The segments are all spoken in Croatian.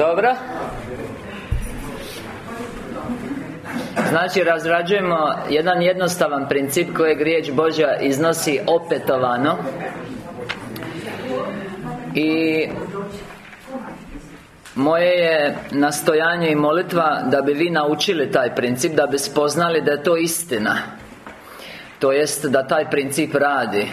Dobro. Znači razrađujemo jedan jednostavan princip kojeg riječ Božja iznosi opetovano. I moje je nastojanje i molitva da bi vi naučili taj princip Da bi spoznali da je to istina. To jest da taj princip radi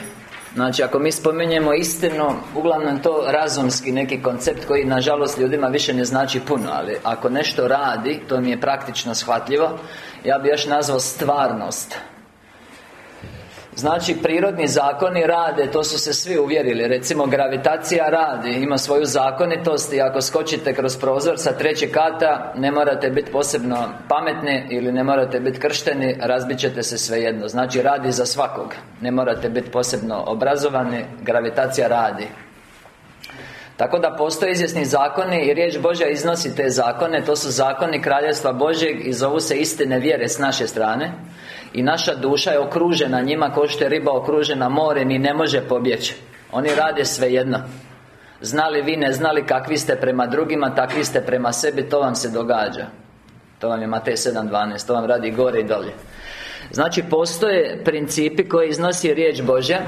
Znači, ako mi spominjemo istinu Uglavnom to razumski neki koncept Koji, nažalost, ljudima više ne znači puno Ali ako nešto radi To mi je praktično shvatljivo. Ja bi još nazvao stvarnost Znači, prirodni zakoni rade, to su se svi uvjerili. Recimo, gravitacija radi, ima svoju zakonitost I ako skočite kroz prozor sa trećeg kata Ne morate biti posebno pametni Ili ne morate biti kršteni Razbit ćete se svejedno. Znači, radi za svakog Ne morate biti posebno obrazovani Gravitacija radi tako da postoje izvjesni zakoni i riječ Božja iznosi te zakone. To su zakoni Kraljevstva Božjeg i zovu se istine vjere s naše strane. I naša duša je okružena njima kao što je riba okružena morem i ne može pobjeći. Oni rade svejedno. Znali vi, ne znali kakvi ste prema drugima, takvi ste prema sebi, to vam se događa. To vam je Matej 7.12, to vam radi gore i dolje. Znači, postoje principi koji iznosi riječ Božja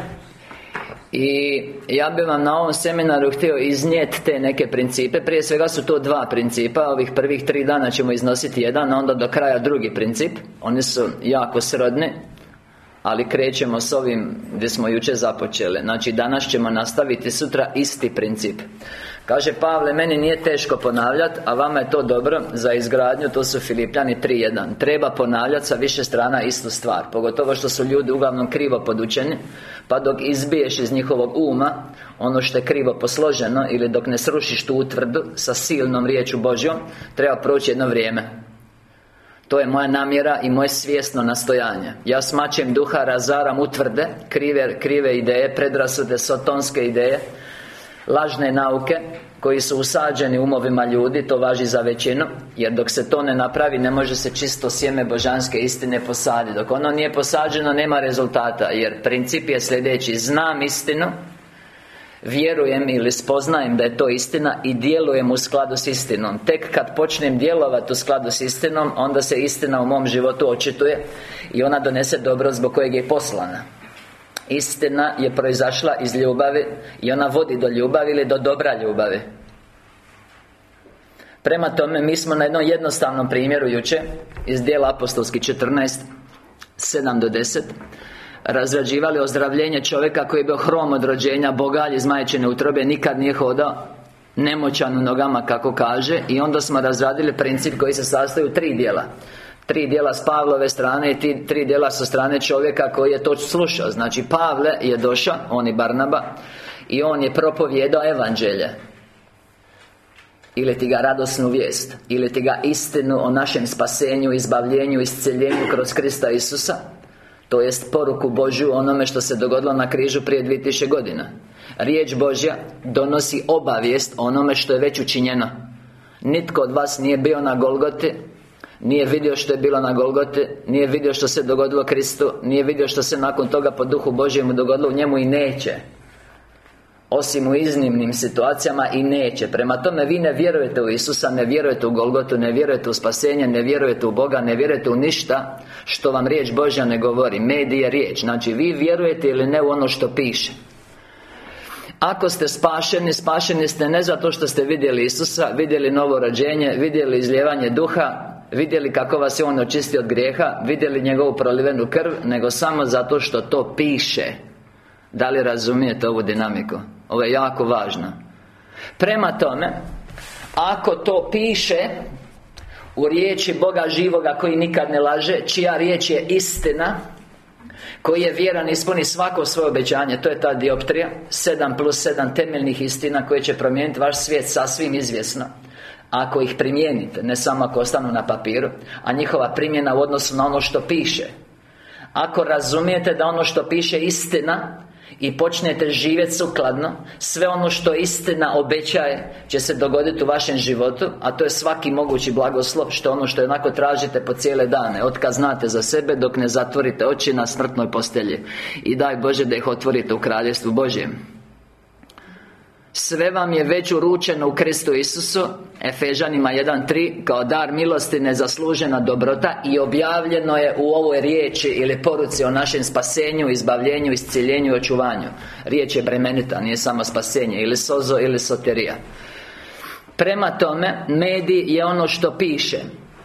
i ja bih vam na ovom seminaru htio iznijeti te neke principe. Prije svega su to dva principa. Ovih prvih tri dana ćemo iznositi jedan A onda do kraja drugi princip. Oni su jako srodni ali krećemo s ovim gdje smo jučer započeli. Znači danas ćemo nastaviti sutra isti princip Kaže Pavle, meni nije teško ponavljati A vama je to dobro za izgradnju To su Filipljani 3.1 Treba ponavljati sa više strana istu stvar Pogotovo što su ljudi uglavnom krivo podučeni Pa dok izbiješ iz njihovog uma Ono što je krivo posloženo Ili dok ne srušiš tu utvrdu Sa silnom riječu Božjom Treba proći jedno vrijeme. To je moja namjera i moje svjesno nastojanje. Ja smačem duha, razaram utvrde Krive, krive ideje, predrasude, sotonske ideje Lažne nauke Koji su usađeni umovima ljudi To važi za većinu Jer dok se to ne napravi Ne može se čisto sjeme božanske istine posaditi. Dok ono nije posađeno Nema rezultata Jer princip je sljedeći. Znam istinu Vjerujem ili spoznajem da je to istina I djelujem u skladu s istinom. Tek kad počnem djelovati u skladu s istinom Onda se istina u mom životu očituje I ona donese dobro zbog kojeg je poslana Istina je proizašla iz ljubavi I ona vodi do ljubavi ili do dobra ljubavi. Prema tome, mi smo na jednom jednostavnom primjeru juče Iz dijela apostolski 14 7 do 10 Razrađivali ozdravljenje čovjeka koji je bio hrom od rođenja Bogalj iz majčine utrobe Nikad nije hodao Nemoćan u nogama kako kaže I onda smo razradili princip koji se sastoji u tri dijela Tri dijela s Pavlove strane i tri dijela sa strane čovjeka koji je to slušao. Znači Pavle je došao, on i Barnaba I on je propovjedao evanđelje. Ili ti ga radosnu vijest Ili ti ga istinu o našem spasenju, izbavljenju, isceljenju kroz Krista Isusa To jest poruku Božju onome što se dogodilo na križu prije 2000 godina. Riječ Božja donosi obavijest onome što je već učinjeno. Nitko od vas nije bio na Golgoti nije vidio što je bilo na Golgote Nije vidio što se dogodilo Kristu Nije vidio što se nakon toga po duhu Božjemu dogodilo u njemu i neće. Osim u iznimnim situacijama i neće. Prema tome vi ne vjerujete u Isusa Ne vjerujete u Golgotu Ne vjerujete u spasenje Ne vjerujete u Boga Ne vjerujete u ništa Što vam riječ Božja ne govori. Medij je riječ. Znači vi vjerujete ili ne u ono što piše. Ako ste spašeni, spašeni ste ne zato što ste vidjeli Isusa Vidjeli novo rođenje Vidjeli izljevanje duha Vidjeli kako vas je On očisti od grijeha? Vidjeli njegovu prolivenu krv? Nego samo zato što to piše. Da li razumijete ovu dinamiku? Ovo je jako važno. Prema tome Ako to piše U riječi Boga živoga koji nikad ne laže Čija riječ je istina koji je vjeran ispuni svako svoje obećanje To je ta dioptrija 7 plus 7 temeljnih istina Koje će promijeniti vaš svijet sasvim izvjesno Ako ih primijenite Ne samo ako ostanu na papiru A njihova primjena u odnosu na ono što piše. Ako razumijete da ono što piše istina i počnete živjeti sukladno Sve ono što istina obećaje Će se dogoditi u vašem životu A to je svaki mogući blagoslov Što ono što onako tražite po cijele dane Otkaz znate za sebe Dok ne zatvorite oči na smrtnoj postelji. I daj Bože da ih otvorite u Kraljestvu Božjem sve vam je već uručeno u Kristu Isusu Efežanima 1.3 Kao dar milosti nezaslužena dobrota I objavljeno je u ovoj riječi Ili poruci o našem spasenju Izbavljenju, isciljenju i očuvanju. Riječ je bremenita, nije samo spasenje Ili sozo ili soterija. Prema tome, medij je ono što piše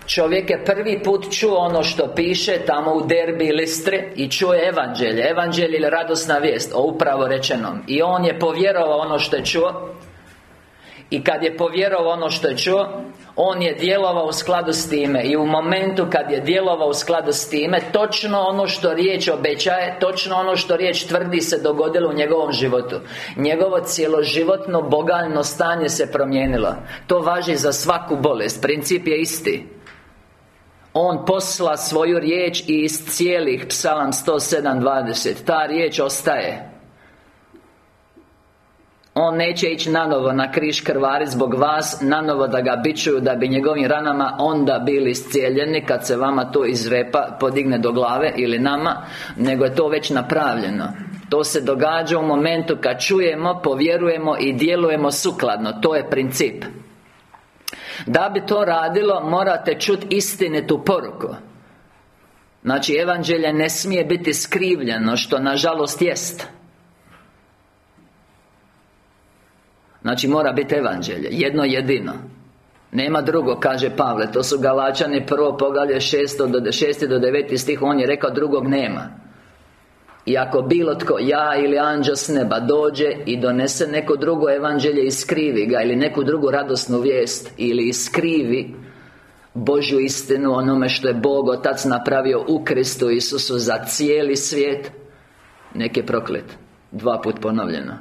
Čovjek je prvi put čuo ono što piše Tamo u derbi listre I čuo evanđelje. Evanđelje ili radosna vijest O upravo rečenom. I on je povjerovao ono što je čuo. I kad je povjerovao ono što je čuo On je djelovao u skladu s time. I u momentu kad je djelovao u skladu s time Točno ono što riječ obećaje Točno ono što riječ tvrdi se dogodilo u njegovom životu. Njegovo cijeloživotno bogaljno stanje se promijenilo. To važi za svaku bolest. Princip je isti on posla svoju riječ i iz cijelih Psalam 107.20 Ta riječ ostaje. On neće ići nanovo na križ krvari zbog vas Nanovo da ga bičuju Da bi njegovim ranama onda bili iscijeljeni Kad se vama to iz repa podigne do glave Ili nama Nego je to već napravljeno. To se događa u momentu kad čujemo, povjerujemo i djelujemo sukladno. To je princip da bi to radilo, morate čuti istinitu poruku. Znači, evanđelje ne smije biti skrivljeno, što nažalost jest. Znači, mora biti evanđelje, jedno jedino. Nema drugo, kaže Pavle To su Galačani prvo poglavlje 6 do, 6 do 9 stih On je rekao drugog nema i ako bilo tko, ja ili anđeo s neba Dođe i donese neko drugo evanđelje i skrivi ga Ili neku drugu radosnu vijest Ili iskrivi Božju istinu onome što je Bog Otac napravio u Kristu Isusu za cijeli svijet Nek proklet Dva put ponovljeno.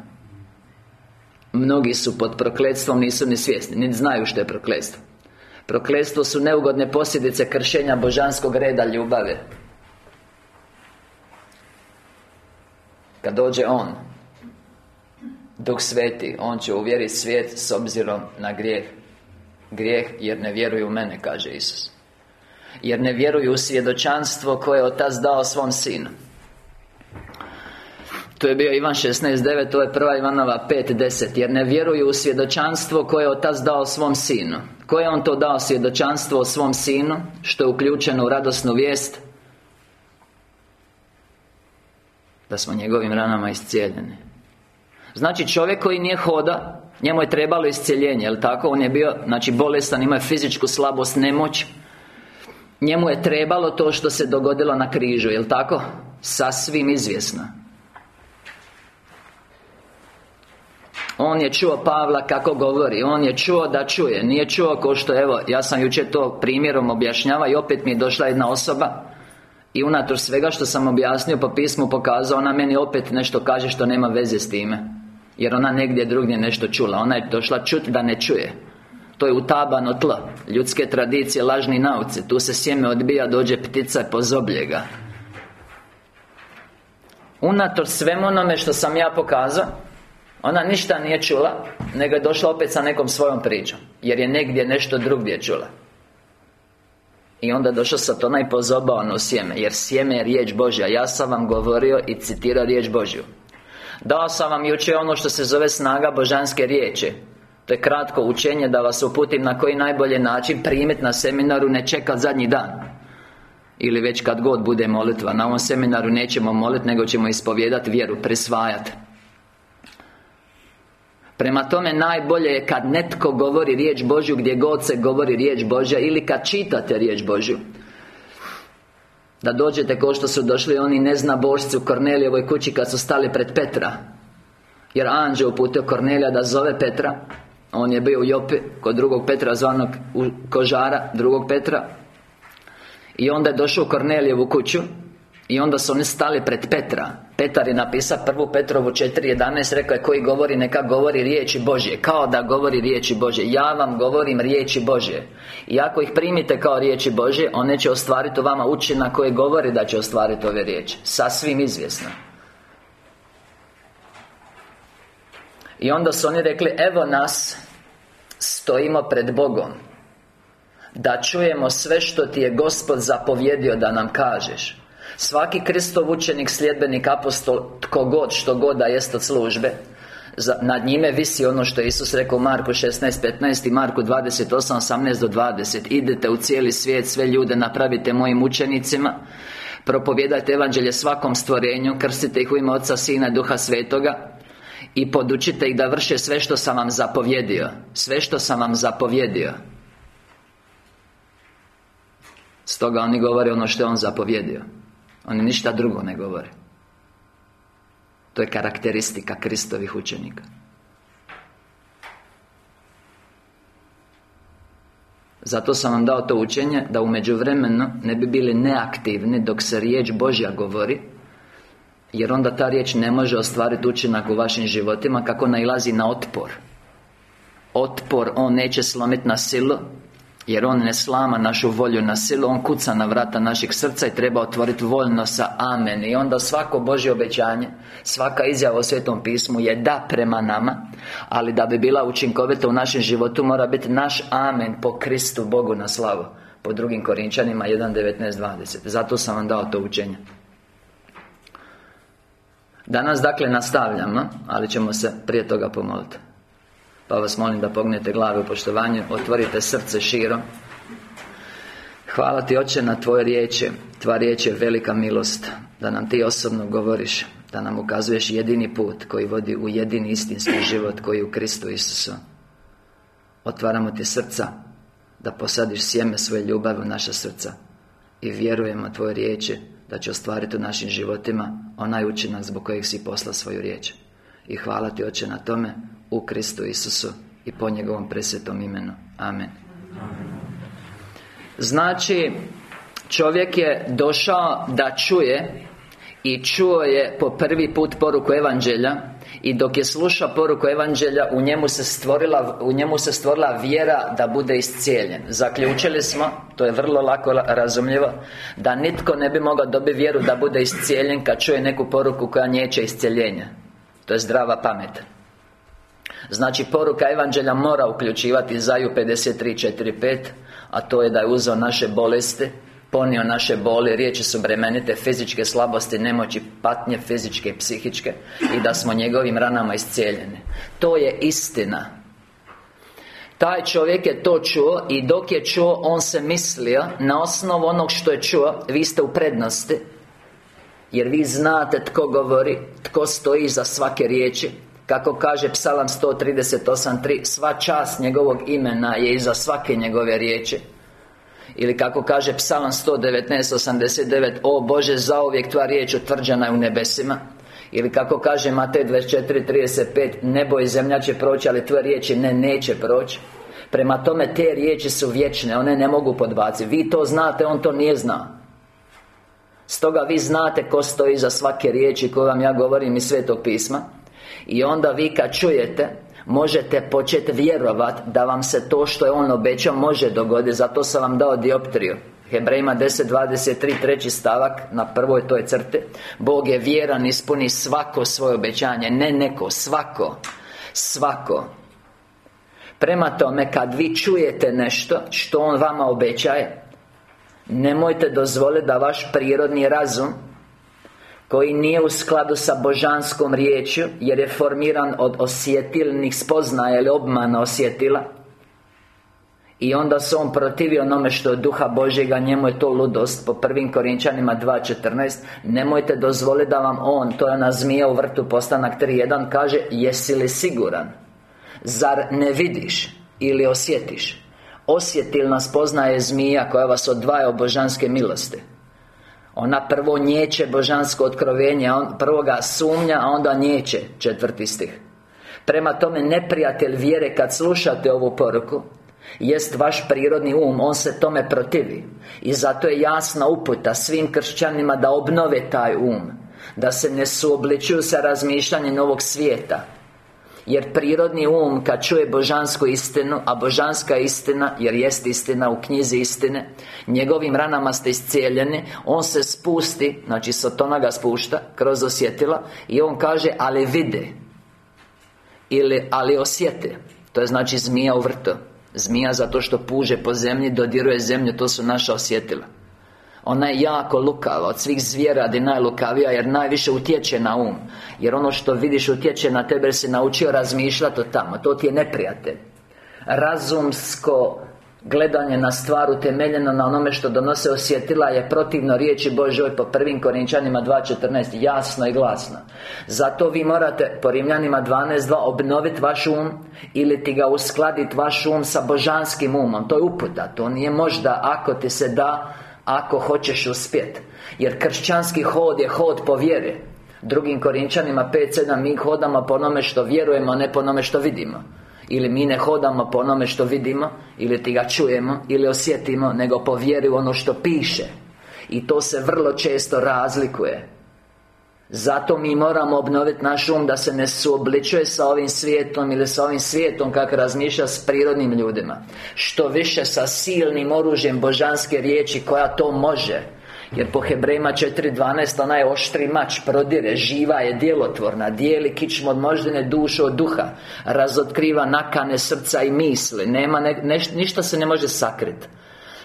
Mnogi su pod prokletstvom, nisu ni svjesni Niti znaju što je prokletstvo. Prokletstvo su neugodne posljedice kršenja božanskog reda ljubave Kad dođe On Duh Sveti On će uvjeriti svijet s obzirom na grijeh. Grijeh jer ne vjeruju u mene, kaže Isus. Jer ne vjeruju u svjedočanstvo koje je Otac dao svom Sinu. To je bio Ivan 16.9, to je prva Ivanova 5.10 Jer ne vjeruju u svjedočanstvo koje je Otac dao svom Sinu. Koje je On to dao svjedočanstvo o svom Sinu Što je uključeno u radosnu vijest Da smo njegovim ranama iscijeljeni Znači čovjek koji nije hoda Njemu je trebalo iscijeljenje, jel tako? On je bio, znači bolestan, ima fizičku slabost, nemoć Njemu je trebalo to što se dogodilo na križu, jel tako? Sasvim izvjesno On je čuo Pavla kako govori On je čuo da čuje Nije čuo ko što, evo, ja sam jučer to primjerom objašnjava I opet mi je došla jedna osoba i unatoč svega što sam objasnio po pismu pokazao Ona meni opet nešto kaže što nema veze s time. Jer ona negdje drugdje nešto čula. Ona je došla čut da ne čuje. To je utabano tlo. Ljudske tradicije, lažni nauci. Tu se sjeme odbija, dođe ptica i pozoblje ga. Unatoč svemu onome što sam ja pokazao Ona ništa nije čula Nego je došla opet sa nekom svojom pričom. Jer je negdje nešto drugdje čula i onda došao Satona i pozobao ono sjeme Jer sjeme je riječ Božja. Ja sam vam govorio i citirao riječ Božju. Dao sam vam jučer ono što se zove snaga božanske riječi. To je kratko učenje da vas uputim na koji najbolji način primiti na seminaru ne čekat zadnji dan. Ili već kad god bude molitva. Na ovom seminaru nećemo moliti nego ćemo ispovijedati vjeru, presvajati Prema tome najbolje je kad netko govori riječ Božju Gdje god se govori riječ Božja Ili kad čitate riječ Božju. Da dođete kao što su došli oni neznabošci u Kornelijevoj kući Kad su stali pred Petra. Jer anđeo uputio Kornelija da zove Petra. On je bio u Jopi Kod drugog Petra zvanog Kožara Drugog Petra. I onda je došao u Kornelijevu kuću i onda su oni stali pred Petra Petar je napisao prvu Petrovu 4.11 Rekao je koji govori neka govori riječi Božje. Kao da govori riječi Božje. Ja vam govorim riječi Božje. I ako ih primite kao riječi Božje On neće ostvariti u vama učinak koji govori da će ostvariti ove riječi. Sasvim izvjesno. I onda su oni rekli Evo nas Stojimo pred Bogom Da čujemo sve što ti je Gospod zapovjedio da nam kažeš Svaki Kristov učenik, sljedbenik, apostol Tko god, što god da jest od službe Nad njime visi ono što je Isus rekao Marku 16.15 i Marku 28.18 do 20 Idete u cijeli svijet, sve ljude napravite mojim učenicima Propovjedajte evanđelje svakom stvorenju Krstite ih u ime Oca, Sina i Duha Svetoga I podučite ih da vrše sve što sam vam zapovjedio Sve što sam vam zapovjedio. Stoga oni govore ono što je on zapovjedio Oni ništa drugo ne govore. To je karakteristika Kristovih učenika. Zato sam vam dao to učenje Da u međuvremenu ne bi bili neaktivni Dok se riječ Božja govori Jer onda ta riječ ne može ostvariti učinak u vašim životima Kako nailazi na otpor. Otpor On neće slomiti na silu jer On ne slama našu volju na silu On kuca na vrata našeg srca I treba otvoriti voljno sa Amen. I onda svako Božje obećanje Svaka izjava o Svetom pismu je da prema nama Ali da bi bila učinkovita u našem životu Mora biti naš Amen po Kristu Bogu na slavu. Po drugim Korinčanima 1.19.20 Zato sam vam dao to učenje. Danas dakle nastavljamo Ali ćemo se prije toga pomoliti pa vas molim da pognete glave u poštovanju Otvorite srce širom. Hvala Ti Oče na Tvoje riječi. Tva riječ je velika milost Da nam Ti osobno govoriš Da nam ukazuješ jedini put Koji vodi u jedini istinski život Koji je u Kristu Isusu. Otvaramo Ti srca Da posadiš sjeme svoje ljubavi u naša srca I vjerujemo Tvoje riječi Da će ostvariti u našim životima Onaj učinak zbog kojeg si posla svoju riječ. I hvala Ti Oče na tome u Kristu Isusu i po njegovom presvetom imenu. Amen. Znači, čovjek je došao da čuje i čuo je po prvi put poruku Evanđelja i dok je slušao poruku Evanđelja u njemu se stvorila u njemu se stvorila vjera da bude iscijeljen. Zaključili smo, to je vrlo lako razumljivo, da nitko ne bi mogao dobiti vjeru da bude iscijeljen kad čuje neku poruku koja njeće iscijeljenja. To je zdrava pamet. Znači poruka Evanđelja mora uključivati Zaju 53.4.5 A to je da je uzeo naše bolesti Ponio naše boli, riječi su bremenite Fizičke slabosti, nemoći, patnje Fizičke i psihičke I da smo njegovim ranama iscijeljeni. To je istina. Taj čovjek je to čuo i dok je čuo, on se mislio Na osnovu onog što je čuo Vi ste u prednosti Jer vi znate tko govori Tko stoji za svake riječi kako kaže Psalam 138.3 Sva čast njegovog imena je iza svake njegove riječi. Ili kako kaže Psalam 119.89 O Bože, zauvijek Tva riječ utvrđena je u nebesima. Ili kako kaže Matej 24.35 Nebo i zemlja će proći, ali tvoje riječi ne, neće proći. Prema tome, te riječi su vječne, one ne mogu podbaciti. Vi to znate, on to nije znao Stoga vi znate ko stoji za svake riječi koje vam ja govorim iz Svetog pisma i onda vi kad čujete Možete početi vjerovat Da vam se to što je On obećao može dogoditi Zato sam vam dao dioptriju. Hebrejima 10.23 treći stavak Na prvoj toj crti. Bog je vjeran, ispuni svako svoje obećanje. Ne neko, svako Svako. Prema tome, kad vi čujete nešto Što On vama obećaje Nemojte dozvoliti da vaš prirodni razum koji nije u skladu sa božanskom riječju jer je formiran od osjetilnih spoznaja ili obmana osjetila i onda se on protivio onome što je duha Božjega Njemu je to ludost Po prvim Korinčanima 2.14 Nemojte dozvoliti da vam on To je ona zmija u vrtu postanak 3.1 Kaže Jesi li siguran? Zar ne vidiš? Ili osjetiš? Osjetilna spoznaje zmija koja vas odvaja od božanske milosti ona prvo njeće božansko otkrovenje on Prvo ga sumnja, a onda njeće Četvrti stih. Prema tome, neprijatelj vjere kad slušate ovu poruku Jest vaš prirodni um, on se tome protivi. I zato je jasna uputa svim kršćanima da obnove taj um Da se ne suobličuju sa razmišljanjem ovog svijeta jer prirodni um kad čuje božansku istinu A božanska istina, jer jest istina u knjizi istine Njegovim ranama ste iscijeljeni On se spusti, znači Sotona ga spušta Kroz osjetila I on kaže, ali vide. Ili, ali osjete. To je znači zmija u vrtu. Zmija zato što puže po zemlji, dodiruje zemlju To su naša osjetila ona je jako lukava, od svih zvjeradi najlukavija jer najviše utječe na um. Jer ono što vidiš utječe na tebe jer si naučio razmišljati o tamo. To ti je neprijatelj. Razumsko Gledanje na stvar utemeljeno na onome što donose osjetila je protivno riječi Božoj po prvim Korinčanima 2.14 Jasno i glasno. Zato vi morate po Rimljanima 12.2 obnoviti vaš um Ili ti ga uskladiti vaš um sa božanskim umom. To je uputa, to nije možda ako ti se da Ako hoćeš uspjeti Jer kršćanski hod je hod po vjeri. Drugim Korinčanima 5.7 Mi hodamo po onome što vjerujemo, a ne po onome što vidimo. Ili mi ne hodamo po onome što vidimo Ili ti ga čujemo Ili osjetimo Nego po vjeri u ono što piše. I to se vrlo često razlikuje zato mi moramo obnoviti naš um da se ne suobličuje sa ovim svijetom ili sa ovim svijetom kako razmišlja s prirodnim ljudima. Što više sa silnim oružjem božanske riječi koja to može. Jer po Hebrejima 4.12 ona je oštri mač, prodire, živa je, djelotvorna Dijeli kičmu od moždine dušu od duha Razotkriva nakane srca i misli. Nema, ne, ništa se ne može sakriti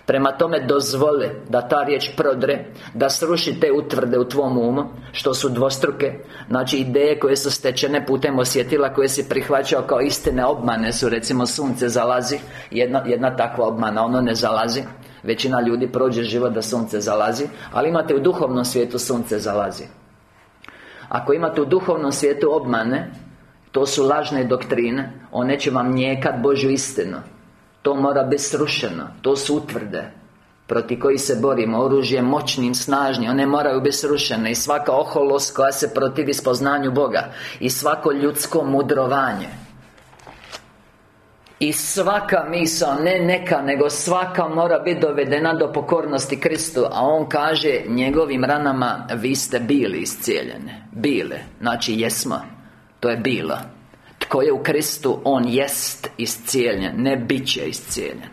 Prema tome dozvole da ta riječ prodre Da sruši te utvrde u tvom umu Što su dvostruke. Znači ideje koje su stečene putem osjetila Koje si prihvaćao kao istine obmane su Recimo sunce zalazi. Jedna, jedna takva obmana, ono ne zalazi. Većina ljudi prođe život da sunce zalazi Ali imate u duhovnom svijetu sunce zalazi. Ako imate u duhovnom svijetu obmane To su lažne doktrine One će vam njekat Božju istinu To mora biti srušeno To su utvrde Proti koji se borimo. Oružje moćnim, snažnim One moraju biti srušene. I svaka oholost koja se protivi spoznanju Boga I svako ljudsko mudrovanje. I svaka misao, ne neka, nego svaka mora biti dovedena do pokornosti Kristu. A On kaže, njegovim ranama vi ste bili iscijeljene. Bile, znači jesmo. To je bilo Tko je u Kristu, on jest iscijeljen Ne bit će iscijeljen.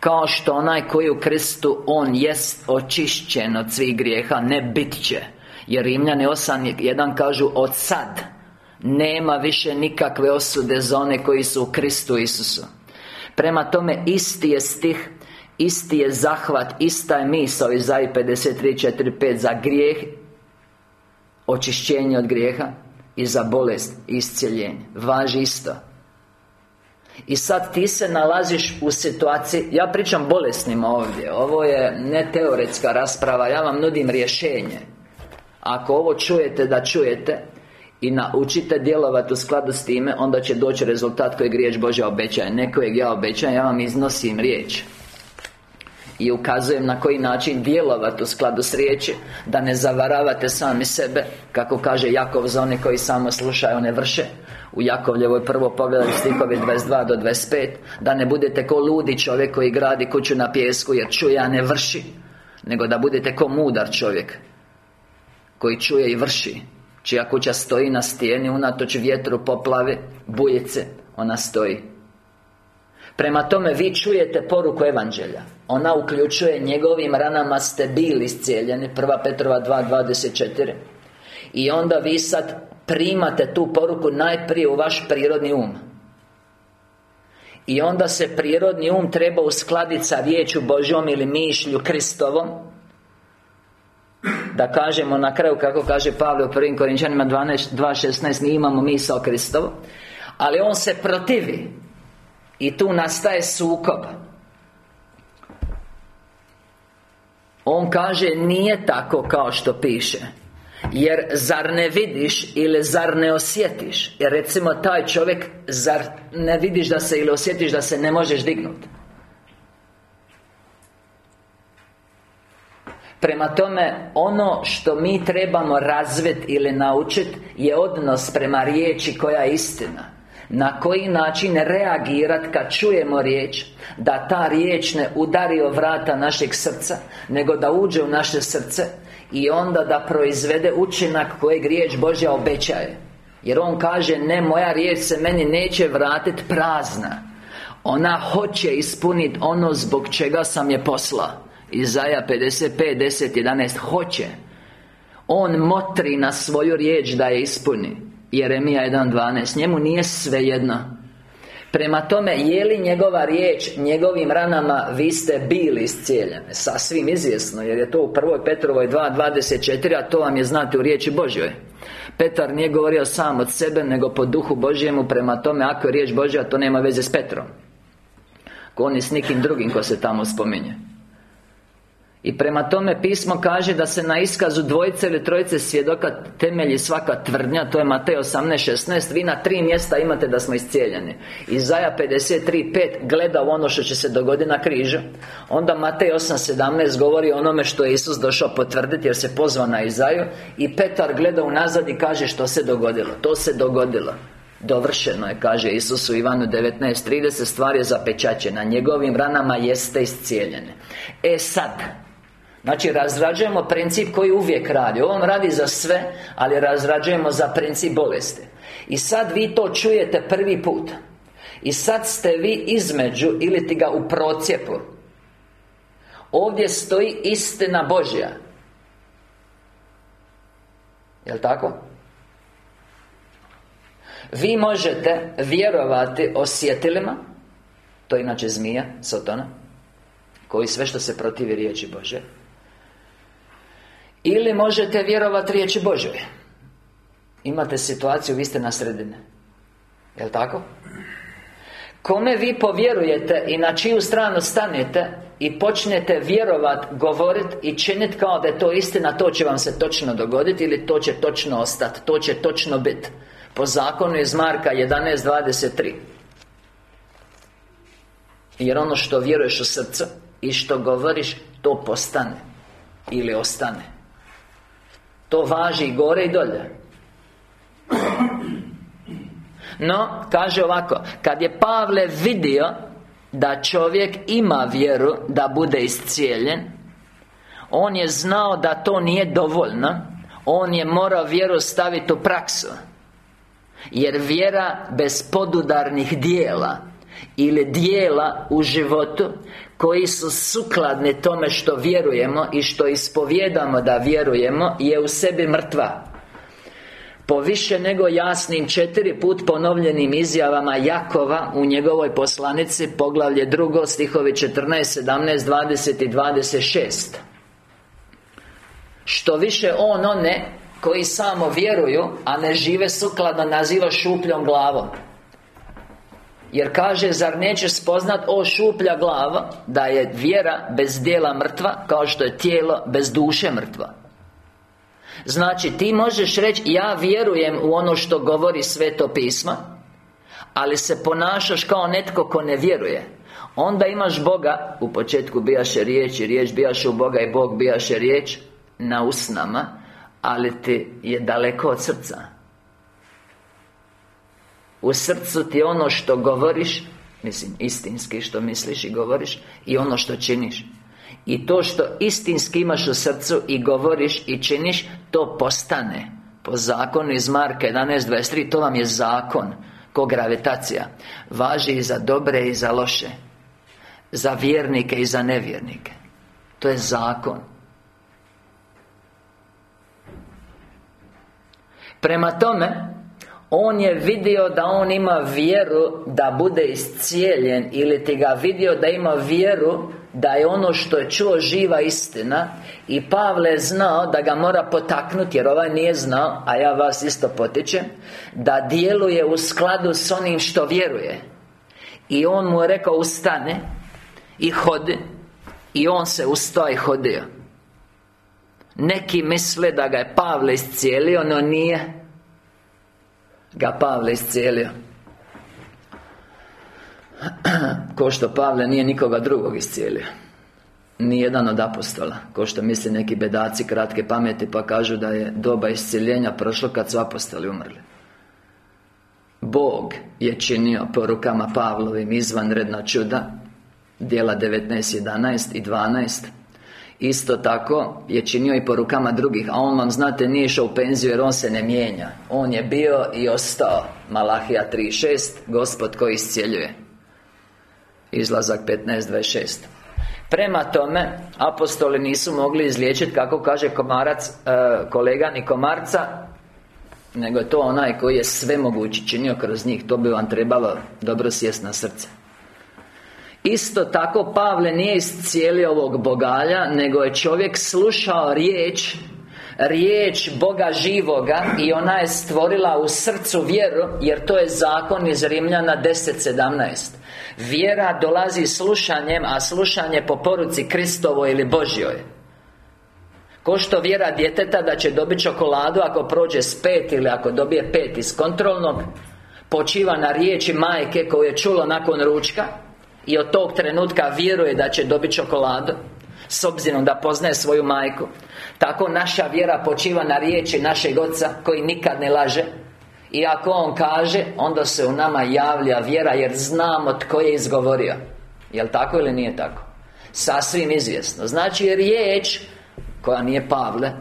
Kao što onaj koji je u Kristu, on jest očišćen od svih grijeha Ne bit će. Jer Rimljani 8.1 kažu od sad nema više nikakve osude za one koji su u Kristu Isusu. Prema tome, isti je stih Isti je zahvat, ista je misao iz 53.4.5 Za grijeh Očišćenje od grijeha I za bolest i iscijeljenje Važi isto. I sad ti se nalaziš u situaciji Ja pričam bolesnima ovdje Ovo je ne teoretska rasprava Ja vam nudim rješenje. Ako ovo čujete da čujete i naučite djelovati u skladu s time Onda će doći rezultat kojeg riječ Božja obećaje. Ne kojeg ja obećajem, ja vam iznosim riječ i ukazujem na koji način djelovati u skladu s riječi Da ne zavaravate sami sebe Kako kaže Jakov za one koji samo slušaju, ne vrše. U Jakovljevoj prvo pogledaju stihovi 22 do 25 Da ne budete ko ludi čovjek koji gradi kuću na pjesku Jer čuje, a ne vrši Nego da budete ko mudar čovjek Koji čuje i vrši. Čija kuća stoji na stijeni Unatoč vjetru, poplave, bujice Ona stoji Prema tome, vi čujete poruku Evanđelja. Ona uključuje njegovim ranama ste bili iscijeljeni 1. Petrova 2.24 I onda vi sad primate tu poruku najprije u vaš prirodni um. I onda se prirodni um treba uskladiti sa riječu Božjom ili mišlju Kristovom. Da kažemo na kraju kako kaže Pavle u prvim Korinčanima 2.16 Mi imamo misao Kristovo. Ali on se protivi I tu nastaje sukob. On kaže nije tako kao što piše. Jer zar ne vidiš ili zar ne osjetiš? Jer recimo taj čovjek Zar ne vidiš da se ili osjetiš da se ne možeš dignuti Prema tome, ono što mi trebamo razviti ili naučiti Je odnos prema riječi koja je istina Na koji način reagirati kad čujemo riječ? Da ta riječ ne udari o vrata našeg srca Nego da uđe u naše srce I onda da proizvede učinak kojeg riječ Božja obećaje. Jer On kaže Ne, moja riječ se meni neće vratiti prazna. Ona hoće ispuniti ono zbog čega sam je poslao Izaja 55, 10, 11 Hoće. On motri na svoju riječ da je ispuni Jeremija 1.12 Njemu nije svejedno. Prema tome, je li njegova riječ Njegovim ranama vi ste bili iscijeljeni Sasvim izvjesno Jer je to u prvoj Petrovoj 2.24 A to vam je znate u riječi Božjoj. Petar nije govorio sam od sebe Nego po duhu Božjemu. Prema tome, ako je riječ Božja To nema veze s Petrom. Ko ni s nikim drugim ko se tamo spominje i prema tome pismo kaže da se na iskazu dvojice ili trojice svjedoka temelji svaka tvrdnja To je Matej 18.16 Vi na tri mjesta imate da smo iscijeljeni. Izaja 53.5 gleda u ono što će se dogoditi na križu. Onda Matej 8.17 govori o onome što je Isus došao potvrditi Jer se pozvao na Izaju I Petar gleda unazad i kaže što se dogodilo. To se dogodilo. Dovršeno je, kaže Isus u Ivanu 19.30 Stvar je zapečaćena. Njegovim ranama jeste iscijeljene E sad Znači, razrađujemo princip koji uvijek radi. On radi za sve, ali razrađujemo za princip bolesti. I sad vi to čujete prvi put. I sad ste vi između, ili ti ga u procijepu Ovdje stoji istina Božja. Jel' tako? Vi možete vjerovati osjetilima To je inače zmija, Sotona Koji sve što se protivi riječi Bože ili možete vjerovati riječi Božoj Imate situaciju, vi ste na sredine. Jel' tako? Kome vi povjerujete i na čiju stranu stanete I počnete vjerovat, govorit i činiti kao da je to istina To će vam se točno dogoditi Ili to će točno ostati To će točno biti Po zakonu iz Marka 11.23 Jer ono što vjeruješ u srcu I što govoriš To postane Ili ostane to važi i gore i dolje. No, kaže ovako Kad je Pavle vidio Da čovjek ima vjeru Da bude iscijeljen On je znao da to nije dovoljno On je morao vjeru staviti u praksu. Jer vjera bez podudarnih dijela Ili dijela u životu koji su sukladni tome što vjerujemo i što ispovjedamo da vjerujemo je u sebi mrtva. Po više nego jasnim četiri put ponovljenim izjavama Jakova u njegovoj poslanici poglavlje drugo stihovi 14, 17, 20 i 26 Što više on one koji samo vjeruju, a ne žive sukladno naziva šupljom glavom jer kaže, zar neće spoznat o šuplja glava Da je vjera bez dijela mrtva Kao što je tijelo bez duše mrtva? Znači, ti možeš reći Ja vjerujem u ono što govori Sveto pisma Ali se ponašaš kao netko ko ne vjeruje. Onda imaš Boga U početku bijaše riječ I riječ bijaše u Boga I Bog bijaše riječ Na usnama Ali ti je daleko od srca u srcu ti ono što govoriš Mislim, istinski što misliš i govoriš I ono što činiš. I to što istinski imaš u srcu I govoriš i činiš To postane. Po zakonu iz Marka 11.23 To vam je zakon Ko gravitacija. Važi i za dobre i za loše Za vjernike i za nevjernike. To je zakon. Prema tome on je vidio da on ima vjeru da bude iscijeljen Ili ti ga vidio da ima vjeru da je ono što je čuo živa istina I Pavle znao da ga mora potaknuti Jer ovaj nije znao, a ja vas isto potičem Da djeluje u skladu s onim što vjeruje. I on mu je rekao ustane I hodi. I on se ustao i hodio. Neki misle da ga je Pavle iscijelio, no nije ga Pavle iscijelio. Ko što Pavle nije nikoga drugog iscijelio. Jedan od apostola. Ko što misli neki bedaci kratke pameti Pa kažu da je doba iscijeljenja prošlo kad su apostoli umrli. Bog je činio po rukama Pavlovim izvanredna čuda Dijela 19, 11 i 12 Isto tako je činio i po rukama drugih A on vam znate nije išao u penziju jer on se ne mijenja. On je bio i ostao. Malahija 3.6 Gospod koji iscijeljuje. Izlazak 15.26 Prema tome Apostoli nisu mogli izliječiti Kako kaže komarac e, Kolega ni komarca Nego je to onaj koji je sve mogući činio kroz njih. To bi vam trebalo dobro sjest na srce Isto tako Pavle nije iscijelio ovog bogalja Nego je čovjek slušao riječ Riječ Boga živoga I ona je stvorila u srcu vjeru Jer to je zakon iz Rimljana 10.17 Vjera dolazi slušanjem A slušanje po poruci Kristovoj ili Božjoj. Ko što vjera djeteta da će dobiti čokoladu ako prođe s pet ili ako dobije pet iz kontrolnog Počiva na riječi majke koju je čulo nakon ručka I od tog trenutka vjeruje da će dobiti čokoladu S obzirom da poznaje svoju majku. Tako naša vjera počiva na riječi našeg oca Koji nikad ne laže. I ako on kaže Onda se u nama javlja vjera Jer znamo tko je izgovorio. Jel' tako ili nije tako? Sasvim izvjesno. Znači riječ koja nije Pavle.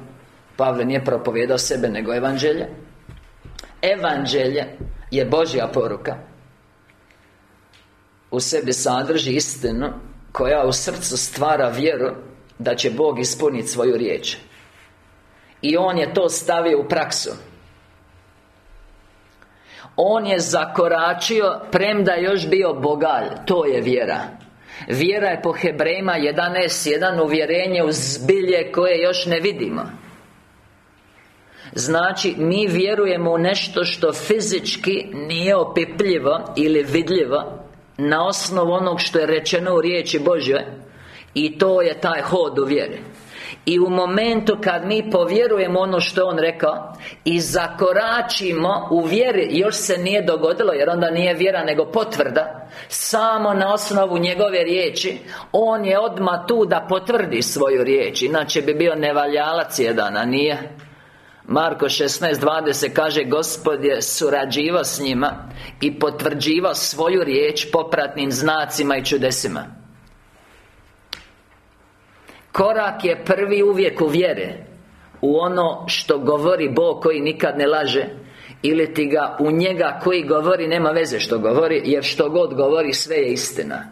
Pavle nije propovijedao sebe nego evanđelje. Evanđelje je Božja poruka U sebi sadrži istinu Koja u srcu stvara vjeru Da će Bog ispuniti svoju riječ. I On je to stavio u praksu. On je zakoračio Premda još bio bogalj. To je vjera. Vjera je po Hebrejima 11.1 uvjerenje u zbilje koje još ne vidimo. Znači, mi vjerujemo u nešto što fizički nije opipljivo ili vidljivo Na osnovu onog što je rečeno u riječi Božjoj I to je taj hod u vjeri. I u momentu kad mi povjerujemo ono što on rekao I zakoračimo u vjeri Još se nije dogodilo jer onda nije vjera nego potvrda Samo na osnovu njegove riječi On je odmah tu da potvrdi svoju riječ. Inače bi bio nevaljalac jedan, a nije Marko 16.20 kaže Gospod je surađivao s njima I potvrđivao svoju riječ popratnim znacima i čudesima. Korak je prvi uvijek u vjere U ono što govori Bog koji nikad ne laže Ili ti ga u njega koji govori nema veze što govori Jer što god govori sve je istina.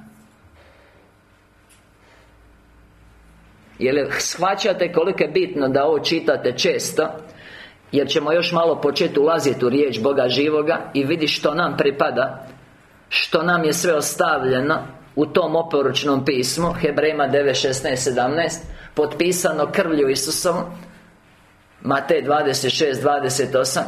Jer shvaćate koliko je bitno da ovo čitate često Jer ćemo još malo početi ulaziti u riječ Boga živoga I vidi što nam pripada Što nam je sve ostavljeno u tom oporučnom pismu Hebrejima 9, 16, 17 Potpisano krvlju Isusom Matej 26, 28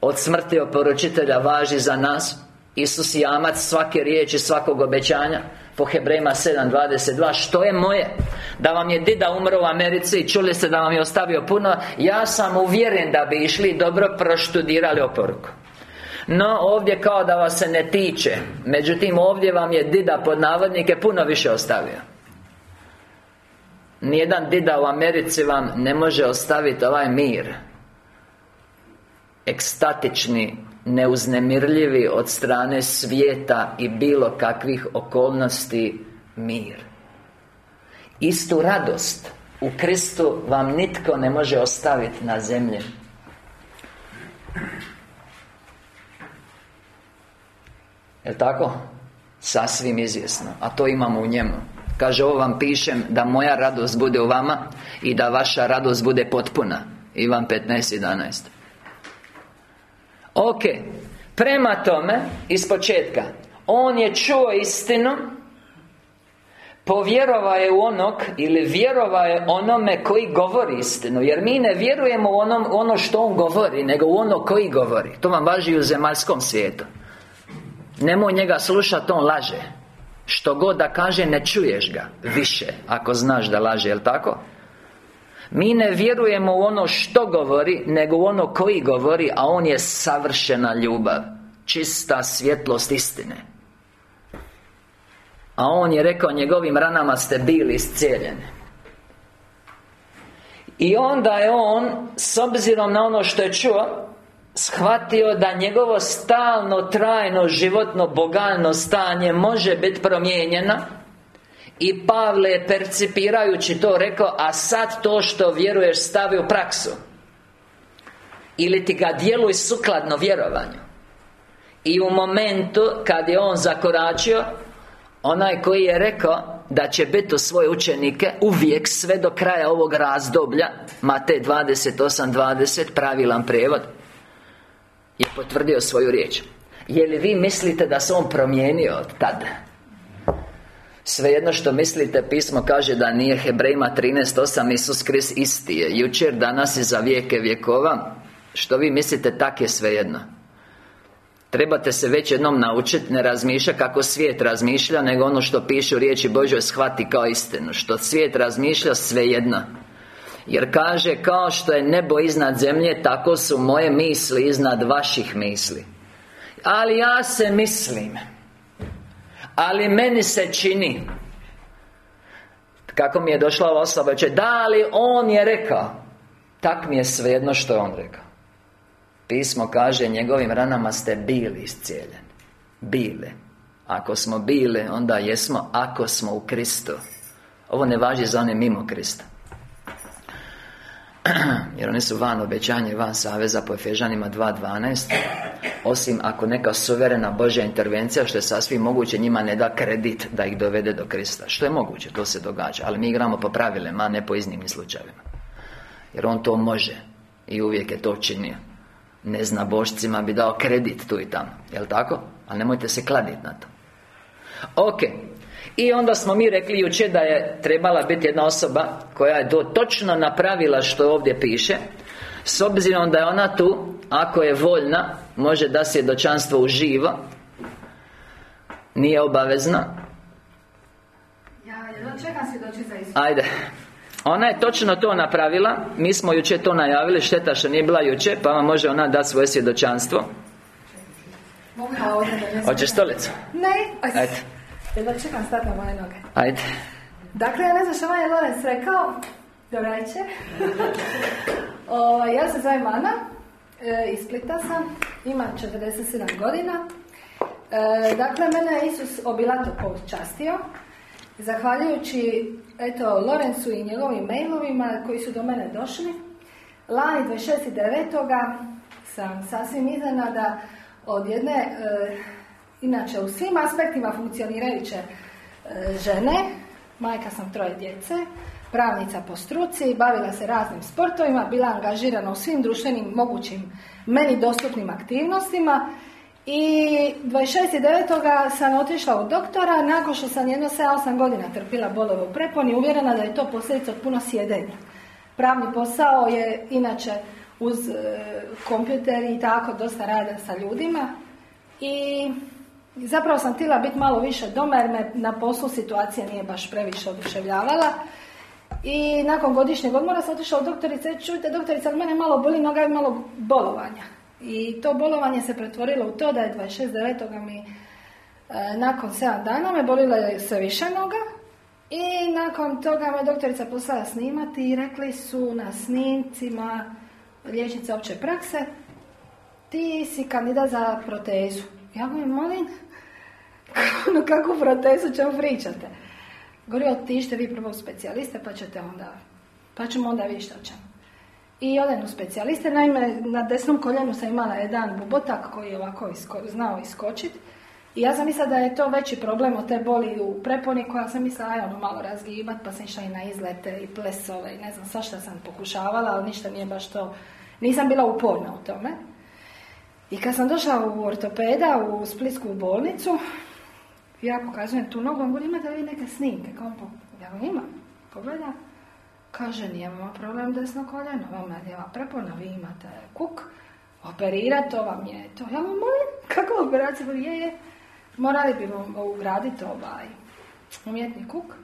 Od smrti oporučitelja važi za nas Isus jamac svake riječi, svakog obećanja Po Hebrejima 7, 22 Što je moje? Da vam je dida umro u Americi I čuli ste da vam je ostavio puno Ja sam uvjeren da bi išli dobro proštudirali oporuku. No, ovdje kao da vas se ne tiče Međutim, ovdje vam je dida pod navodnike puno više ostavio. Nijedan dida u Americi vam ne može ostaviti ovaj mir. Ekstatični Neuznemirljivi od strane svijeta i bilo kakvih okolnosti mir. Istu radost u Kristu vam nitko ne može ostaviti na zemlji. Jel' tako? Sasvim izvjesno A to imamo u njemu. Kaže, ovo vam pišem da moja radost bude u vama I da vaša radost bude potpuna. Ivan 15.11 Ok Prema tome, iz početka On je čuo istinu Povjerova je u onog Ili vjerova je onome koji govori istinu Jer mi ne vjerujemo u onom, ono što on govori Nego u ono koji govori. To vam važi u zemaljskom svijetu. Nemoj njega slušati, on laže. Što god da kaže, ne čuješ ga Više, ako znaš da laže, jel' tako? Mi ne vjerujemo u ono što govori Nego u ono koji govori A on je savršena ljubav Čista svjetlost istine. A on je rekao Njegovim ranama ste bili iscijeljeni. I onda je on S obzirom na ono što je čuo shvatio da njegovo stalno, trajno, životno, bogalno stanje može biti promijenjeno I Pavle je percipirajući to rekao A sad to što vjeruješ stavi u praksu. Ili ti ga djeluj sukladno vjerovanju. I u momentu kad je on zakoračio Onaj koji je rekao Da će biti u svoje učenike Uvijek sve do kraja ovog razdoblja Matej 28.20 Pravilan prijevod Je potvrdio svoju riječ. Je li vi mislite da se on promijenio od tada? Svejedno što mislite, pismo kaže da nije Hebrejima 13.8 Isus Krist isti je. Jučer, danas i za vijeke vjekova. Što vi mislite, tak je svejedno? Trebate se već jednom naučiti Ne razmišljati kako svijet razmišlja Nego ono što piše u riječi Božoj shvati kao istinu. Što svijet razmišlja svejedno. Jer kaže Kao što je nebo iznad zemlje Tako su moje misli iznad vaših misli. Ali ja se mislim Ali meni se čini Kako mi je došla ova osoba će Da li on je rekao Tak mi je svejedno što je on rekao. Pismo kaže Njegovim ranama ste bili iscijeljeni. Bile Ako smo bile, onda jesmo Ako smo u Kristu. Ovo ne važi za one mimo Krista Jer oni su van obećanja i van saveza po Efežanima 2.12 Osim ako neka suverena Božja intervencija Što je sasvim moguće njima ne da kredit Da ih dovede do Krista. Što je moguće, to se događa Ali mi igramo po pravilima, a ne po iznimnim slučajevima. Jer On to može I uvijek je to činio. Ne zna bošcima bi dao kredit tu i tamo Jel' tako? Ali nemojte se kladiti na to. Ok i onda smo mi rekli jučer da je trebala biti jedna osoba Koja je to točno napravila što ovdje piše. S obzirom da je ona tu Ako je voljna Može da svjedočanstvo uživo. Nije obavezna Ja čekam za Ajde. Ona je točno to napravila. Mi smo jučer to najavili. Šteta što nije bila jučer Pa vam može ona dati svoje svjedočanstvo. Hoćeš stolicu? Ne. Ajde jedva čekam stati na moje noge. Ajde. Dakle, ja ne znam što vam je Lorenz rekao. Dobro večer. ja se zovem Ana. E, iz Splita sam. Imam 47 godina. E, dakle, mene je Isus obilato počastio. Zahvaljujući eto, Lorencu i njegovim mailovima koji su do mene došli. Lani 26.9. sam sasvim iznenada od jedne e, Inače, u svim aspektima funkcionirajuće e, žene, majka sam troje djece, pravnica po struci, bavila se raznim sportovima, bila angažirana u svim društvenim mogućim meni dostupnim aktivnostima i 26.9. sam otišla u doktora nakon što sam jedno 7-8 godina trpila bolove u preponi, uvjerena da je to posljedica od puno sjedenja. Pravni posao je inače uz e, kompjuter i tako dosta rada sa ljudima i Zapravo sam htjela biti malo više doma jer me na poslu situacija nije baš previše oduševljavala. I nakon godišnjeg odmora sam otišla u doktorice, čujte doktorica, mene malo boli noga i malo bolovanja. I to bolovanje se pretvorilo u to da je 26.9. mi e, nakon 7 dana me bolila sve više noga i nakon toga me doktorica poslala snimati i rekli su na snimcima liječnice opće prakse ti si kandidat za protezu. Ja govorim, molim, ono kakvu protezu čemu pričate? Govori, otište vi prvo u specijaliste pa ćete onda, pa ćemo onda vidjeti što ćemo. I odem u specijaliste, naime na desnom koljenu sam imala jedan bubotak koji je ovako znao iskočiti. I ja sam mislila da je to veći problem od te boli u preponi koja sam mislila aj ono malo razgibat pa sam išla i na izlete i plesove i ne znam svašta sam pokušavala, ali ništa nije baš to, nisam bila uporna u tome. I kad sam došla u ortopeda u Splitsku bolnicu, ja pokazujem tu nogu, on govori, imate li neke snimke? Kao, ja ga imam. Pogleda. Kaže, nijemamo problem desno koljeno, vama je lijeva prepona, vi imate kuk, operirati, to vam je to. Ja vam molim, kako operacija? Je, je. Morali bi vam ugraditi ovaj umjetni kuk,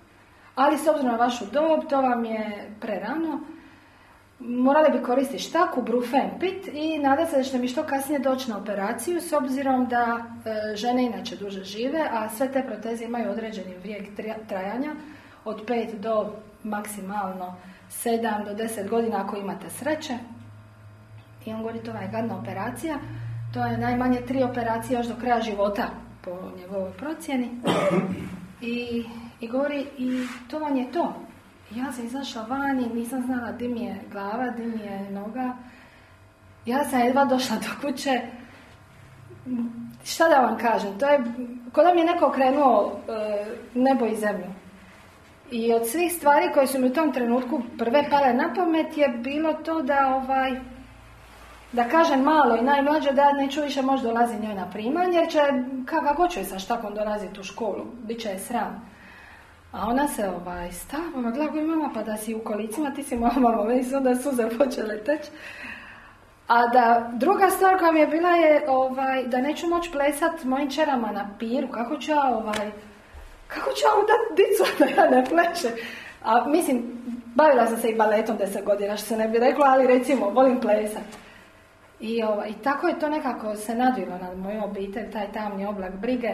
ali s obzirom na vašu dob, to vam je prerano, morali bi koristiti štaku, brufen, pit i nadam se da ćete mi što kasnije doći na operaciju s obzirom da e, žene inače duže žive, a sve te proteze imaju određeni vijek trajanja od 5 do maksimalno 7 do 10 godina ako imate sreće. I on govori to je gadna operacija, to je najmanje tri operacije još do kraja života po njegovoj procjeni. I, i govori i to vam je to. Ja sam izašla van i nisam znala di mi je glava, di mi je noga. Ja sam jedva došla do kuće. Šta da vam kažem? To je, ko da mi je neko okrenuo e, nebo i zemlju. I od svih stvari koje su mi u tom trenutku prve pale na pamet je bilo to da ovaj da kažem malo i najmlađe da neću više možda dolazi njoj na primanje jer će, kako će sa štakom dolaziti u školu, bit će je sram. A ona se ovaj, stava na glavu i mama, pa da si u kolicima, ti si moja mama, meni su onda suze počele teći. A da, druga stvar koja mi je bila je ovaj, da neću moći plesat mojim čerama na piru, kako ću ja ovaj, kako ću ja da dicu da ja ne pleše. A mislim, bavila sam se i baletom deset godina, što se ne bi rekla, ali recimo, volim plesat. I, ovaj, I tako je to nekako se nadvilo nad moju obitelj, taj tamni oblak brige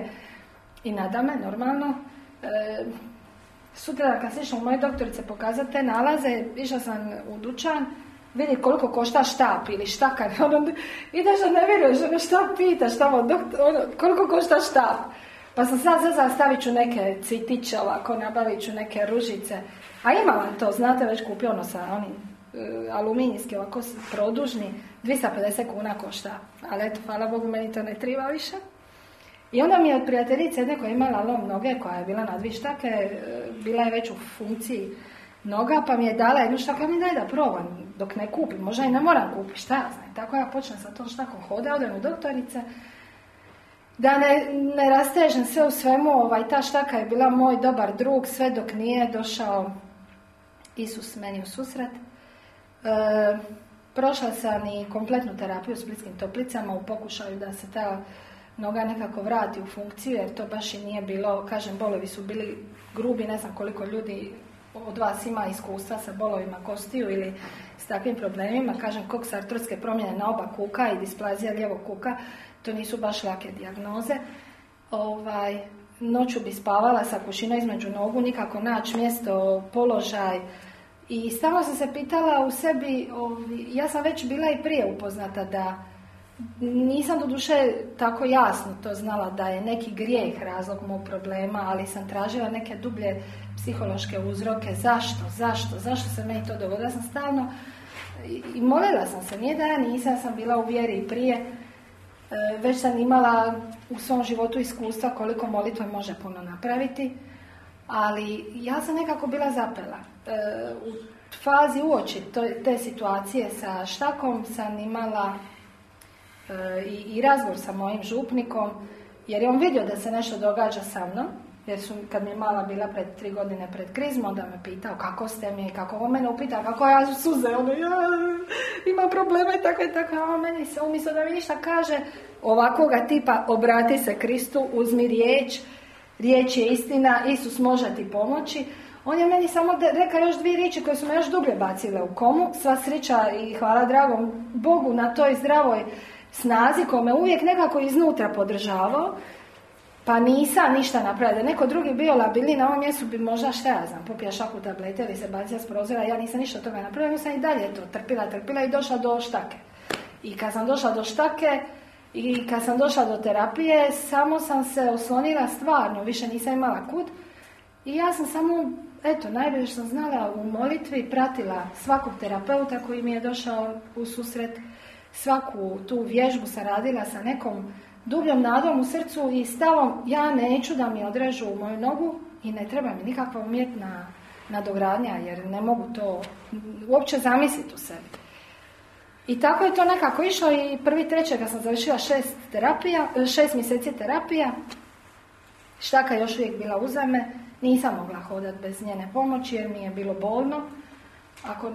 i nada me, normalno. E, sutra kad se u moje doktorice pokazati te nalaze, išla sam u dućan, vidi koliko košta štap ili štakar, ono, ideš da ne vjeruješ, ono šta pitaš tamo, doktor, ono, koliko košta štap. Pa sam sad sad stavit ću neke cvitiće ovako, nabavit ću neke ružice. A imala to, znate, već kupio ono sa onim uh, aluminijski, ovako produžni, 250 kuna košta. Ali eto, hvala Bogu, meni to ne treba više. I onda mi je od prijateljice jedne koja je imala lom noge, koja je bila na dvi štake, e, bila je već u funkciji noga, pa mi je dala jednu štaku, mi daj da probam dok ne kupim, možda i ne moram kupiti, šta ja znam. Tako ja počnem sa tom štakom hoda, odem u doktorice, da ne, ne rastežem sve u svemu, ovaj, ta štaka je bila moj dobar drug, sve dok nije došao Isus meni u susret. E, prošla sam i kompletnu terapiju u splitskim toplicama u pokušaju da se ta noga nekako vrati u funkciju, jer to baš i nije bilo, kažem, bolovi su bili grubi, ne znam koliko ljudi od vas ima iskustva sa bolovima kostiju ili s takvim problemima, kažem, koksartrotske promjene na oba kuka i displazija lijevog kuka, to nisu baš lake dijagnoze. Ovaj, noću bi spavala sa kušinom između nogu, nikako naći mjesto, položaj. I stalno sam se pitala u sebi, ja sam već bila i prije upoznata da nisam do duše tako jasno to znala da je neki grijeh razlog mog problema, ali sam tražila neke dublje psihološke uzroke. Zašto? Zašto? Zašto se meni to dogodilo? sam stalno i molila sam se. Nije da ja nisam, sam bila u vjeri i prije. E, već sam imala u svom životu iskustva koliko molitva može puno napraviti. Ali ja sam nekako bila zapela. E, u fazi uoči te situacije sa štakom sam imala i, i razgovor sa mojim župnikom, jer je on vidio da se nešto događa sa mnom, jer su, kad mi je mala bila pred tri godine pred krizmom, onda me pitao kako ste mi, kako on mene upita, kako ja suze, ono, ja ima problema i tako i tako, a meni se umjesto da mi ništa kaže, ovakvoga tipa, obrati se Kristu, uzmi riječ, riječ je istina, Isus može ti pomoći, on je meni samo rekao još dvije riječi koje su me još dublje bacile u komu, sva sreća i hvala dragom Bogu na toj zdravoj snazi ko me uvijek nekako iznutra podržavao, pa nisam ništa napravila. Da neko drugi bio labili na ovom mjestu bi možda šta ja znam, popija šaku tablete ili se bacija s prozora, ja nisam ništa od toga napravila, sam i dalje to trpila, trpila i došla do štake. I kad sam došla do štake i kad sam došla do terapije, samo sam se oslonila stvarno, više nisam imala kud. I ja sam samo, eto, najbolje što sam znala u molitvi, pratila svakog terapeuta koji mi je došao u susret, svaku tu vježbu sam radila sa nekom dubljom nadom u srcu i stavom ja neću da mi odrežu moju nogu i ne treba mi nikakva umjetna nadogradnja jer ne mogu to uopće zamisliti u sebi. I tako je to nekako išlo i prvi trećega sam završila šest, terapija, šest mjeseci terapija. Štaka još uvijek bila uzame. Nisam mogla hodati bez njene pomoći jer mi je bilo bolno ako,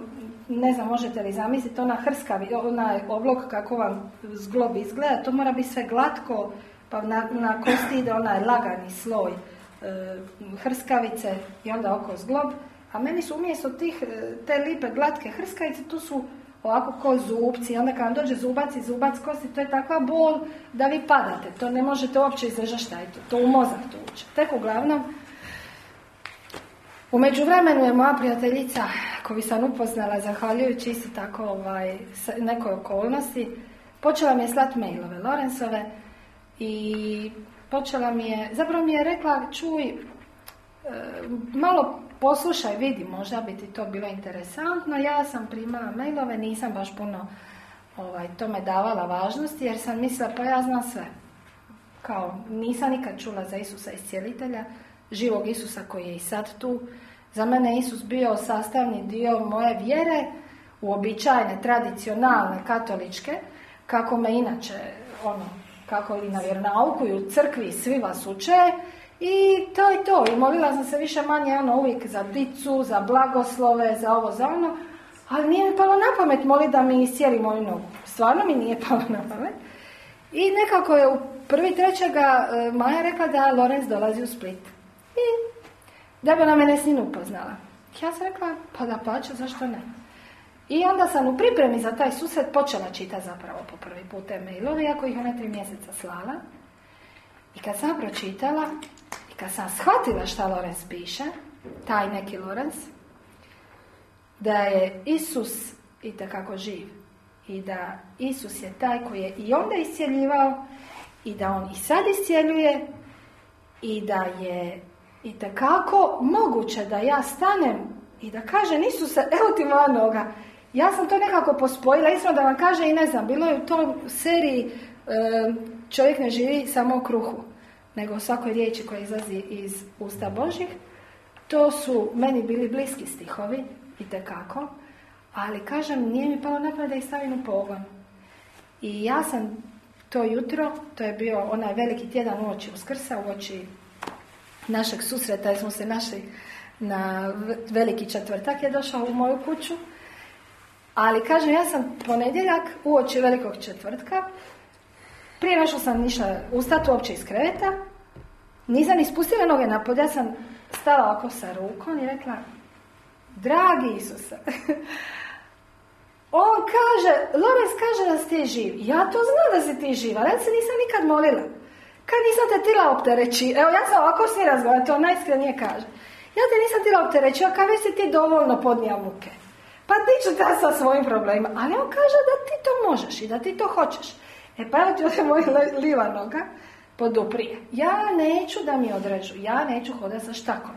ne znam, možete li zamisliti, ona hrskavi, onaj oblog kako vam zglob izgleda, to mora biti sve glatko, pa na, na kosti ide onaj lagani sloj e, hrskavice i onda oko zglob. A meni su umjesto tih, e, te lipe glatke hrskavice, tu su ovako ko zubci, onda kad vam dođe zubac i zubac kosti, to je takva bol da vi padate, to ne možete uopće izdržati šta je to, to u mozak to uče. Tek uglavnom, u međuvremenu je moja prijateljica koju sam upoznala zahvaljujući isto tako ovaj, nekoj okolnosti, počela mi je slati mailove Lorenzove i počela mi je, zapravo mi je rekla, čuj, e, malo poslušaj, vidi, možda bi ti to bilo interesantno. Ja sam primala mailove, nisam baš puno ovaj, tome davala važnosti, jer sam mislila, pa ja znam sve. Kao, nisam nikad čula za Isusa iscijelitelja, živog Isusa koji je i sad tu, Za mene Isus bio sastavni dio moje vjere, uobičajene, tradicionalne, katoličke, kako me inače, ono, kako li na vjernauku i u crkvi svi vas uče, i to je to. I molila sam se više manje ono uvijek za dicu, za blagoslove, za ovo, za ono. Ali nije mi palo na pamet moliti da mi iscijeli moju nogu. Stvarno mi nije palo na pamet. I nekako je u prvi trećega e, Maja rekla da Lorenz dolazi u Split. I da bi ona mene s njim upoznala. Ja sam rekla, pa da plaća, zašto ne? I onda sam u pripremi za taj susret počela čitati zapravo po prvi put te mailove, iako ih ona tri mjeseca slala. I kad sam pročitala, i kad sam shvatila šta Lorenz piše, taj neki Lorenz, da je Isus i kako živ i da Isus je taj koji je i onda iscjeljivao i da on i sad iscjeljuje i da je i kako moguće da ja stanem i da kažem Isuse, evo ti moja noga. Ja sam to nekako pospojila, iskreno da vam kaže i ne znam, bilo je u toj seriji čovjek ne živi samo u kruhu, nego u svakoj riječi koja izlazi iz usta Božih. To su meni bili bliski stihovi, i kako, ali kažem, nije mi palo napraviti da ih stavim u pogon. I ja sam to jutro, to je bio onaj veliki tjedan uoči uskrsa, uoči našeg susreta, jer smo se našli na veliki četvrtak je došao u moju kuću. Ali kažem, ja sam ponedjeljak uoči velikog četvrtka, prije nešto sam išla ustati uopće iz kreveta, nisam ispustila noge na pod, ja sam stala ovako sa rukom i rekla, dragi Isuse, on kaže, Lorenz kaže da si ti živ. Ja to znam da si ti živ, ali ja se nisam nikad molila. Kad nisam te tila optereći, evo ja sam ovako s njim to najiskrenije kaže. Ja te nisam tila opterećiva, kad već si ti dovoljno podnija muke. Pa ti ću ta sa svojim problemima. Ali on kaže da ti to možeš i da ti to hoćeš. E pa evo ti ovdje moj liva noga poduprije. Ja neću da mi odrežu, ja neću hodati sa štakom.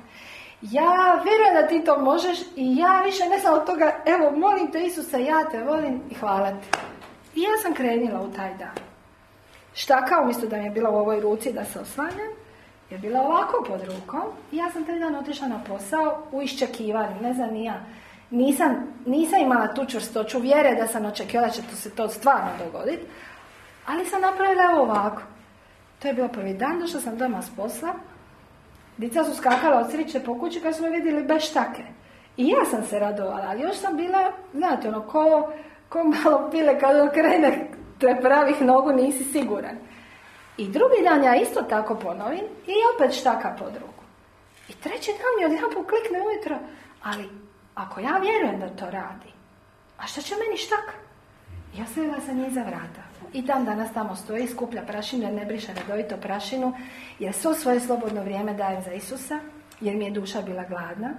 Ja vjerujem da ti to možeš i ja više ne sam od toga, evo, molim te Isuse, ja te volim i hvala ti. I ja sam krenila u taj dan. Štaka, umjesto da mi je bila u ovoj ruci da se osvanjam, je bila ovako pod rukom i ja sam taj dan otišla na posao u iščekivanju, ne znam ni ja. Nisam, nisam imala tu čvrstoću vjere da sam očekivala da će to se to stvarno dogoditi, ali sam napravila ovako. To je bio prvi dan, došla sam doma s posla, Dica su skakala od sriće po kući kad smo vidjeli bez štake. I ja sam se radovala, ali još sam bila, znate, ono, ko, ko malo pile kad okrene te pravih nogu, nisi siguran. I drugi dan ja isto tako ponovim i opet štaka pod ruku. I treći dan mi odjedanput klikne ujutro, ali ako ja vjerujem da to radi, a šta će meni štaka? Ja se sam iza vrata. I dan danas tamo stoji, skuplja prašinu jer ne briše redovito prašinu, jer svo svoje slobodno vrijeme dajem za Isusa, jer mi je duša bila gladna,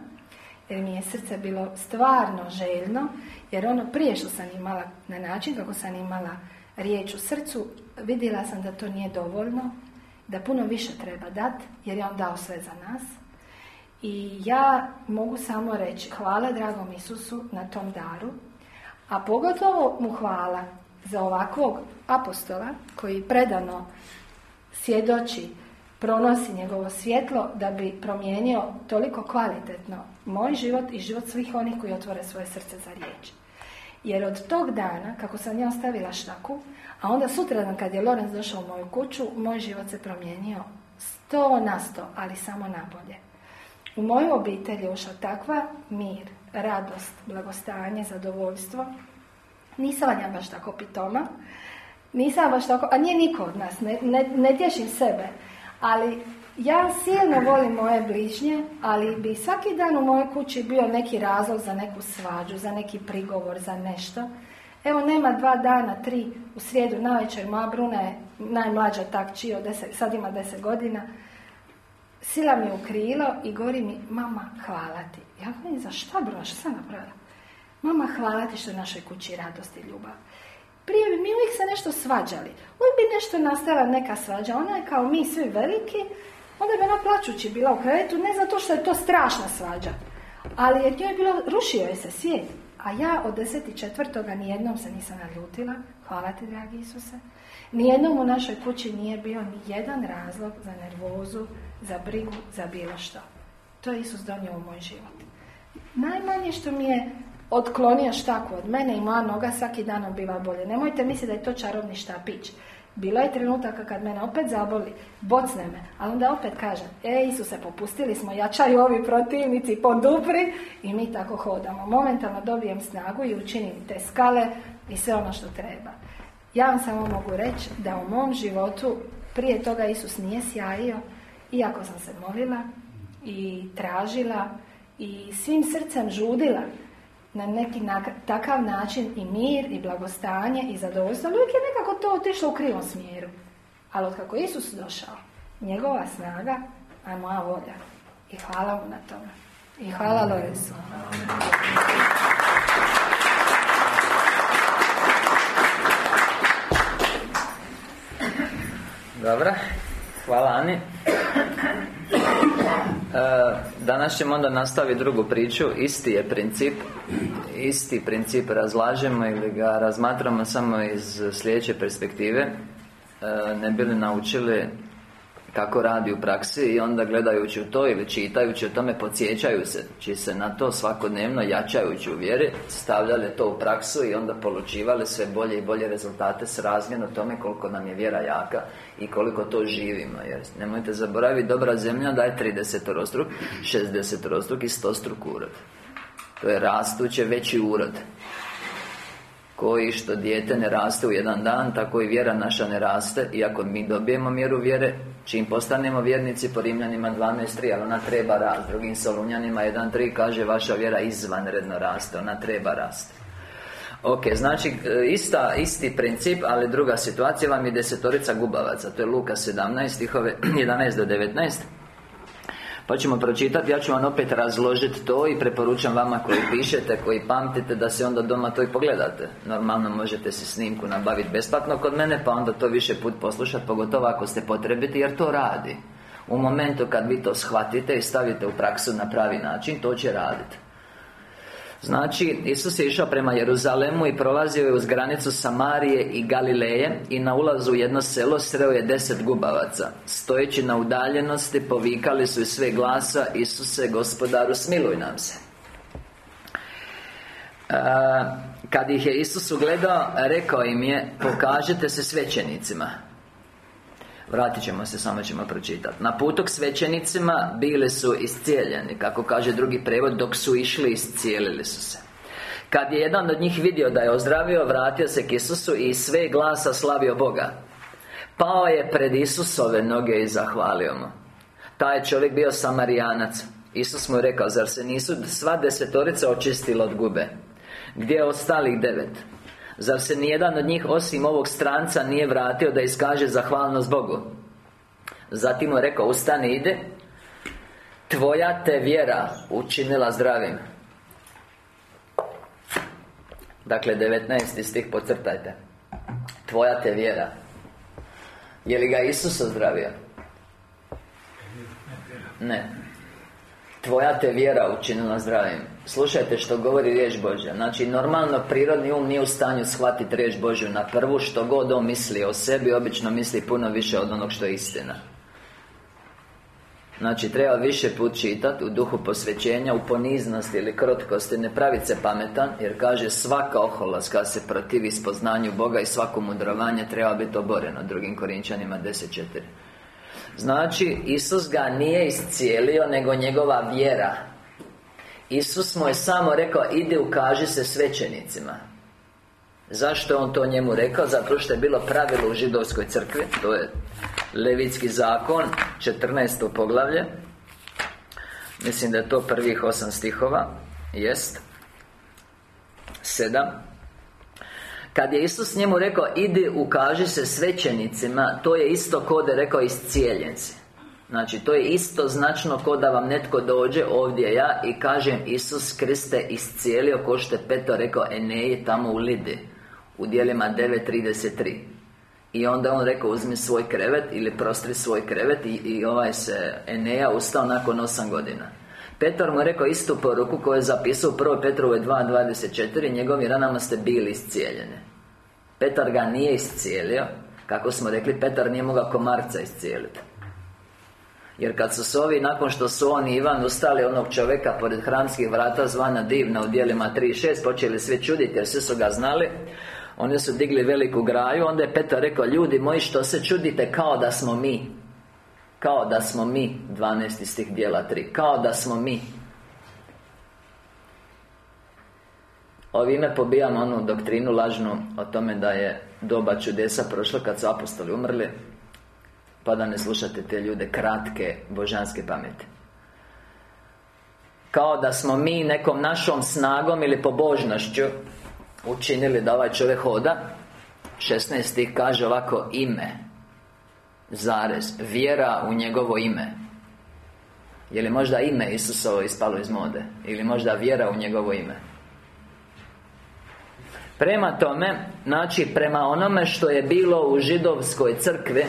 jer mi je srce bilo stvarno željno, jer ono prije što sam imala na način kako sam imala riječ u srcu, vidjela sam da to nije dovoljno, da puno više treba dati, jer je on dao sve za nas. I ja mogu samo reći hvala dragom Isusu na tom daru, a pogotovo mu hvala za ovakvog apostola koji predano svjedoči, pronosi njegovo svjetlo da bi promijenio toliko kvalitetno moj život i život svih onih koji otvore svoje srce za riječ. Jer od tog dana, kako sam ja ostavila štaku, a onda sutradan kad je Lorenz došao u moju kuću, moj život se promijenio sto na sto, ali samo nabolje. U moju obitelj je ušao takva mir, radost, blagostanje, zadovoljstvo, nisam ja baš tako pitoma, nisam baš tako, a nije niko od nas, ne, ne, ne tješim sebe, ali ja silno volim moje bližnje, ali bi svaki dan u mojoj kući bio neki razlog za neku svađu, za neki prigovor, za nešto. Evo, nema dva dana, tri, u srijedu navečer, moja Bruna je najmlađa tak čio, deset, sad ima deset godina, sila mi u krilo i govori mi, mama, hvala ti. Ja govorim, za šta Bruna, što sam napravila? Mama, hvala ti što je našoj kući radost i ljubav. Prije bi mi uvijek se nešto svađali. Uvijek bi nešto nastala neka svađa. Ona je kao mi svi veliki, onda bi ona plaćući bila u krevetu, ne zato što je to strašna svađa. Ali je njoj bilo, rušio je se svijet. A ja od deseti četvrtoga nijednom se nisam naljutila. Hvala ti, dragi Isuse. Nijednom u našoj kući nije bio ni jedan razlog za nervozu, za brigu, za bilo što. To je Isus donio u moj život. Najmanje što mi je otklonio štaku od mene i moja noga svaki dan biva bolje. Nemojte misliti da je to čarobni štapić. Bilo je trenutaka kad mene opet zaboli, bocne me, ali onda opet kažem, e Isuse, popustili smo, jačaju ovi protivnici, podupri i mi tako hodamo. Momentalno dobijem snagu i učinim te skale i sve ono što treba. Ja vam samo mogu reći da u mom životu prije toga Isus nije sjajio, iako sam se molila i tražila i svim srcem žudila na neki takav način i mir i blagostanje i zadovoljstvo, uvijek je nekako to otišlo u krivom smjeru. Ali od kako Isus došao, njegova snaga, a moja volja. I hvala mu na tome. I hvala Loresu. Dobro, hvala Ani. E, danas ćemo onda nastaviti drugu priču. Isti je princip Isti princip razlažemo ili ga razmatramo samo iz sljedeće perspektive. E, Ne bi li naučili kako radi u praksi i onda gledajući u to ili čitajući o tome podsjećaju se či se na to svakodnevno jačajući u vjeri stavljali to u praksu i onda polučivali sve bolje i bolje rezultate s razmjeno tome koliko nam je vjera jaka i koliko to živimo jer nemojte zaboraviti dobra zemlja daje 30 rostruk 60 rostruk i 100 struk urod to je rastuće veći urod koji što dijete ne raste u jedan dan Tako i vjera naša ne raste. Iako mi dobijemo mjeru vjere Čim postanemo vjernici po Rimljanima 12.3 Ali ona treba rast. Drugim Solunjanima 1.3 kaže Vaša vjera izvanredno raste Ona treba rasti Ok, znači e, ista, isti princip, ali druga situacija vam je desetorica gubavaca. To je Luka 17, stihove 11 do 19 pa ćemo pročitati, ja ću vam opet razložiti to i preporučam vama koji pišete, koji pamtite da se onda doma to i pogledate. Normalno možete si snimku nabaviti besplatno kod mene pa onda to više put poslušati Pogotovo ako ste potrebiti jer to radi. U momentu kad vi to shvatite i stavite u praksu na pravi način, to će raditi Znači, Isus je išao prema Jeruzalemu i prolazio je uz granicu Samarije i Galileje I na ulazu u jedno selo sreo je deset gubavaca. Stojeći na udaljenosti, povikali su iz sve glasa Isuse, gospodaru, smiluj nam se. Kad ih je Isus ugledao, rekao im je Pokažite se svećenicima Vratit ćemo se, samo ćemo pročitati Na putu k svećenicima bili su iscijeljeni Kako kaže drugi prevod Dok su išli, iscijelili su se. Kad je jedan od njih vidio da je ozdravio Vratio se k Isusu i sve glasa slavio Boga. Pao je pred Isusove noge i zahvalio mu. Taj je čovjek bio Samarijanac Isus mu je rekao Zar se nisu sva desetorica očistila od gube? Gdje je ostalih devet Zar se nijedan od njih osim ovog stranca nije vratio da iskaže zahvalnost Bogu? Zatim mu rekao, ustani ide Tvoja te vjera učinila zdravim Dakle, 19. stih pocrtajte Tvoja te vjera Je li ga Isus ozdravio? Ne Tvoja te vjera učinila zdravim. Slušajte što govori riječ Božja. Znači, normalno, prirodni um nije u stanju shvatiti riječ Božju Na prvu, što god on misli o sebi Obično misli puno više od onog što je istina. Znači, treba više put čitati U duhu posvećenja, u poniznosti ili krotkosti. Ne praviti se pametan Jer kaže, svaka oholost Kad se protivi spoznanju Boga I svako mudrovanje Treba biti oboreno. Drugim Korinčanima 10.4 Znači, Isus ga nije iscijelio Nego njegova vjera Isus mu je samo rekao Ide ukaži se svećenicima Zašto je on to njemu rekao? Zato što je bilo pravilo u židovskoj crkvi To je Levitski zakon 14. poglavlje Mislim da je to prvih osam stihova Jest Sedam kad je Isus njemu rekao Idi ukaži se svećenicima To je isto kod je rekao iscijeljenci Znači, to je isto značno ko da vam netko dođe ovdje ja I kažem Isus Kriste iscijelio Ko što je Peto rekao Eneji tamo u Lidi U dijelima 9.33 I onda on rekao uzmi svoj krevet Ili prostri svoj krevet I, i ovaj se Eneja ustao nakon osam godina. Petar mu je rekao istu poruku koju je zapisao u 1. Petrovoj 2.24 Njegovim ranama ste bili iscijeljeni Petar ga nije iscijelio. Kako smo rekli, Petar nije mogao komarca iscijeliti Jer kad su se ovi, nakon što su on i Ivan ustali onog čovjeka pored hramskih vrata zvana divna u dijelima 3 i 6 Počeli svi čuditi jer svi su ga znali Oni su digli veliku graju Onda je Petar rekao Ljudi moji što se čudite kao da smo mi Kao da smo mi 12 stih dijela 3 Kao da smo mi Ovime pobijamo onu doktrinu lažnu O tome da je doba čudesa prošlo kad su apostoli umrli pa da ne slušate te ljude kratke božanske pameti. Kao da smo mi nekom našom snagom ili pobožnošću Učinili da ovaj čovjek hoda 16. kaže ovako ime Zarez Vjera u njegovo ime. Je li možda ime Isusovo ispalo iz mode? Ili možda vjera u njegovo ime Prema tome Znači prema onome što je bilo u židovskoj crkvi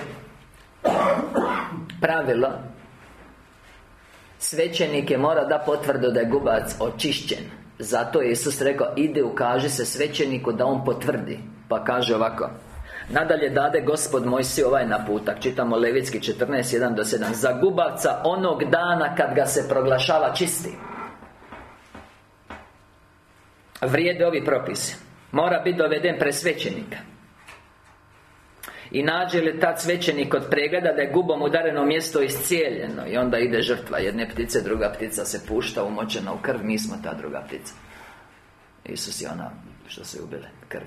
Pravilo Svećenik je mora da potvrdu da je gubac očišćen. Zato je Isus rekao Ide ukaži se svećeniku da on potvrdi. Pa kaže ovako Nadalje dade gospod si ovaj naputak. Čitamo Levitski 14, do 7 Za gubavca onog dana kad ga se proglašava čisti Vrijede ovi propisi Mora biti doveden pre svećenika. I nađe li tad svećenik kod pregleda da je gubom udareno mjesto iscijeljeno I onda ide žrtva. Jedne ptice, druga ptica se pušta umočena u krv Mi smo ta druga ptica. Isus je ona što se ubile, krv.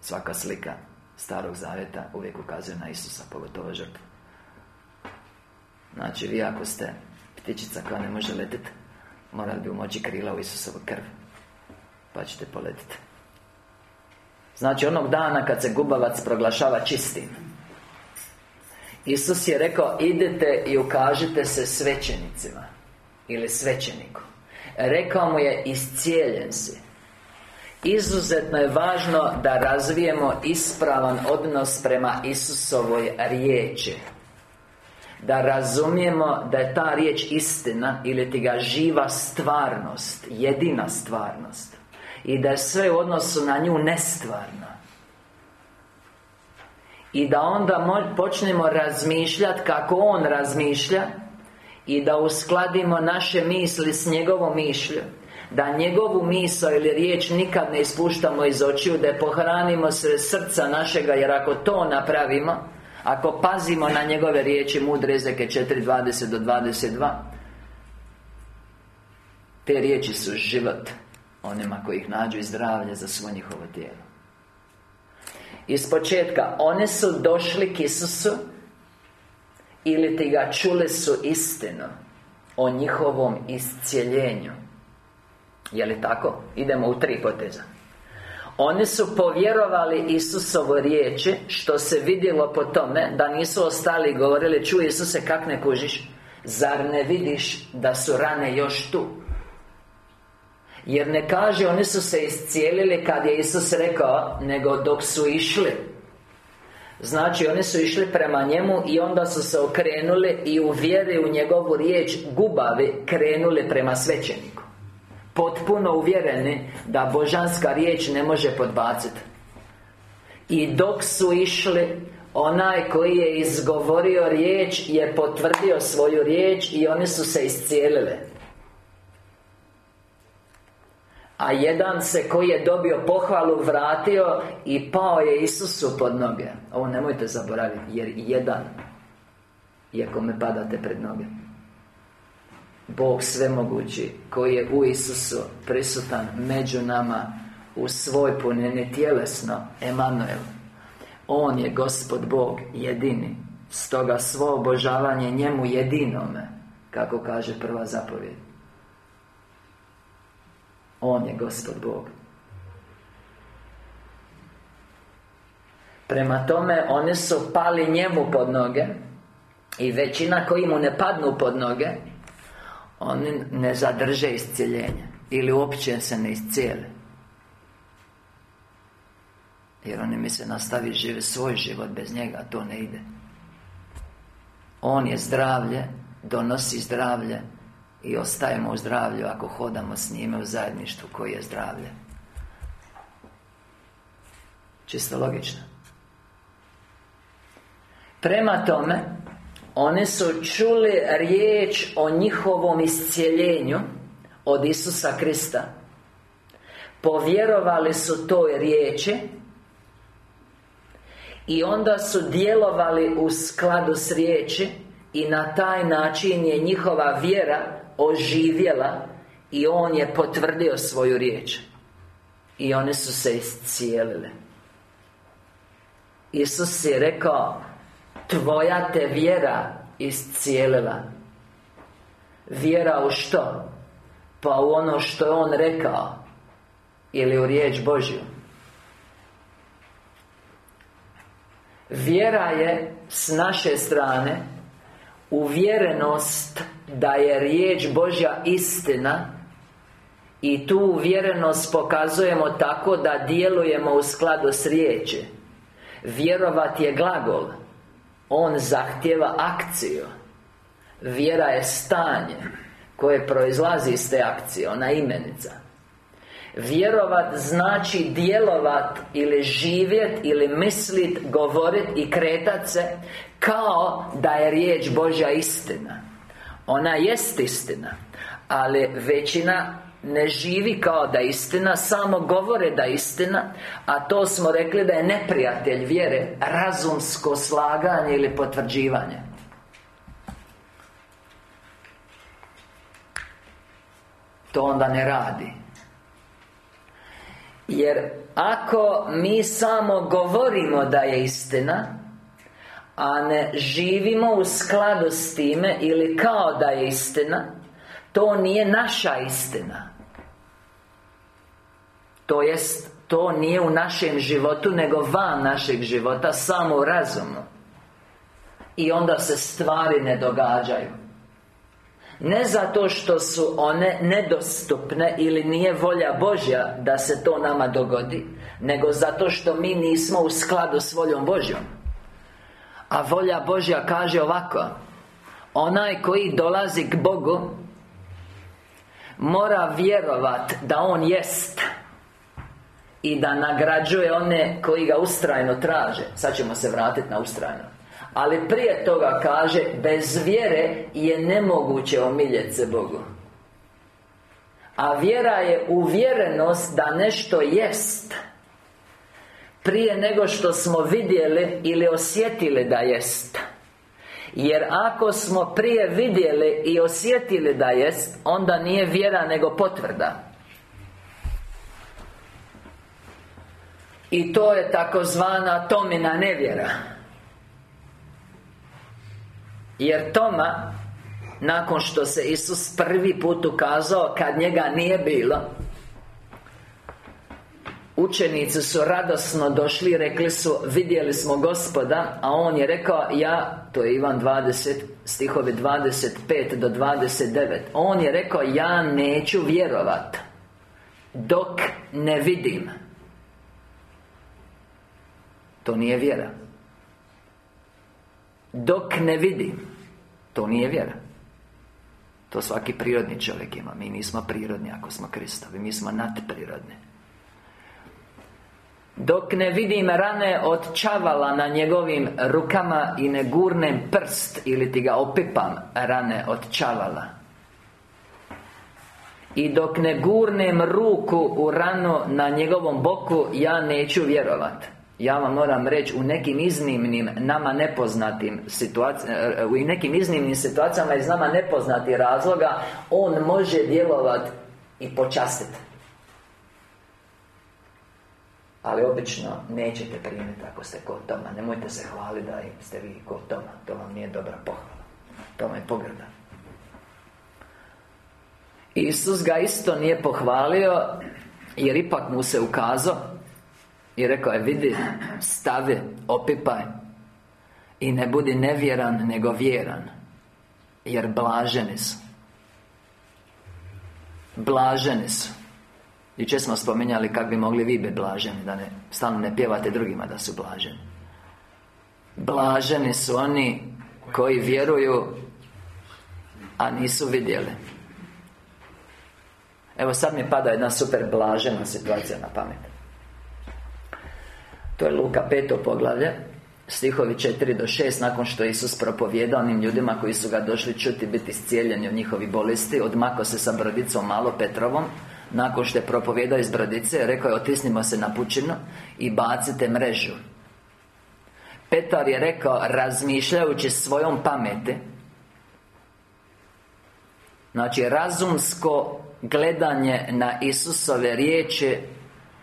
Svaka slika starog zavjeta uvijek ukazuje na Isusa, pogotovo žrtvu Znači vi ako ste ptičica koja ne može letiti Morali bi umoći krila u Isusovu krv Pa ćete poletiti Znači onog dana kad se gubavac proglašava čistim Isus je rekao Idete i ukažite se svećenicima Ili svećeniku. Rekao mu je iscijeljen si. Izuzetno je važno da razvijemo ispravan odnos prema Isusovoj riječi. Da razumijemo da je ta riječ istina Ili ti ga živa stvarnost Jedina stvarnost i da je sve u odnosu na nju nestvarno. I da onda počnemo razmišljati kako On razmišlja I da uskladimo naše misli s njegovom mišlju. Da njegovu misao ili riječ nikad ne ispuštamo iz očiju Da pohranimo se srca našega Jer ako to napravimo Ako pazimo na njegove riječi Mudre Ezeke 4.20 do 22 Te riječi su život Onima koji ih nađu i zdravlje za svo njihovo tijelo Iz početka One su došli k Isusu Ili ti ga čule su istinu O njihovom iscijeljenju. Je li tako? Idemo u tri poteza. Oni su povjerovali Isusovo riječi Što se vidjelo po tome Da nisu ostali govorili Čuj Isuse kak ne kužiš? Zar ne vidiš da su rane još tu jer ne kaže oni su se iscijelili kad je Isus rekao Nego dok su išli. Znači oni su išli prema njemu I onda su se okrenuli I u vjeri u njegovu riječ Gubavi krenuli prema svećeniku. Potpuno uvjereni Da božanska riječ ne može podbaciti I dok su išli Onaj koji je izgovorio riječ Je potvrdio svoju riječ I oni su se iscijelili a jedan se koji je dobio pohvalu vratio I pao je Isusu pod noge. Ovo nemojte zaboraviti Jer jedan Iako me padate pred noge. Bog svemogući Koji je u Isusu prisutan među nama U svoj punjeni tjelesno Emanuel. On je Gospod Bog jedini Stoga svo obožavanje njemu jedinome Kako kaže prva zapovjed on je Gospod Bog. Prema tome, oni su pali njemu pod noge I većina koji mu ne padnu pod noge Oni ne zadrže iscijeljenje Ili uopće se ne iscijele. Jer oni misle nastavi žive svoj život bez njega To ne ide. On je zdravlje Donosi zdravlje i ostajemo u zdravlju ako hodamo s njime u zajedništvu koji je zdravlje. Čisto logično. Prema tome Oni su čuli riječ o njihovom iscijeljenju Od Isusa Krista. Povjerovali su toj riječi I onda su djelovali u skladu s riječi I na taj način je njihova vjera oživjela I On je potvrdio svoju riječ. I oni su se iscijelili Isus je rekao Tvoja te vjera iscijelila. Vjera u što? Pa u ono što je On rekao Ili u riječ Božju. Vjera je s naše strane Uvjerenost da je riječ Božja istina I tu uvjerenost pokazujemo tako da djelujemo u skladu s riječi. Vjerovat je glagol. On zahtjeva akciju. Vjera je stanje Koje proizlazi iz te akcije Ona imenica. Vjerovat znači djelovat Ili živjet Ili mislit, govorit i kretat se Kao da je riječ Božja istina Ona jest istina Ali većina ne živi kao da istina Samo govore da istina A to smo rekli da je neprijatelj vjere Razumsko slaganje ili potvrđivanje. To onda ne radi. Jer ako mi samo govorimo da je istina A ne živimo u skladu s time Ili kao da je istina To nije naša istina. To jest, to nije u našem životu, nego van našeg života, samo u razumu. I onda se stvari ne događaju. Ne zato što su one nedostupne ili nije volja Božja da se to nama dogodi Nego zato što mi nismo u skladu s voljom Božjom A volja Božja kaže ovako Onaj koji dolazi k Bogu Mora vjerovat da On jest i da nagrađuje one koji ga ustrajno traže. Sad ćemo se vratiti na ustrajno. Ali prije toga kaže Bez vjere je nemoguće omiljeti se Bogu. A vjera je uvjerenost da nešto jest Prije nego što smo vidjeli ili osjetili da jest. Jer ako smo prije vidjeli i osjetili da jest Onda nije vjera nego potvrda. I to je takozvana Tomina nevjera. Jer Toma Nakon što se Isus prvi put ukazao Kad njega nije bilo Učenici su radosno došli i rekli su Vidjeli smo gospoda A on je rekao Ja, to je Ivan 20 Stihovi 25 do 29 On je rekao Ja neću vjerovat Dok ne vidim. To nije vjera. Dok ne vidim To nije vjera. To svaki prirodni čovjek ima. Mi nismo prirodni ako smo Kristovi Mi smo nadprirodni dok ne vidim rane od čavala na njegovim rukama I ne gurnem prst Ili ti ga opipam rane od čavala. I dok ne gurnem ruku u ranu na njegovom boku Ja neću vjerovat. Ja vam moram reći u nekim iznimnim nama nepoznatim situacijama u nekim iznimnim situacijama iz nama nepoznatih razloga on može djelovati i počastiti ali obično nećete primiti ako ste kod Toma Nemojte se hvaliti da ste vi kod Toma To vam nije dobra pohvala. To vam je pogrda Isus ga isto nije pohvalio Jer ipak mu se ukazao i rekao je, vidi, stavi, opipaj I ne budi nevjeran, nego vjeran Jer blaženi su. Blaženi su Jučer smo spominjali kako bi mogli vi biti blaženi Da ne, stalno ne pjevate drugima da su blaženi. Blaženi su oni koji vjeruju A nisu vidjeli. Evo sad mi pada jedna super blažena situacija na pamet. To je Luka peto poglavlje Stihovi 4 do 6 Nakon što je Isus propovijedao onim ljudima koji su ga došli čuti biti iscijeljeni od njihovih bolesti Odmako se sa brodicom malo Petrovom Nakon što je propovijedao iz brodice Rekao je otisnimo se na pučinu I bacite mrežu. Petar je rekao Razmišljajući svojom pameti Znači razumsko gledanje na Isusove riječi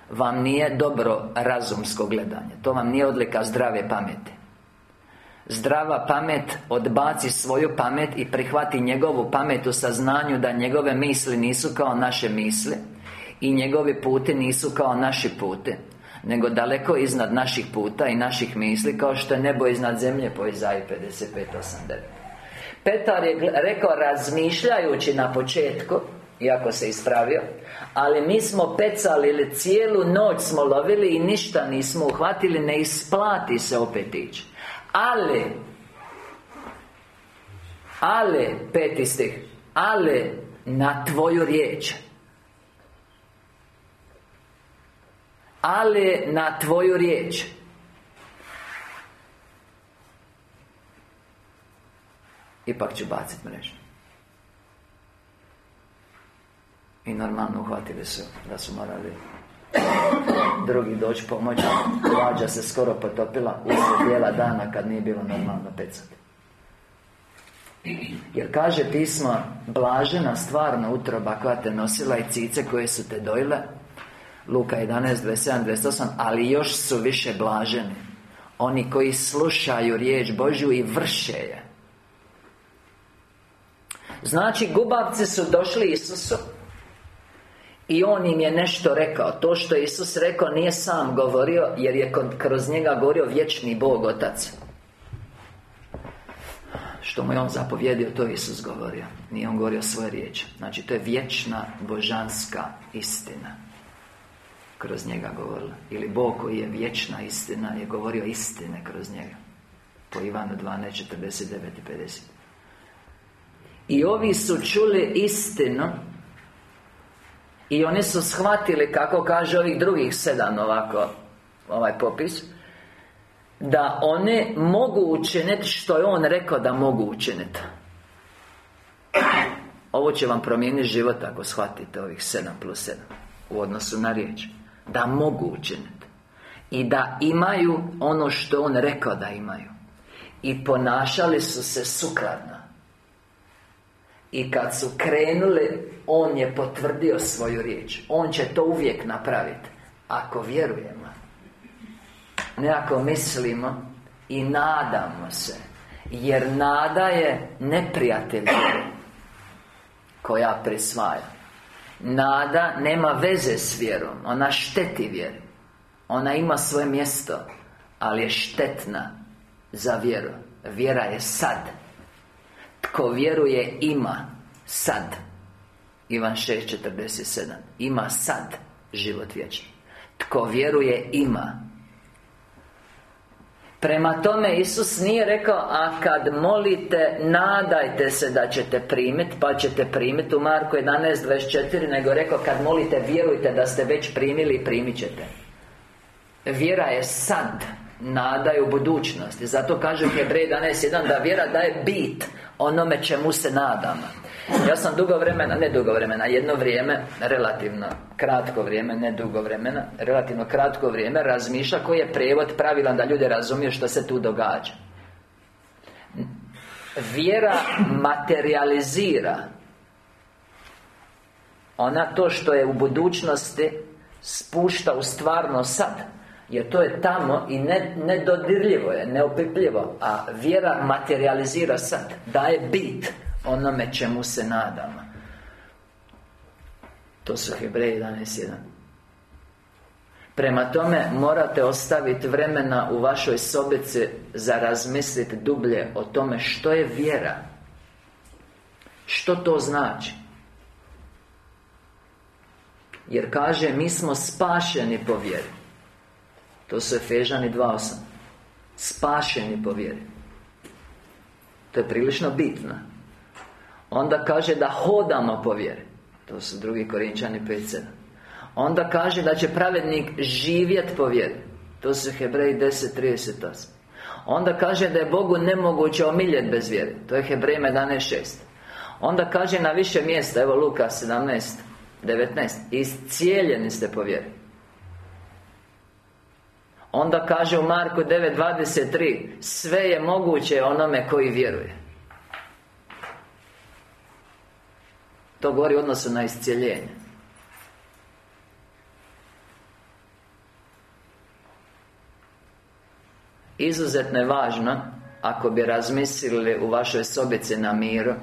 Vam nije dobro razumsko gledanje. To vam nije odlika zdrave pameti Zdrava pamet odbaci svoju pamet i prihvati njegovu pamet u saznanju da njegove misli nisu kao naše misli I njegovi puti nisu kao naši puti Nego daleko iznad naših puta i naših misli Kao što je nebo iznad zemlje po Izaji 55.8.9 Petar je rekao razmišljajući na početku Iako se ispravio Ali mi smo pecali ili cijelu noć smo lovili I ništa nismo uhvatili Ne isplati se opet ići Ali Ali Peti stih. Ali na tvoju riječ. Ali na tvoju riječ. Ipak ću baciti mrežu. I normalno uhvatili su da su morali Drugi doći pomoći Lađa se skoro potopila Usred bijela dana kad nije bilo normalno pecati Jer kaže pismo Blažena stvarna utroba koja te nosila i cice koje su te dojile Luka 11, 27, 28 Ali još su više blaženi. Oni koji slušaju riječ Božju i vrše je. Znači, gubavci su došli Isusu I On im je nešto rekao. To što je Isus rekao nije sam govorio Jer je kroz njega govorio vječni Bog Otac. Što mu je On zapovjedio, to je Isus govorio. Nije On govorio svoje riječi. Znači, to je vječna božanska istina. Kroz njega govorila. Ili Bog koji je vječna istina Je govorio istine kroz njega. Po Ivanu 12, 49 i 50 i ovi su čuli istinu I oni su shvatili, kako kaže ovih drugih sedam ovako Ovaj popis Da one mogu učiniti što je on rekao da mogu učiniti Ovo će vam promijeniti život ako shvatite ovih sedam plus sedam U odnosu na riječ. Da mogu učiniti I da imaju ono što on rekao da imaju. I ponašali su se sukladno i kad su krenuli On je potvrdio svoju riječ. On će to uvijek napraviti Ako vjerujemo. Ne ako mislimo I nadamo se. Jer nada je neprijatelj Koja prisvaja Nada nema veze s vjerom. Ona šteti vjeri Ona ima svoje mjesto Ali je štetna Za vjeru. Vjera je sad Tko vjeruje ima Sad. Ivan 6.47 Ima sad život vječni. Tko vjeruje ima. Prema tome Isus nije rekao A kad molite Nadajte se da ćete primiti Pa ćete primiti u Marku 11.24 Nego rekao kad molite Vjerujte da ste već primili i primit ćete. Vjera je sad Nada je u budućnosti. Zato kaže Hebrej 11.1 Da vjera daje bit Onome čemu se nadamo. Ja sam dugo vremena, ne dugo vremena Jedno vrijeme, relativno kratko vrijeme Ne dugo vremena, relativno kratko vrijeme Razmišlja koji je prijevod pravilan Da ljude razumiju što se tu događa. Vjera materializira Ona to što je u budućnosti Spušta u stvarno sad jer to je tamo i ne, nedodirljivo je, neopipljivo A vjera materializira sad Daje bit onome čemu se nadamo. To su Hebreji 11.1 Prema tome, morate ostaviti vremena u vašoj sobici Za razmisliti dublje o tome što je vjera. Što to znači? Jer kaže, mi smo spašeni po vjeri to su Efežani 2.8 Spašeni po vjeri. To je prilično bitno. Onda kaže da hodamo po vjeri. To su drugi Korinčani 5.7 Onda kaže da će pravednik živjeti po vjeri. To su Hebreji 10.38 Onda kaže da je Bogu nemoguće omiljet bez vjere. To je Hebrejima 11.6 Onda kaže na više mjesta Evo Luka 17 19 Iscijeljeni ste po vjeri Onda kaže u Marku 9.23 Sve je moguće onome koji vjeruje. To govori u odnosu na iscijeljenje. Izuzetno je važno Ako bi razmislili u vašoj sobici na miru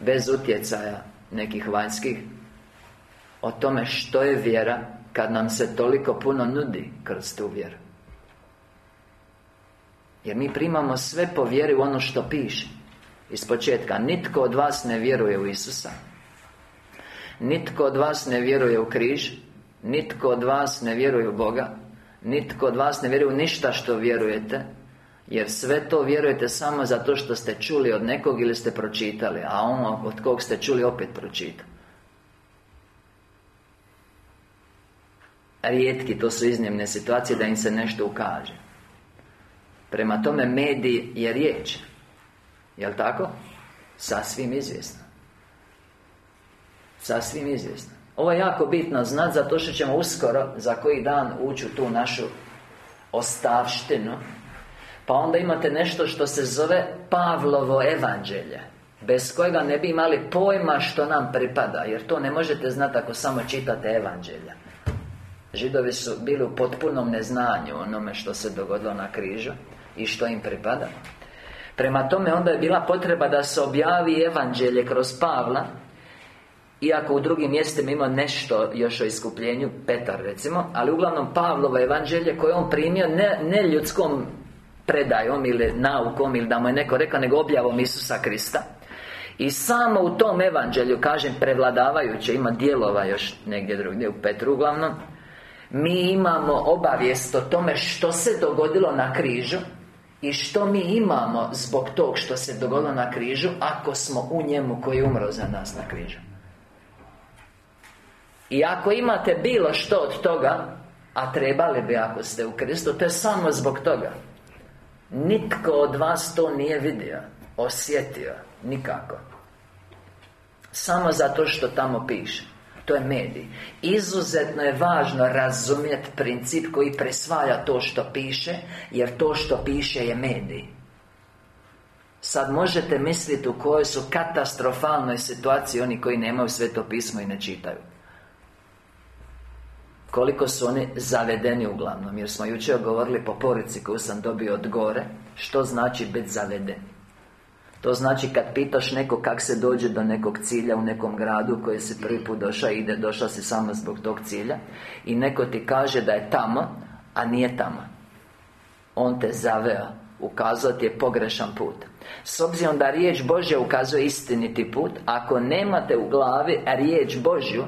Bez utjecaja nekih vanjskih O tome što je vjera Kad nam se toliko puno nudi kroz tu vjeru Jer mi primamo sve po vjeri u ono što piše. Iz početka Nitko od vas ne vjeruje u Isusa. Nitko od vas ne vjeruje u križ. Nitko od vas ne vjeruje u Boga. Nitko od vas ne vjeruje u ništa što vjerujete. Jer sve to vjerujete samo zato što ste čuli od nekog ili ste pročitali A ono od kog ste čuli opet pročitali Rijetki, to su iznimne situacije da im se nešto ukaže Prema tome, medij je riječ. Jel' tako? Sasvim izvjesno. Sasvim izvjesno. Ovo je jako bitno znat zato što ćemo uskoro Za koji dan ući u tu našu Ostavštinu. Pa onda imate nešto što se zove Pavlovo evanđelje Bez kojega ne bi imali pojma što nam pripada Jer to ne možete znati ako samo čitate evanđelja. Židovi su bili u potpunom neznanju onome što se dogodilo na križu I što im pripada. Prema tome onda je bila potreba da se objavi evanđelje kroz Pavla iako u drugim mjestima ima nešto još o iskupljenju Petar recimo Ali uglavnom Pavlovo evanđelje koje on primio ne, ne ljudskom predajom ili naukom ili da mu je neko rekao nego objavom Isusa Krista. I samo u tom evanđelju, kažem, prevladavajuće Ima dijelova još negdje drugdje u Petru uglavnom Mi imamo obavijest o tome što se dogodilo na križu I što mi imamo zbog tog što se dogodilo na križu Ako smo u njemu koji umro za nas na križu? I ako imate bilo što od toga A trebali bi ako ste u Kristu To je samo zbog toga. Nitko od vas to nije vidio Osjetio Nikako. Samo zato što tamo piše To je medij. Izuzetno je važno razumjeti princip koji presvaja to što piše Jer to što piše je medij. Sad možete misliti u kojoj su katastrofalnoj situaciji Oni koji nemaju sveto pismo i ne čitaju. Koliko su oni zavedeni uglavnom Jer smo jučer govorili po porici koju sam dobio od gore Što znači biti zaveden To znači kad pitaš neko kak se dođe do nekog cilja u nekom gradu Koji si prvi put došao ide Došao si samo zbog tog cilja I neko ti kaže da je tamo A nije tamo. On te zaveo. Ukazao ti je pogrešan put. S obzirom da riječ Božja ukazuje istiniti put Ako nemate u glavi riječ Božju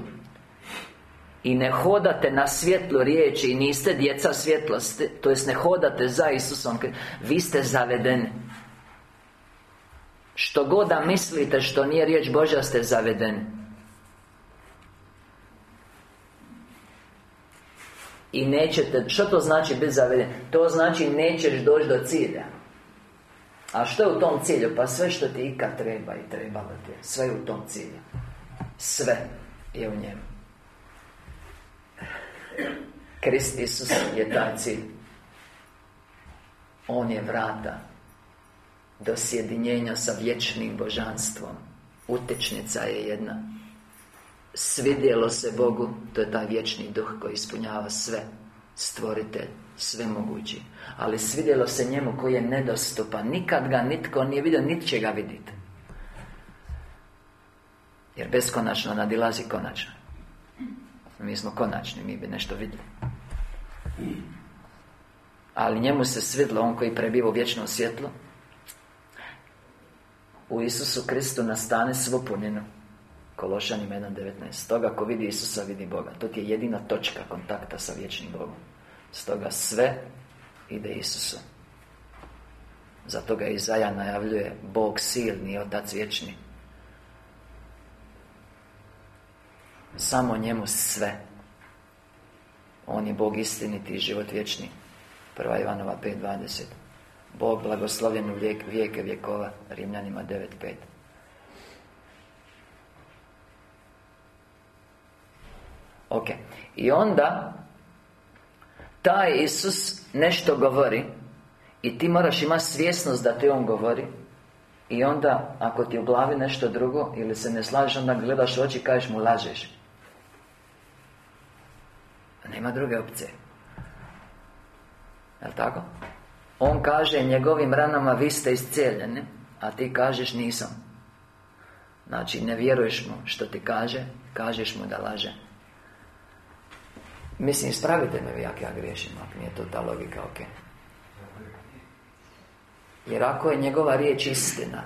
i ne hodate na svjetlu riječi I niste djeca svjetlosti To jest ne hodate za Isusom Vi ste zavedeni Što god da mislite što nije riječ Božja ste zavedeni. I nećete, što to znači biti zaveden? To znači nećeš doći do cilja. A što je u tom cilju? Pa sve što ti ikad treba i trebalo ti Sve je u tom cilju. Sve je u njemu. Krist Isus je taj cilj. On je vrata Do sjedinjenja sa vječnim božanstvom. Utečnica je jedna. Svidjelo se Bogu To je taj vječni duh koji ispunjava sve. Stvoritelj sve mogući Ali svidjelo se njemu koji je nedostupan. Nikad ga nitko nije vidio, niti će ga vidjeti Jer beskonačno nadilazi konačno. Mi smo konačni, mi bi nešto vidjeli. Ali njemu se svidlo, on koji prebiva u vječnom svjetlu U Isusu Kristu nastane svu puninu Kološanima 1.19 Stoga ako vidi Isusa, vidi Boga. To ti je jedina točka kontakta sa vječnim Bogom. Stoga sve ide Isusu. Zato ga Izaja najavljuje Bog silni, Otac vječni. Samo njemu sve. On je Bog istiniti i život vječni. Prva Ivanova 5.20 Bog blagoslovljen u vijek, vijeke vjekova Rimljanima 9.5 Ok I onda Taj Isus nešto govori I ti moraš imati svjesnost da ti On govori I onda, ako ti u glavi nešto drugo Ili se ne slažeš, onda gledaš u oči i kažeš mu lažeš. Nema druge opcije. Jel' tako? On kaže njegovim ranama vi ste iscijeljeni A ti kažeš nisam. Znači ne vjeruješ mu što ti kaže Kažeš mu da laže. Mislim, ispravite me vi ako ja griješim Ako nije to ta logika, ok. Jer ako je njegova riječ istina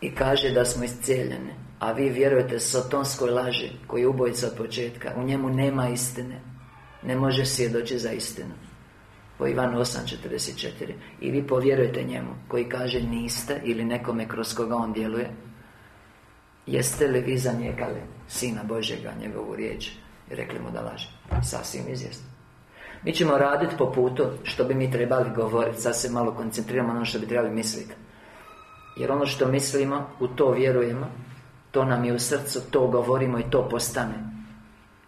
I kaže da smo iscijeljeni A vi vjerujete sotonskoj laži Koji je ubojica od početka U njemu nema istine Ne može svjedoći za istinu po Ivanu 8.44 I vi povjerujete njemu Koji kaže niste Ili nekome kroz koga on djeluje. Jeste li vi zanijekali Sina Božega, njegovu riječ? I rekli mu da laže. Sasvim izvjesno. Mi ćemo raditi po putu Što bi mi trebali govoriti Sad se malo koncentriramo na ono što bi trebali misliti Jer ono što mislimo U to vjerujemo To nam je u srcu To govorimo i to postane.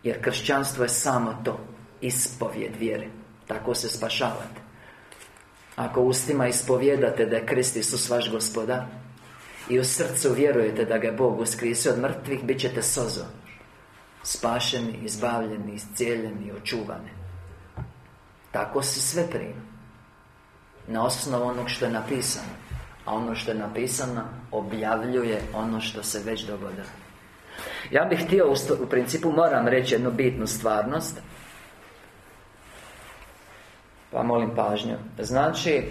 Jer kršćanstvo je samo to Ispovjed vjere tako se spašavate Ako ustima ispovjedate da je Krist Isus vaš gospodar I u srcu vjerujete da ga Bog uskrisio od mrtvih Bit ćete sozo. Spašeni, izbavljeni, iscijeljeni, očuvani. Tako se sve prima. Na osnovu onog što je napisano. A ono što je napisano Objavljuje ono što se već dogodilo. Ja bih htio, u principu moram reći jednu bitnu stvarnost pa molim pažnju. Znači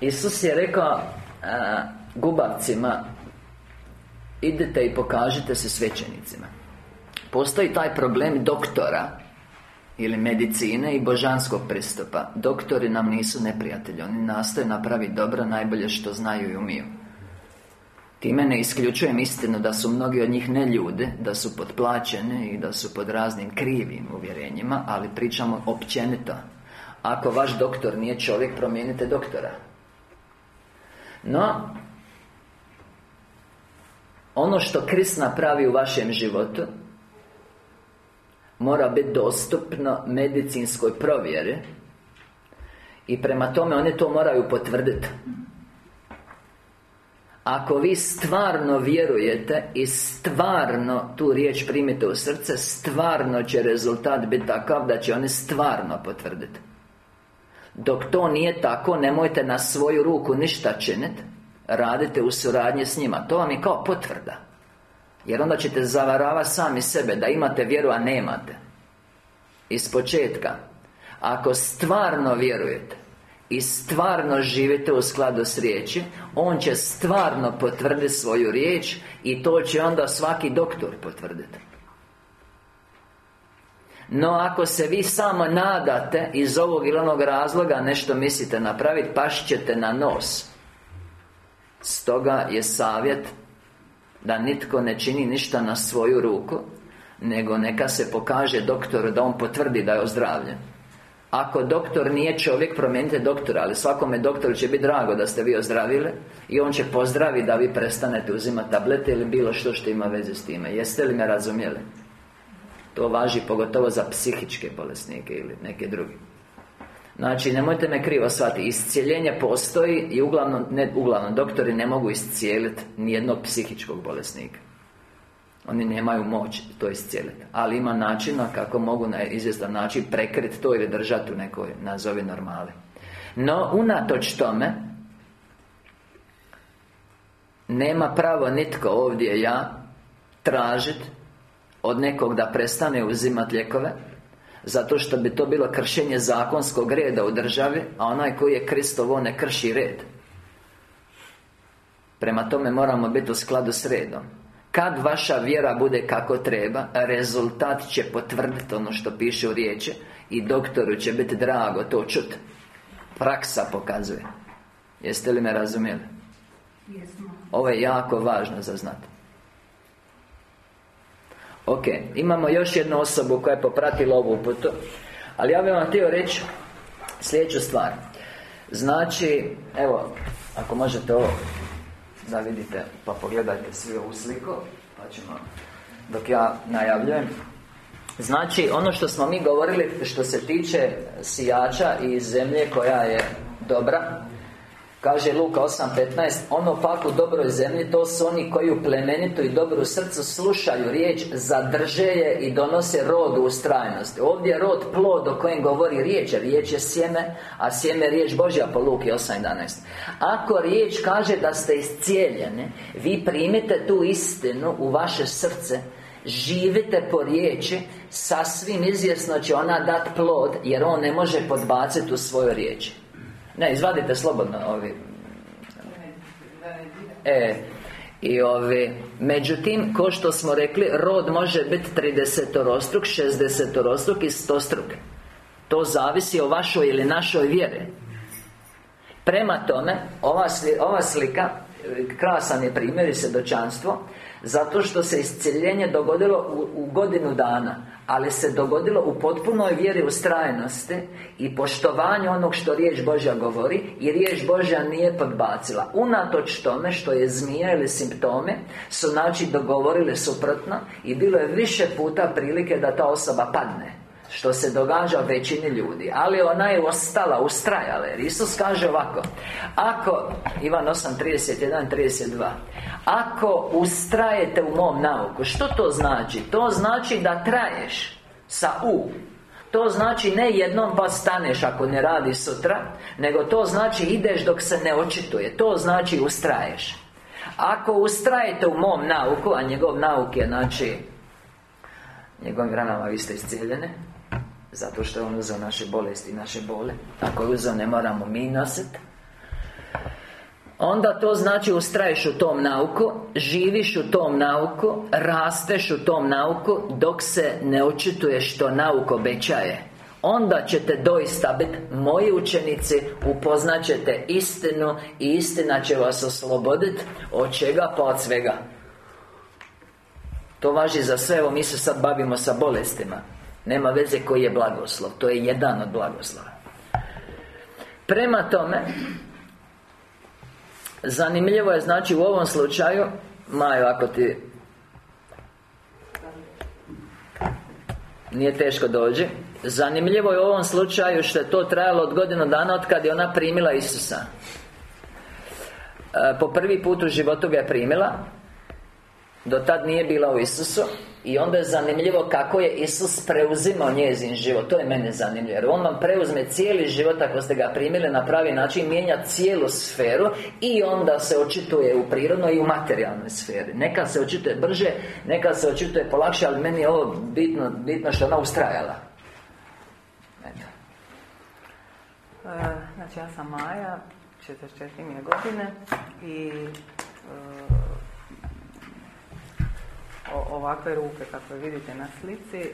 Isus je rekao a, Gubavcima Idite i pokažite se svećenicima. Postoji taj problem doktora Ili medicine i božanskog pristupa. Doktori nam nisu neprijatelji. Oni nastoje napraviti dobro najbolje što znaju i umiju. Time ne isključujem istinu da su mnogi od njih ne ljude Da su potplaćene i da su pod raznim krivim uvjerenjima Ali pričamo općenito ako vaš doktor nije čovjek, promijenite doktora. No Ono što Krist napravi u vašem životu Mora biti dostupno medicinskoj provjeri I prema tome oni to moraju potvrditi ako vi stvarno vjerujete i stvarno tu riječ primite u srce Stvarno će rezultat biti takav da će oni stvarno potvrditi dok to nije tako, nemojte na svoju ruku ništa činiti Radite u suradnji s njima. To vam je kao potvrda. Jer onda ćete zavaravati sami sebe Da imate vjeru, a nemate. Iz početka. Ako stvarno vjerujete I stvarno živite u skladu s riječi On će stvarno potvrditi svoju riječ I to će onda svaki doktor potvrditi no ako se vi samo nadate Iz ovog ili onog razloga Nešto mislite napraviti Pašćete na nos. Stoga je savjet Da nitko ne čini ništa na svoju ruku Nego neka se pokaže doktoru Da on potvrdi da je ozdravljen. Ako doktor nije čovjek, promijenite doktora Ali svakome doktoru će biti drago da ste vi ozdravili I on će pozdraviti da vi prestanete uzimati tablete Ili bilo što što ima veze s time. Jeste li me razumjeli? To važi pogotovo za psihičke bolesnike ili neke druge. Znači, nemojte me krivo shvatiti Iscijeljenje postoji i uglavnom, ne, uglavnom Doktori ne mogu iscijeliti nijednog psihičkog bolesnika. Oni nemaju moć to iscijeliti Ali ima načina kako mogu na izvjestan način prekriti to ili držati u nekoj, nazovi normali. No, unatoč tome Nema pravo nitko ovdje ja Tražiti od nekog da prestane uzimati lijekove Zato što bi to bilo kršenje zakonskog reda u državi A onaj koji je Kristovo ne krši red. Prema tome moramo biti u skladu s redom. Kad vaša vjera bude kako treba Rezultat će potvrditi ono što piše u riječi I doktoru će biti drago to čut. Praksa pokazuje. Jeste li me razumjeli? Ovo je jako važno za znati Ok, imamo još jednu osobu koja je popratila ovu uputu Ali ja bih vam htio reći sljedeću stvar Znači, evo, ako možete ovo da vidite, pa pogledajte svi ovu sliku, pa ćemo, dok ja najavljujem. Znači, ono što smo mi govorili što se tiče sijača i zemlje koja je dobra Kaže Luka 8.15 Ono pak u dobroj zemlji To su oni koji u plemenitu i dobru srcu Slušaju riječ Zadrže je i donose rod u ustrajnosti. Ovdje je rod plod o kojem govori riječ Riječ je sjeme A sjeme je riječ Božja po Luki 8.11 Ako riječ kaže da ste iscijeljeni Vi primite tu istinu u vaše srce Živite po riječi Sasvim izvjesno će ona dat plod Jer on ne može podbaciti u svojoj riječi ne, izvadite slobodno ovi. E, i ovi. Međutim, ko što smo rekli Rod može biti 30-rostruk, 60-rostruk i 100-struk To zavisi o vašoj ili našoj vjeri. Prema tome, ova, ova slika Krasan je primjer i svjedočanstvo Zato što se isciljenje dogodilo u, u godinu dana Ali se dogodilo u potpunoj vjeri u strajnosti I poštovanju onog što riječ Božja govori I riječ Božja nije podbacila. Unatoč tome što je zmija ili simptome Su znači dogovorili suprotno I bilo je više puta prilike da ta osoba padne što se događa većini ljudi Ali ona je ostala, ustrajala Jer Isus kaže ovako Ako, Ivan 8, 32 Ako ustrajete u mom nauku Što to znači? To znači da traješ Sa U. To znači ne jednom pa staneš ako ne radi sutra Nego to znači ideš dok se ne očituje. To znači ustraješ. Ako ustrajete u mom nauku A njegov nauk je znači Njegovim granama vi ste iscijeljene zato što je On uzeo naše bolesti, naše bole. Ako je uzeo, ne moramo mi nositi Onda to znači ustraješ u tom nauku Živiš u tom nauku Rasteš u tom nauku Dok se ne očituješ što nauk obećaje. Onda ćete doista biti moji učenici Upoznat ćete istinu I istina će vas osloboditi Od čega pa od svega? To važi za sve Evo mi se sad bavimo sa bolestima nema veze koji je blagoslov To je jedan od blagoslova. Prema tome Zanimljivo je znači u ovom slučaju Majo ako ti Nije teško dođi Zanimljivo je u ovom slučaju što je to trajalo od godinu dana od kad je ona primila Isusa. E, Po prvi put u životu ga je primila Do tad nije bila u Isusu i onda je zanimljivo kako je Isus preuzimao njezin život. To je mene zanimljivo Jer On vam preuzme cijeli život Ako ste ga primili na pravi način Mijenja cijelu sferu I onda se očituje u prirodnoj i u materijalnoj sferi. Neka se očituje brže Neka se očituje polakše Ali meni je ovo bitno, bitno što ona ustrajala. E, znači ja sam Maja 44 mi je godine I ovakve ruke kako vidite na slici e,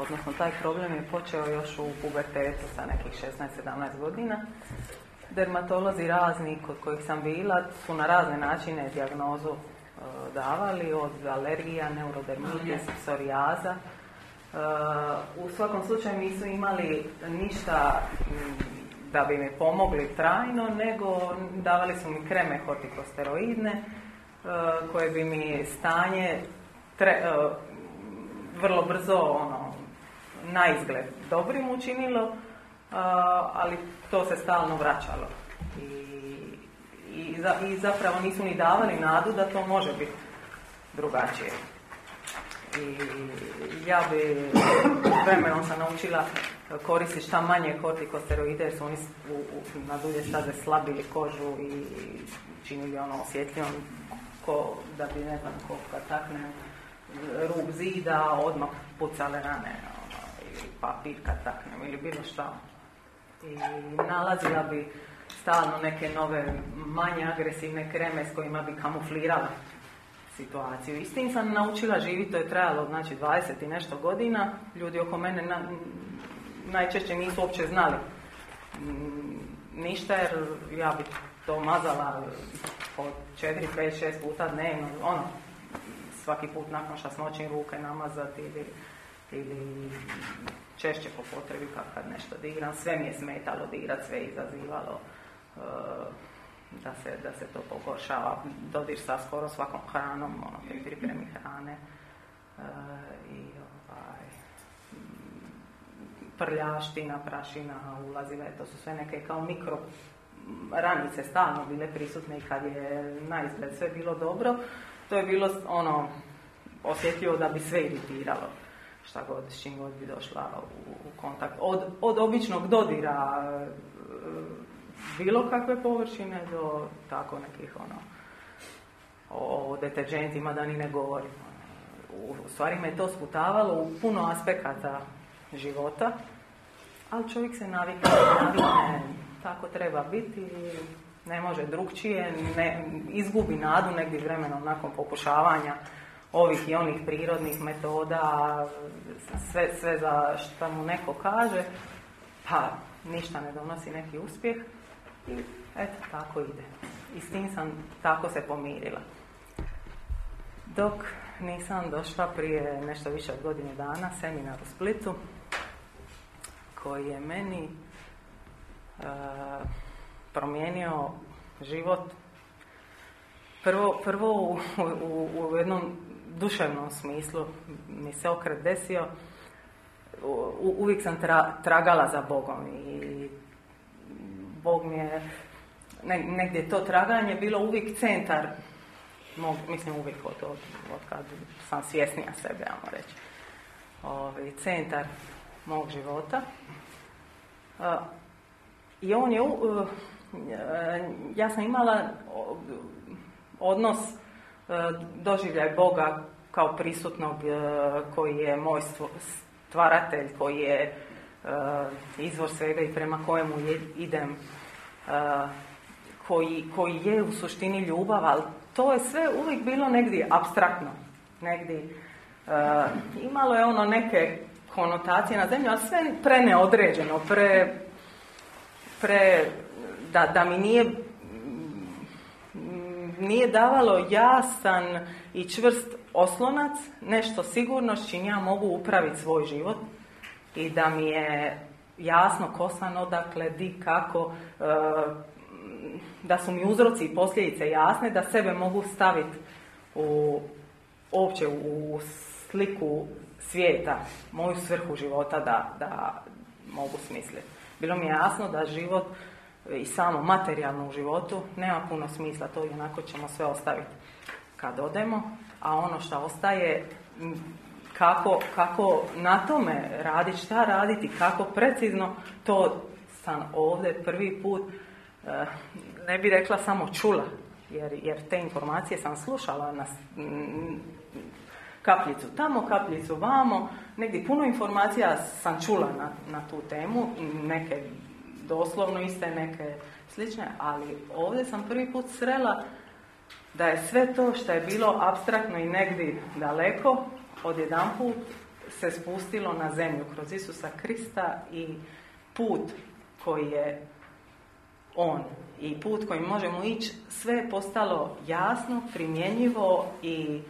odnosno taj problem je počeo još u pubertetu sa nekih 16-17 godina. Dermatolozi razni kod kojih sam bila su na razne načine dijagnozu e, davali od alergija, neurodermitis, psorijaza. E, u svakom slučaju nisu imali ništa da bi mi pomogli trajno, nego davali su mi kreme hortikosteroidne koje bi mi stanje tre, eh, vrlo brzo ono, na izgled dobrim učinilo, eh, ali to se stalno vraćalo. I, i, I zapravo nisu ni davali nadu da to može biti drugačije. I ja bi vremenom sam naučila koristiti šta manje kortikosteroide jer su oni u, u, na dulje staze slabili kožu i činili ono osjetljivom ko, da bi ne znam ko kad takne rub zida odmah pucale rane ono, ili papir kad taknem ili bilo šta i nalazila bi stalno neke nove manje agresivne kreme s kojima bi kamuflirala situaciju. Istim sam naučila živjeti, to je trajalo znači 20 i nešto godina. Ljudi oko mene na, najčešće nisu uopće znali ništa jer ja bi to mazala po 4, 5, 6 puta dnevno, ono, svaki put nakon što smočim ruke namazati ili, ili češće po potrebi kad, kad nešto digram. Sve mi je smetalo dirat, sve je izazivalo e, da se, da se to pogoršava. Dodir sa skoro svakom hranom, ono, pri pripremi hrane. E, I ovaj, prljaština, prašina, ulazile, to su sve neke kao mikro ranice stalno bile prisutne i kad je na sve bilo dobro, to je bilo ono osjetljivo da bi sve iritiralo šta god, s čim god bi došla u, u kontakt. Od, od običnog dodira e, bilo kakve površine do tako nekih ono o, o deterđentima da ni ne govorim. U, u stvari me to sputavalo u puno aspekata života, ali čovjek se navikne, navikne tako treba biti ne može drugčije, ne, izgubi nadu negdje vremenom nakon pokušavanja ovih i onih prirodnih metoda, sve, sve za što mu neko kaže, pa ništa ne donosi neki uspjeh i eto, tako ide. I s tim sam tako se pomirila. Dok nisam došla prije nešto više od godine dana, seminar u Splitu, koji je meni promijenio život. Prvo, prvo u, u, u jednom duševnom smislu mi se okret desio, u, uvijek sam tra, tragala za Bogom i Bog mi je, ne, negdje to traganje bilo uvijek centar, mog, mislim uvijek od, od, od kad sam svjesnija sebe, ajmo reći, ovaj, centar mog života. Uh, I on je, uh, ja sam imala odnos E, doživljaj Boga kao prisutnog koji je moj stvaratelj, koji je izvor svega i prema kojemu idem, koji, koji je u suštini ljubav, ali to je sve uvijek bilo negdje abstraktno, negdje imalo je ono neke konotacije na zemlju, ali sve preneodređeno, pre, pre da, da mi nije nije davalo jasan i čvrst oslonac, nešto sigurno s čim ja mogu upraviti svoj život i da mi je jasno ko sam odakle, di, kako, e, da su mi uzroci i posljedice jasne, da sebe mogu staviti u, uopće u sliku svijeta, moju svrhu života da, da mogu smisliti. Bilo mi je jasno da život i samo materijalno u životu nema puno smisla, to i onako ćemo sve ostaviti kad odemo, a ono što ostaje kako, kako na tome raditi, šta raditi, kako precizno, to sam ovdje prvi put eh, ne bi rekla samo čula, jer, jer te informacije sam slušala na kapljicu tamo, kapljicu vamo, negdje puno informacija sam čula na, na tu temu, neke doslovno iste neke slične, ali ovdje sam prvi put srela da je sve to što je bilo abstraktno i negdje daleko, odjedanput se spustilo na zemlju kroz Isusa Krista i put koji je on i put kojim možemo ići, sve je postalo jasno, primjenjivo i,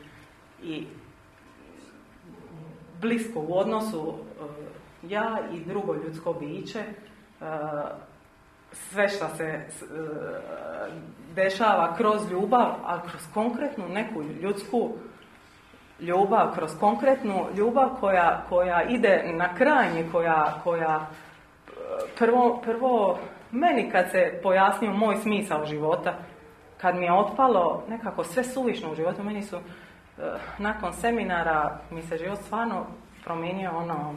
i blisko u odnosu e, ja i drugo ljudsko biće sve što se e, dešava kroz ljubav, a kroz konkretnu neku ljudsku ljubav, kroz konkretnu ljubav koja, koja ide na krajnje, koja, koja prvo, prvo meni kad se pojasnio moj smisao života, kad mi je otpalo nekako sve suvišno u životu, meni su nakon seminara mi se život stvarno promijenio ono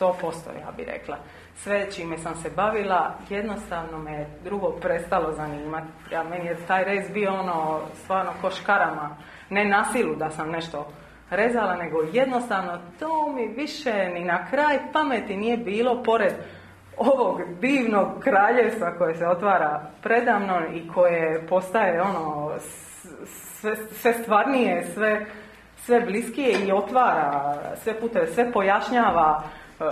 100% ja bih rekla. Sve čime sam se bavila, jednostavno me drugo prestalo zanimati. Ja, meni je taj rez bio ono, stvarno ko škarama. Ne na silu da sam nešto rezala, nego jednostavno to mi više ni na kraj pameti nije bilo pored ovog divnog kraljevstva koje se otvara predamno i koje postaje ono sve, sve stvarnije, sve, sve bliskije i otvara sve puteve, sve pojašnjava E,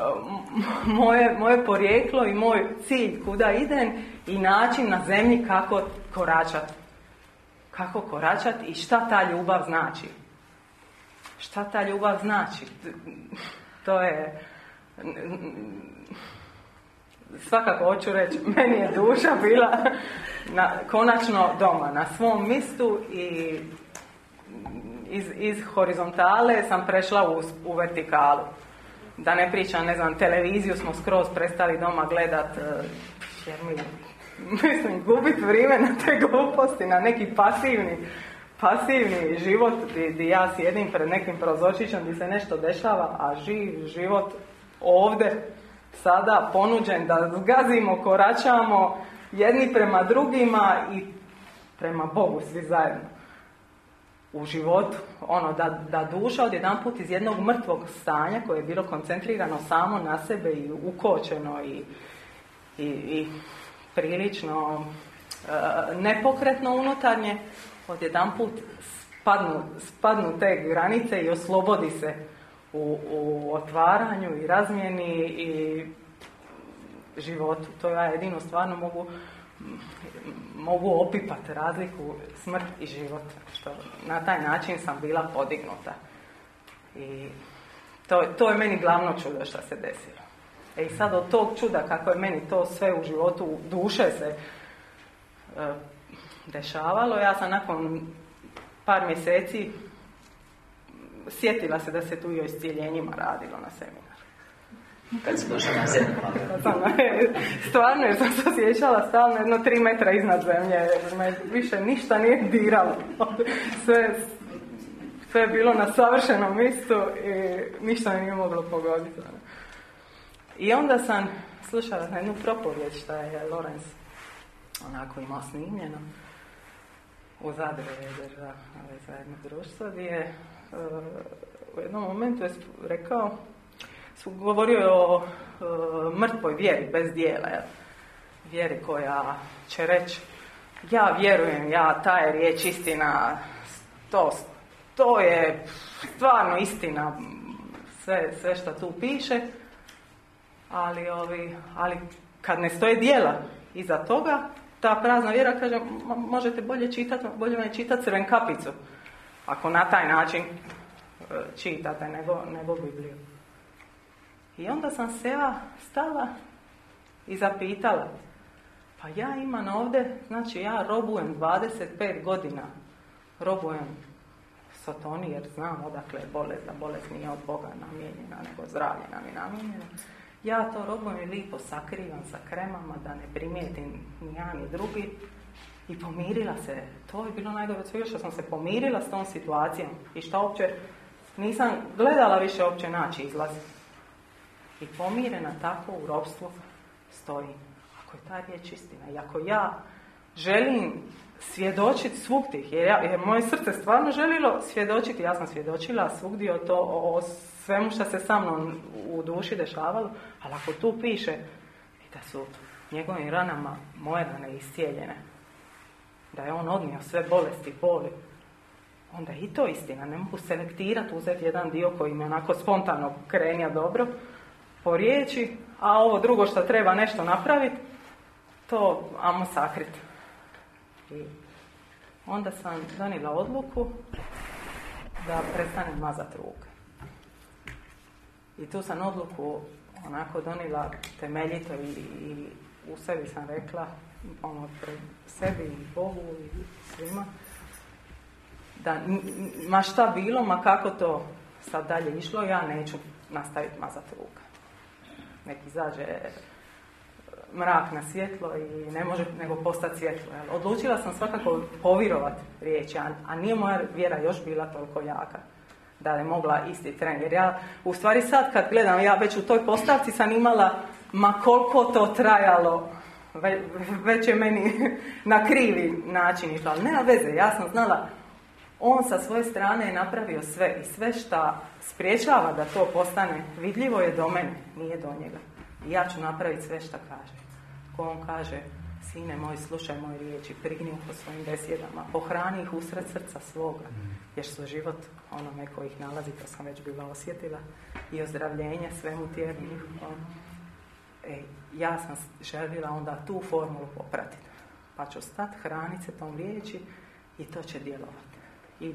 moje, moje porijeklo i moj cilj kuda idem i način na zemlji kako koračati. Kako koračati i šta ta ljubav znači. šta ta ljubav znači. To je... Svakako hoću reći, meni je duša bila na, konačno doma, na svom mistu i iz, iz horizontale sam prešla u, u vertikalu. Da ne pričam, ne znam, televiziju smo skroz prestali doma gledat, e, jer mi, mislim, gubit vrijeme na te gluposti, na neki pasivni, pasivni život gdje ja sjedim pred nekim prozorčićem gdje se nešto dešava, a živ život ovdje, sada ponuđen da zgazimo, koračamo jedni prema drugima i prema Bogu svi zajedno. U životu, ono, da, da duša odjedanput iz jednog mrtvog stanja koje je bilo koncentrirano samo na sebe i ukočeno i, i, i prilično e, nepokretno unutarnje, odjedanput spadnu, spadnu te granice i oslobodi se u, u otvaranju i razmjeni i životu. To ja jedino stvarno mogu mogu opipati razliku smrt i život. Što na taj način sam bila podignuta. I to, to je meni glavno čudo što se desilo. E i sad od tog čuda kako je meni to sve u životu duše se e, dešavalo, ja sam nakon par mjeseci sjetila se da se tu i o iscijeljenjima radilo na seminu kad si došla na zemlju. Stvarno, jer sam se osjećala stalno jedno tri metra iznad zemlje, jer me više ništa nije diralo. Sve, sve je bilo na savršenom mjestu i ništa me nije moglo pogoditi. I onda sam slušala na jednu propovijed što je Lorenz onako imao snimljeno u Zadru je drža za jedno društvo gdje je u jednom momentu je rekao govorio je o mrtvoj vjeri bez dijela. Vjeri koja će reći ja vjerujem, ja, ta je riječ istina, to, to je stvarno istina, sve, sve što tu piše, ali, ovi, ali kad ne stoje dijela iza toga, ta prazna vjera kaže, možete bolje čitati, bolje me čitati crven kapicu, ako na taj način e, čitate nego, nego Bibliju. I onda sam se ja stala i zapitala, pa ja imam ovdje, znači ja robujem 25 godina, robujem Sotoni jer znam odakle je bolest, da bolest nije od Boga namijenjena, nego zdravlje nam je namijenjeno. Ja to robujem i lipo sakrivam sa kremama da ne primijetim ni ja ni drugi i pomirila se. To je bilo najgore od što sam se pomirila s tom situacijom i što uopće nisam gledala više uopće naći izlaz i pomirena tako u ropstvu stoji. Ako je ta riječ istina i ako ja želim svjedočiti svugdje, jer, ja, jer moje srce stvarno želilo svjedočiti, ja sam svjedočila svugdje o, to, o svemu što se sa mnom u duši dešavalo, ali ako tu piše da su njegovim ranama moje rane iscijeljene, da je on odnio sve bolesti, boli, onda i to istina. Ne mogu selektirati, uzeti jedan dio koji mi onako spontano krenja dobro, po riječi, a ovo drugo što treba nešto napraviti, to amo sakriti. I onda sam donila odluku da prestanem mazati ruke. I tu sam odluku onako donila temeljito i, i u sebi sam rekla, ono, sebi i Bogu i svima, da ma šta bilo, ma kako to sad dalje išlo, ja neću nastaviti mazati ruke neki izađe mrak na svjetlo i ne može nego postati svjetlo. Odlučila sam svakako povirovati riječi, a, nije moja vjera još bila toliko jaka da je mogla isti tren. Jer ja, u stvari sad kad gledam, ja već u toj postavci sam imala, ma koliko to trajalo, već je meni na krivi način išlo. Ali nema veze, ja sam znala, on sa svoje strane je napravio sve i sve što spriječava da to postane vidljivo je do mene, nije do njega. I ja ću napraviti sve što kaže. Ko on kaže, sine moj, slušaj moje riječi, prigni po svojim besjedama, pohrani ih usred srca svoga, jer su život onome koji ih nalazi, to sam već bila osjetila, i ozdravljenje svemu tijelu E, ja sam željela onda tu formulu popratiti. Pa ću stati, hraniti se tom riječi i to će djelovati. I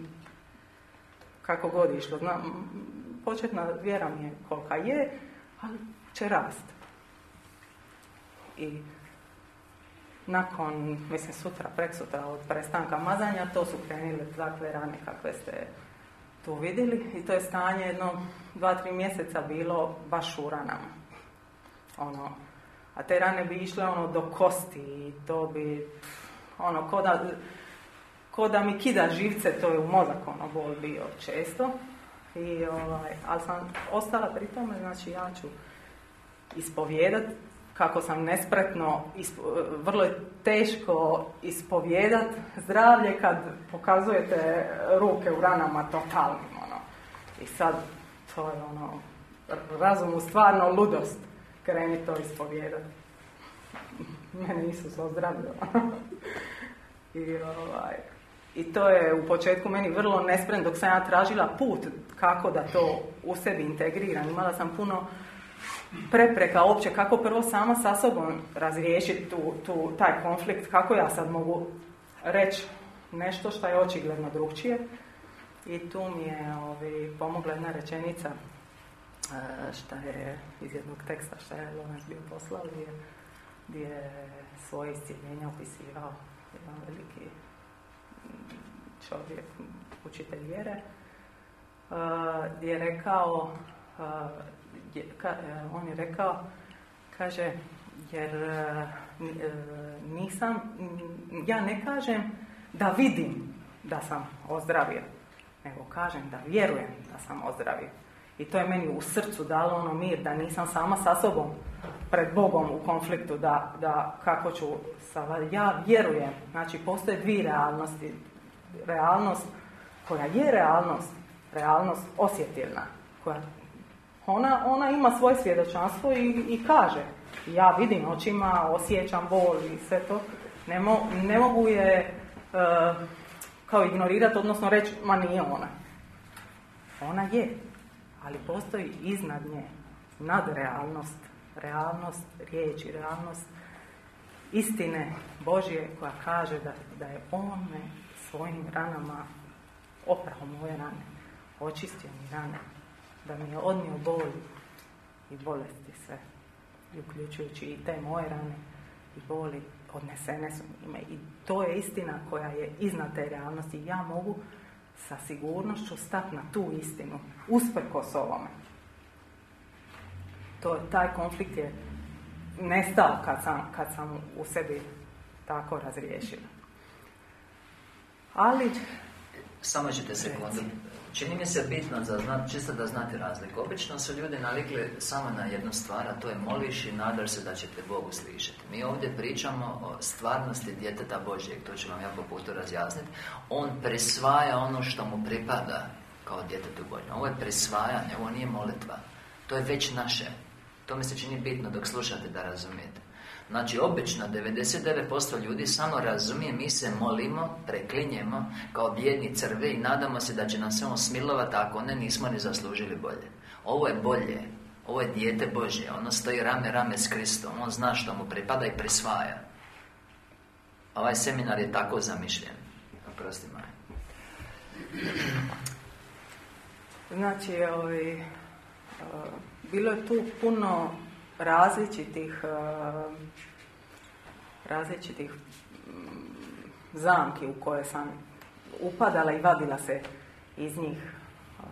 kako god išlo. Znam, početna vjera mi je kolika je, ali će rast. I nakon, mislim, sutra, preksutra od prestanka mazanja, to su krenile takve rane kakve ste tu vidjeli i to je stanje jedno dva, tri mjeseca bilo baš u ranama. Ono, a te rane bi išle ono do kosti i to bi ono ko da, ko da mi kida živce, to je u mozak ono bol bio često. I, ovaj, ali sam ostala pri tome, znači ja ću ispovjedat kako sam nespretno, vrlo je teško ispovjedat zdravlje kad pokazujete ruke u ranama totalnim, ono. I sad, to je ono, razumu stvarno ludost, kreni to ispovjedat. Mene Isus ozdravio. I, ovaj, I to je u početku meni vrlo nespretno dok sam ja tražila put kako da to u sebi integriram. Imala sam puno prepreka opće kako prvo sama sa sobom razriješiti tu, tu, taj konflikt, kako ja sad mogu reći nešto što je očigledno drugčije. I tu mi je ovi, pomogla jedna rečenica šta je iz jednog teksta što je Lorenz bio poslao gdje, je svoje iscijeljenje opisivao jedan veliki čovjek, učitelj vjere, gdje je rekao E, on je rekao, kaže, jer e, e, nisam, ja ne kažem da vidim da sam ozdravio, nego kažem da vjerujem da sam ozdravio. I to je meni u srcu dalo ono mir, da nisam sama sa sobom pred Bogom u konfliktu, da, da kako ću sa, ja vjerujem, znači postoje dvije realnosti, realnost koja je realnost, realnost osjetilna, koja ona, ona ima svoje svjedočanstvo i, i kaže, ja vidim očima, osjećam bol i sve to. Ne, ne mogu je uh, kao ignorirati, odnosno reći, ma nije ona. Ona je, ali postoji iznad nje nadrealnost, realnost riječi, realnost istine Božje koja kaže da, da je on svojim ranama oprao moje rane, očistio mi rane da mi je odnio bol i bolesti sve, i uključujući i te moje rane i boli, odnesene su ime. I to je istina koja je iznad te realnosti. Ja mogu sa sigurnošću stati na tu istinu, usprkos ovome. To, taj konflikt je nestao kad sam, kad sam u sebi tako razriješila. Ali... Samo ćete sekundu. Čini mi se bitno za znat, čisto da znate razliku. Obično su ljudi navikli samo na jednu stvar, a to je moliš i nadaš se da ćete Bogu slišati. Mi ovdje pričamo o stvarnosti djeteta Božjeg, to ću vam ja po razjasniti. On presvaja ono što mu pripada kao djetetu Božjem. Ovo je presvajanje, ovo nije molitva. To je već naše. To mi se čini bitno dok slušate da razumijete. Znači, obično 99% ljudi samo razumije, mi se molimo, preklinjemo kao bjedni crve i nadamo se da će nam se on smilovati ako ne nismo ni zaslužili bolje. Ovo je bolje, ovo je dijete Božje, ono stoji rame rame s Kristom, on zna što mu pripada i prisvaja. Ovaj seminar je tako zamišljen. Oprosti, Maj. Znači, ovaj, uh, bilo je tu puno različitih uh, različitih mm, zamki u koje sam upadala i vadila se iz njih uh,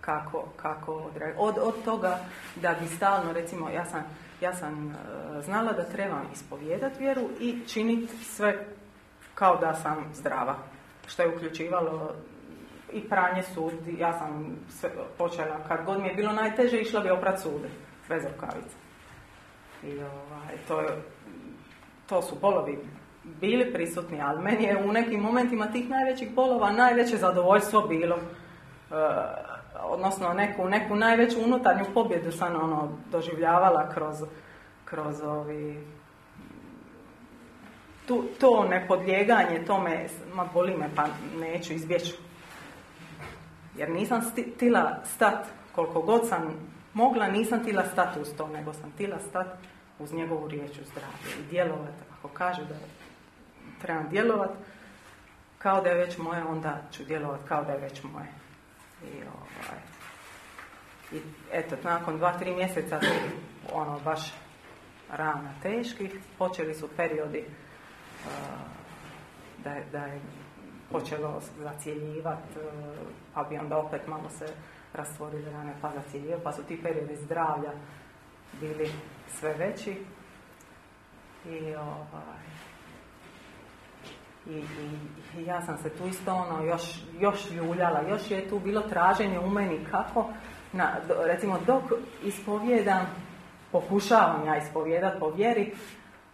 kako, kako od, od toga da bi stalno recimo ja sam, ja sam uh, znala da trebam ispovijedati vjeru i činiti sve kao da sam zdrava što je uključivalo i pranje sud ja sam sve počela kad god mi je bilo najteže išla bi oprat sude bez rukavica. I ovaj, to je to su bolovi bili prisutni, ali meni je u nekim momentima tih najvećih bolova najveće zadovoljstvo bilo. E, odnosno neku, neku najveću unutarnju pobjedu sam ono doživljavala kroz, kroz ovi tu, to nepodlijeganje tome, ma boli me pa neću izbjeći. Jer nisam tila stat, koliko god sam mogla, nisam tila stat uz to, nego sam tila stat uz njegovu riječ u zdravlju i djelovati. Ako kaže da trebam djelovati, kao da je već moje, onda ću djelovati kao da je već moje. I, ovaj, i eto, nakon dva, tri mjeseca ono, baš rana teških, počeli su periodi uh, da, je, da je počelo zacijeljivati, uh, pa bi onda opet malo se rastvorili rane pa zacijeljivati, pa su ti periodi zdravlja bili sve veći i ovaj, i, i, ja sam se tu isto ono još, još ljuljala, još je tu bilo traženje u meni kako, na, recimo dok ispovjedam, pokušavam ja ispovjedat po vjeri,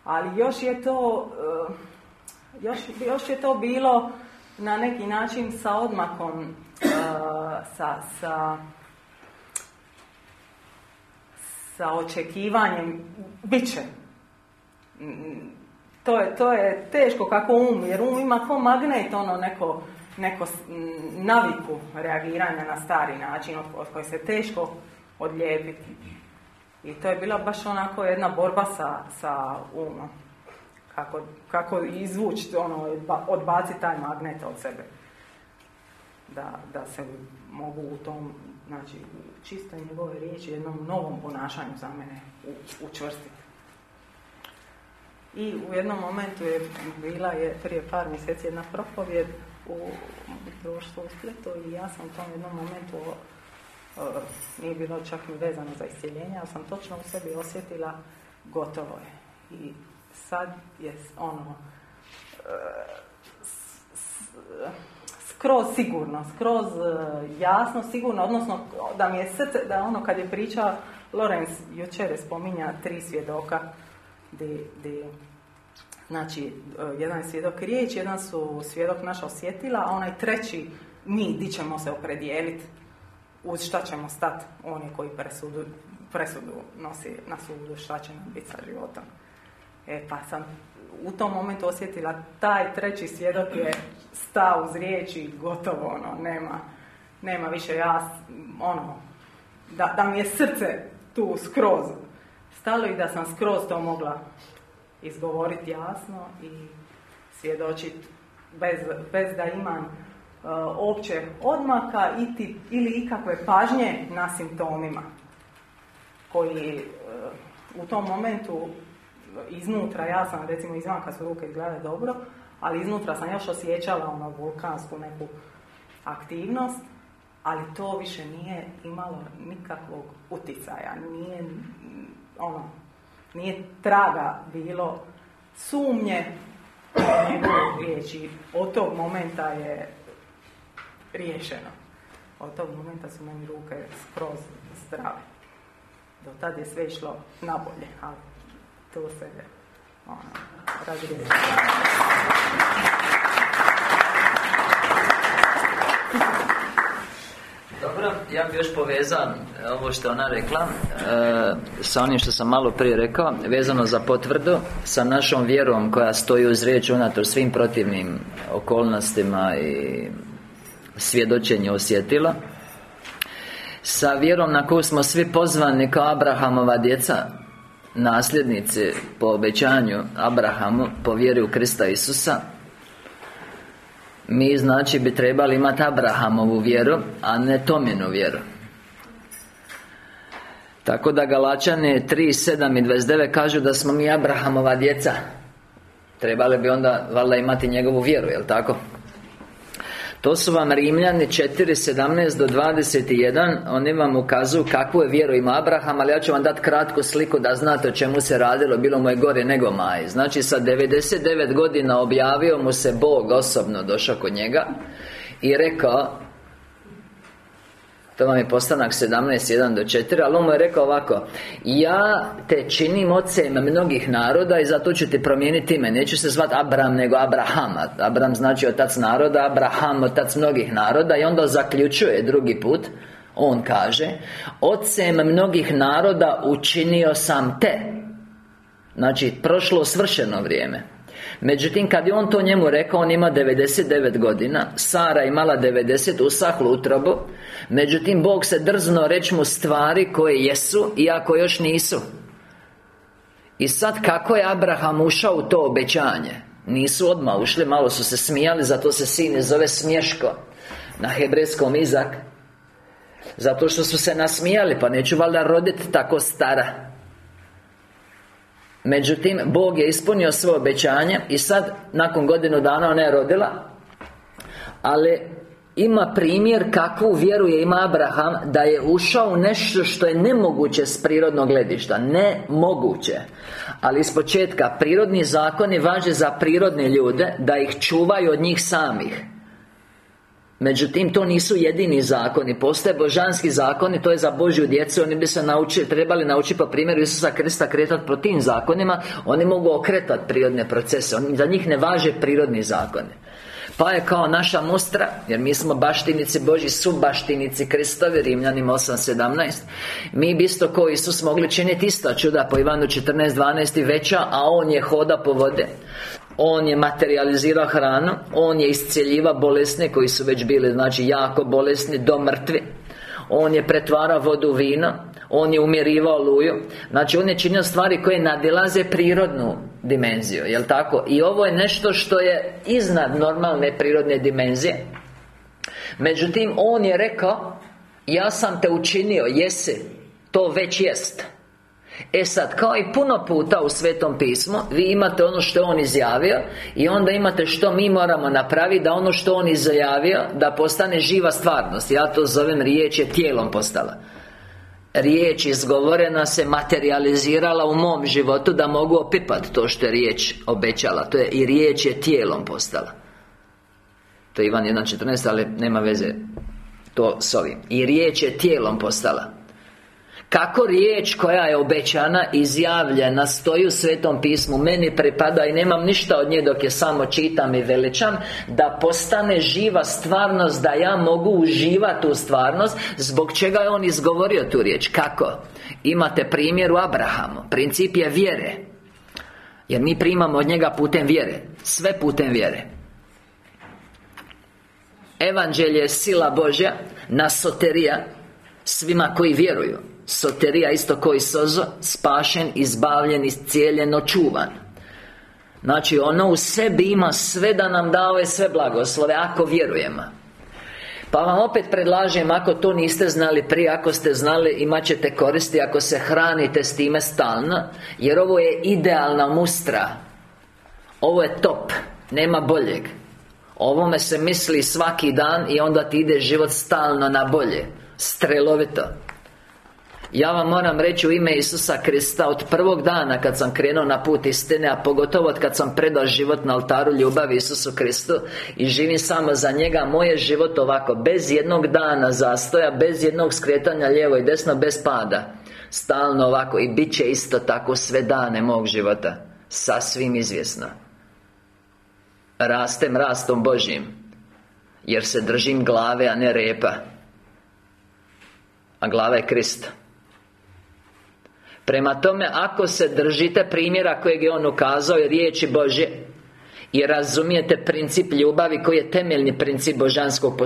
ali još je to, eh, još, još je to bilo na neki način sa odmakom, eh, sa, sa, sa očekivanjem, bit će to je, to je teško kako um, jer um ima kao magnet, ono neko, neko naviku reagiranja na stari način od, od se teško odlijepiti. I to je bila baš onako jedna borba sa, sa umom. Kako, kako izvući, ono, odbaciti taj magnet od sebe. Da, da se mogu u tom, znači, u čistoj njegove riječi, jednom novom ponašanju za mene učvrstiti. I u jednom momentu je bila je prije par mjeseci jedna propovjed u društvu u Splitu i ja sam u tom jednom momentu nije bilo čak ni vezano za iscijeljenje, ali sam točno u sebi osjetila gotovo je. I sad je ono skroz sigurno, skroz jasno, sigurno, odnosno da mi je srce, da ono kad je pričao Lorenz jučer je spominja tri svjedoka di, znači e, jedan je svjedok riječ, jedan su svjedok naša osjetila, a onaj treći mi di ćemo se opredijeliti uz šta ćemo stati oni koji presudu, presudu nosi na sudu šta će nam biti sa životom. E pa sam u tom momentu osjetila taj treći svjedok je stao uz riječi gotovo ono, nema, nema više ja ono, da, da mi je srce tu skroz stalo i da sam skroz to mogla izgovoriti jasno i svjedočiti bez, bez da imam uh, opće odmaka iti, ili ikakve pažnje na simptomima koji uh, u tom momentu iznutra, ja sam recimo izvanka su ruke izgledale dobro, ali iznutra sam još osjećala ono vulkansku neku aktivnost, ali to više nije imalo nikakvog uticaja, nije ono, nije traga bilo sumnje riječi. Od tog momenta je riješeno. Od tog momenta su meni ruke skroz zdrave. Do tad je sve išlo nabolje, ali to se ono. Dobro, ja bih još povezao e, ovo što ona rekla e, sa onim što sam malo prije rekao vezano za potvrdu sa našom vjerom koja stoji uz riječ unatoč svim protivnim okolnostima i svjedočenju osjetila sa vjerom na koju smo svi pozvani kao Abrahamova djeca nasljednici po obećanju Abrahamu po vjeri u Krista Isusa mi znači bi trebali imati Abrahamovu vjeru A ne Tominu vjeru Tako da Galačane 3, 7 i 29 kažu da smo mi Abrahamova djeca Trebali bi onda valjda imati njegovu vjeru, jel tako? To su vam Rimljani 4.17 do 21 Oni vam ukazuju kakvu je vjeru ima Abraham Ali ja ću vam dati kratku sliku da znate o čemu se radilo Bilo mu je gore nego maj Znači sa 99 godina objavio mu se Bog osobno došao kod njega I rekao to vam je postanak 17.1 do 4 Ali on mu je rekao ovako Ja te činim ocem mnogih naroda I zato ću ti promijeniti ime. Neću se zvati Abram nego Abraham. Abram znači otac naroda Abraham otac mnogih naroda I onda zaključuje drugi put. On kaže Ocem mnogih naroda učinio sam te. Znači prošlo svršeno vrijeme Međutim, kad je on to njemu rekao, on ima 99 godina Sara imala 90, usahlu utrobu Međutim, Bog se drzno reći mu stvari koje jesu, iako još nisu. I sad kako je Abraham ušao u to obećanje? Nisu odmah ušli, malo su se smijali Zato se sin zove smješko. Na hebrejskom izak. Zato što su se nasmijali Pa neću valjda roditi tako stara Međutim, Bog je ispunio svoje obećanje I sad, nakon godinu dana ona je rodila Ali ima primjer kakvu vjeruje ima Abraham Da je ušao u nešto što je nemoguće s prirodnog gledišta. Nemoguće. Ali iz početka Prirodni zakoni važe za prirodne ljude Da ih čuvaju od njih samih Međutim, to nisu jedini zakoni. Postoje božanski zakoni To je za Božju djecu Oni bi se naučili, trebali naučiti po primjeru Isusa Krista kretati po tim zakonima. Oni mogu okretati prirodne procese Oni, Za njih ne važe prirodni zakoni. Pa je kao naša mustra Jer mi smo baštinici Boži su baštinici Kristovi Rimljanima 8.17 Mi bi ko Isus mogli činiti ista čuda Po Ivanu 14.12 veća A On je hoda po vode on je materializirao hranu On je iscijeljiva bolesne koji su već bili Znači jako bolesni do mrtvi. On je pretvarao vodu vino On je umjerivao luju Znači on je činio stvari koje nadilaze prirodnu dimenziju Jel' tako? I ovo je nešto što je iznad normalne prirodne dimenzije. Međutim, on je rekao Ja sam te učinio, jesi To već jest E sad, kao i puno puta u Svetom pismu Vi imate ono što On izjavio I onda imate što mi moramo napraviti Da ono što On izjavio Da postane živa stvarnost. Ja to zovem riječ je tijelom postala. Riječ izgovorena se materializirala u mom životu Da mogu opipati to što je riječ obećala. To je i riječ je tijelom postala. To je Ivan 1.14, ali nema veze To s ovim. I riječ je tijelom postala kako riječ koja je obećana, izjavljena, stoji u Svetom pismu Meni pripada i nemam ništa od nje dok je samo čitam i veličam Da postane živa stvarnost, da ja mogu uživati u stvarnost Zbog čega je on izgovorio tu riječ? Kako? Imate primjer u Abrahamu Princip je vjere. Jer mi primamo od njega putem vjere Sve putem vjere. Evanđelje je sila Božja Nasoterija Svima koji vjeruju Soterija isto koji sozo Spašen, izbavljen, iscijeljen, očuvan Znači ono u sebi ima sve da nam da ove sve blagoslove Ako vjerujemo. Pa vam opet predlažem, ako to niste znali prije Ako ste znali, imat ćete koristi Ako se hranite s time stalno Jer ovo je idealna mustra. Ovo je top Nema boljeg. Ovome se misli svaki dan I onda ti ide život stalno na bolje Strelovito ja vam moram reći u ime Isusa Krista Od prvog dana kad sam krenuo na put istine A pogotovo od kad sam predao život na oltaru ljubavi Isusu Kristu I živim samo za njega Moj je život ovako Bez jednog dana zastoja Bez jednog skretanja lijevo i desno Bez pada. Stalno ovako I bit će isto tako sve dane mog života Sasvim izvjesno. Rastem rastom Božim Jer se držim glave, a ne repa. A glava je Krista Prema tome, ako se držite primjera kojeg je on ukazao i riječi Božje i razumijete princip ljubavi koji je temeljni princip božanskog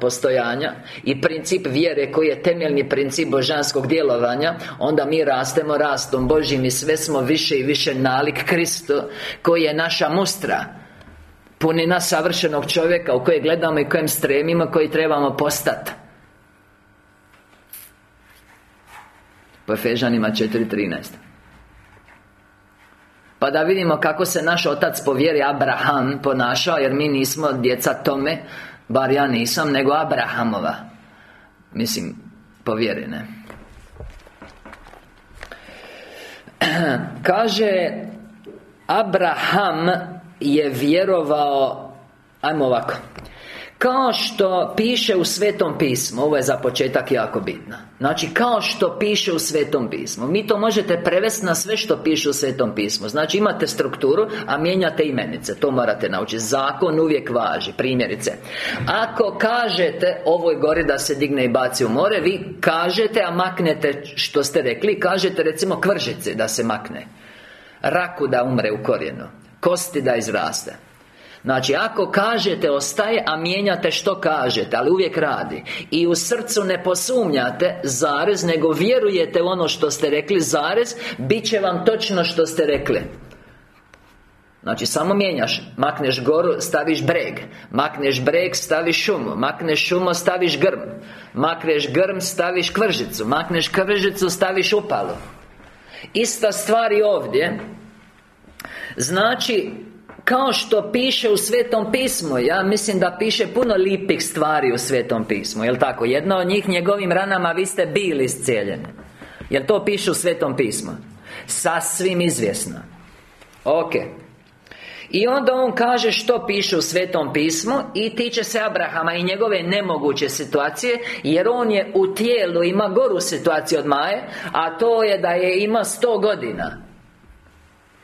postojanja I princip vjere koji je temeljni princip božanskog djelovanja Onda mi rastemo rastom Božjim i sve smo više i više nalik Kristu Koji je naša mustra Punina savršenog čovjeka u koje gledamo i kojem stremimo Koji trebamo postati Po Efežanima 4.13 Pa da vidimo kako se naš otac po vjeri Abraham ponašao Jer mi nismo djeca tome Bar ja nisam, nego Abrahamova. Mislim, po vjeri, ne. Kaže Abraham je vjerovao Ajmo ovako kao što piše u Svetom pismu Ovo je za početak jako bitno. Znači, kao što piše u Svetom pismu Mi to možete prevesti na sve što piše u Svetom pismu. Znači, imate strukturu, a mijenjate imenice. To morate naučiti. Zakon uvijek važi Primjerice. Ako kažete ovoj gori da se digne i baci u more Vi kažete, a maknete što ste rekli Kažete, recimo, kvržice da se makne. Raku da umre u korijenu. Kosti da izraste Znači, ako kažete ostaje, a mijenjate što kažete Ali uvijek radi. I u srcu ne posumnjate Zarez, nego vjerujete ono što ste rekli Zarez, bit će vam točno što ste rekli. Znači samo mijenjaš Makneš goru, staviš breg. Makneš breg, staviš šumu. Makneš šumu, staviš grm. Makneš grm, staviš kvržicu. Makneš kvržicu, staviš upalu. Ista stvar i ovdje. Znači kao što piše u Svetom pismu Ja mislim da piše puno lipih stvari u Svetom pismu Jel' tako? Jedna od njih njegovim ranama vi ste bili iscijeljeni Jel' to piše u Svetom pismu? Sasvim izvjesno Ok i onda on kaže što piše u Svetom pismu I tiče se Abrahama i njegove nemoguće situacije Jer on je u tijelu, ima goru situaciju od Maje A to je da je ima sto godina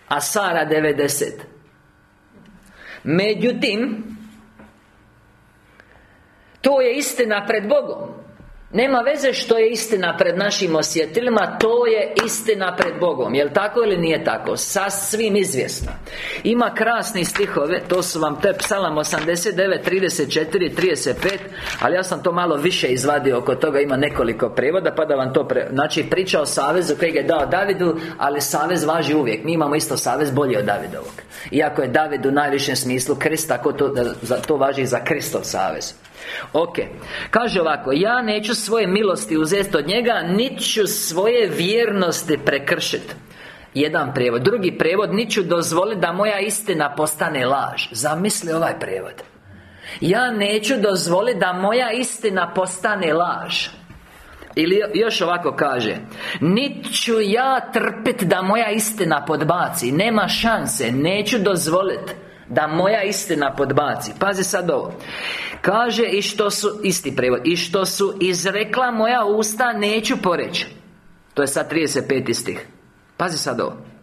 A Sara 90 Međutim To je istina pred Bogom nema veze što je istina pred našim osjetilima To je istina pred Bogom. Jel' tako ili nije tako? Sasvim izvjesno. Ima krasni stihove To su vam te psalam 89, 34, 35 Ali ja sam to malo više izvadio Oko toga ima nekoliko prevoda Pa da vam to pre... Znači priča o savezu kojeg je dao Davidu Ali savez važi uvijek. Mi imamo isto savez bolji od Davidovog. Iako je David u najvišem smislu Krist Tako to, to važi za Kristov savez Ok. Kaže ovako Ja neću svoje milosti uzeti od njega Niti ću svoje vjernosti prekršiti jedan prijevod. Drugi prijevod Niti ću dozvoliti da moja istina postane laž. Zamisli ovaj prijevod. Ja neću dozvoliti da moja istina postane laž. Ili još ovako kaže Nit ću ja trpiti da moja istina podbaci. Nema šanse Neću dozvoliti Da moja istina podbaci. Pazi sad ovo. Kaže i što su, isti prevod I što su izrekla moja usta neću poreći. To je sad 35 stih. Pazi sad ovo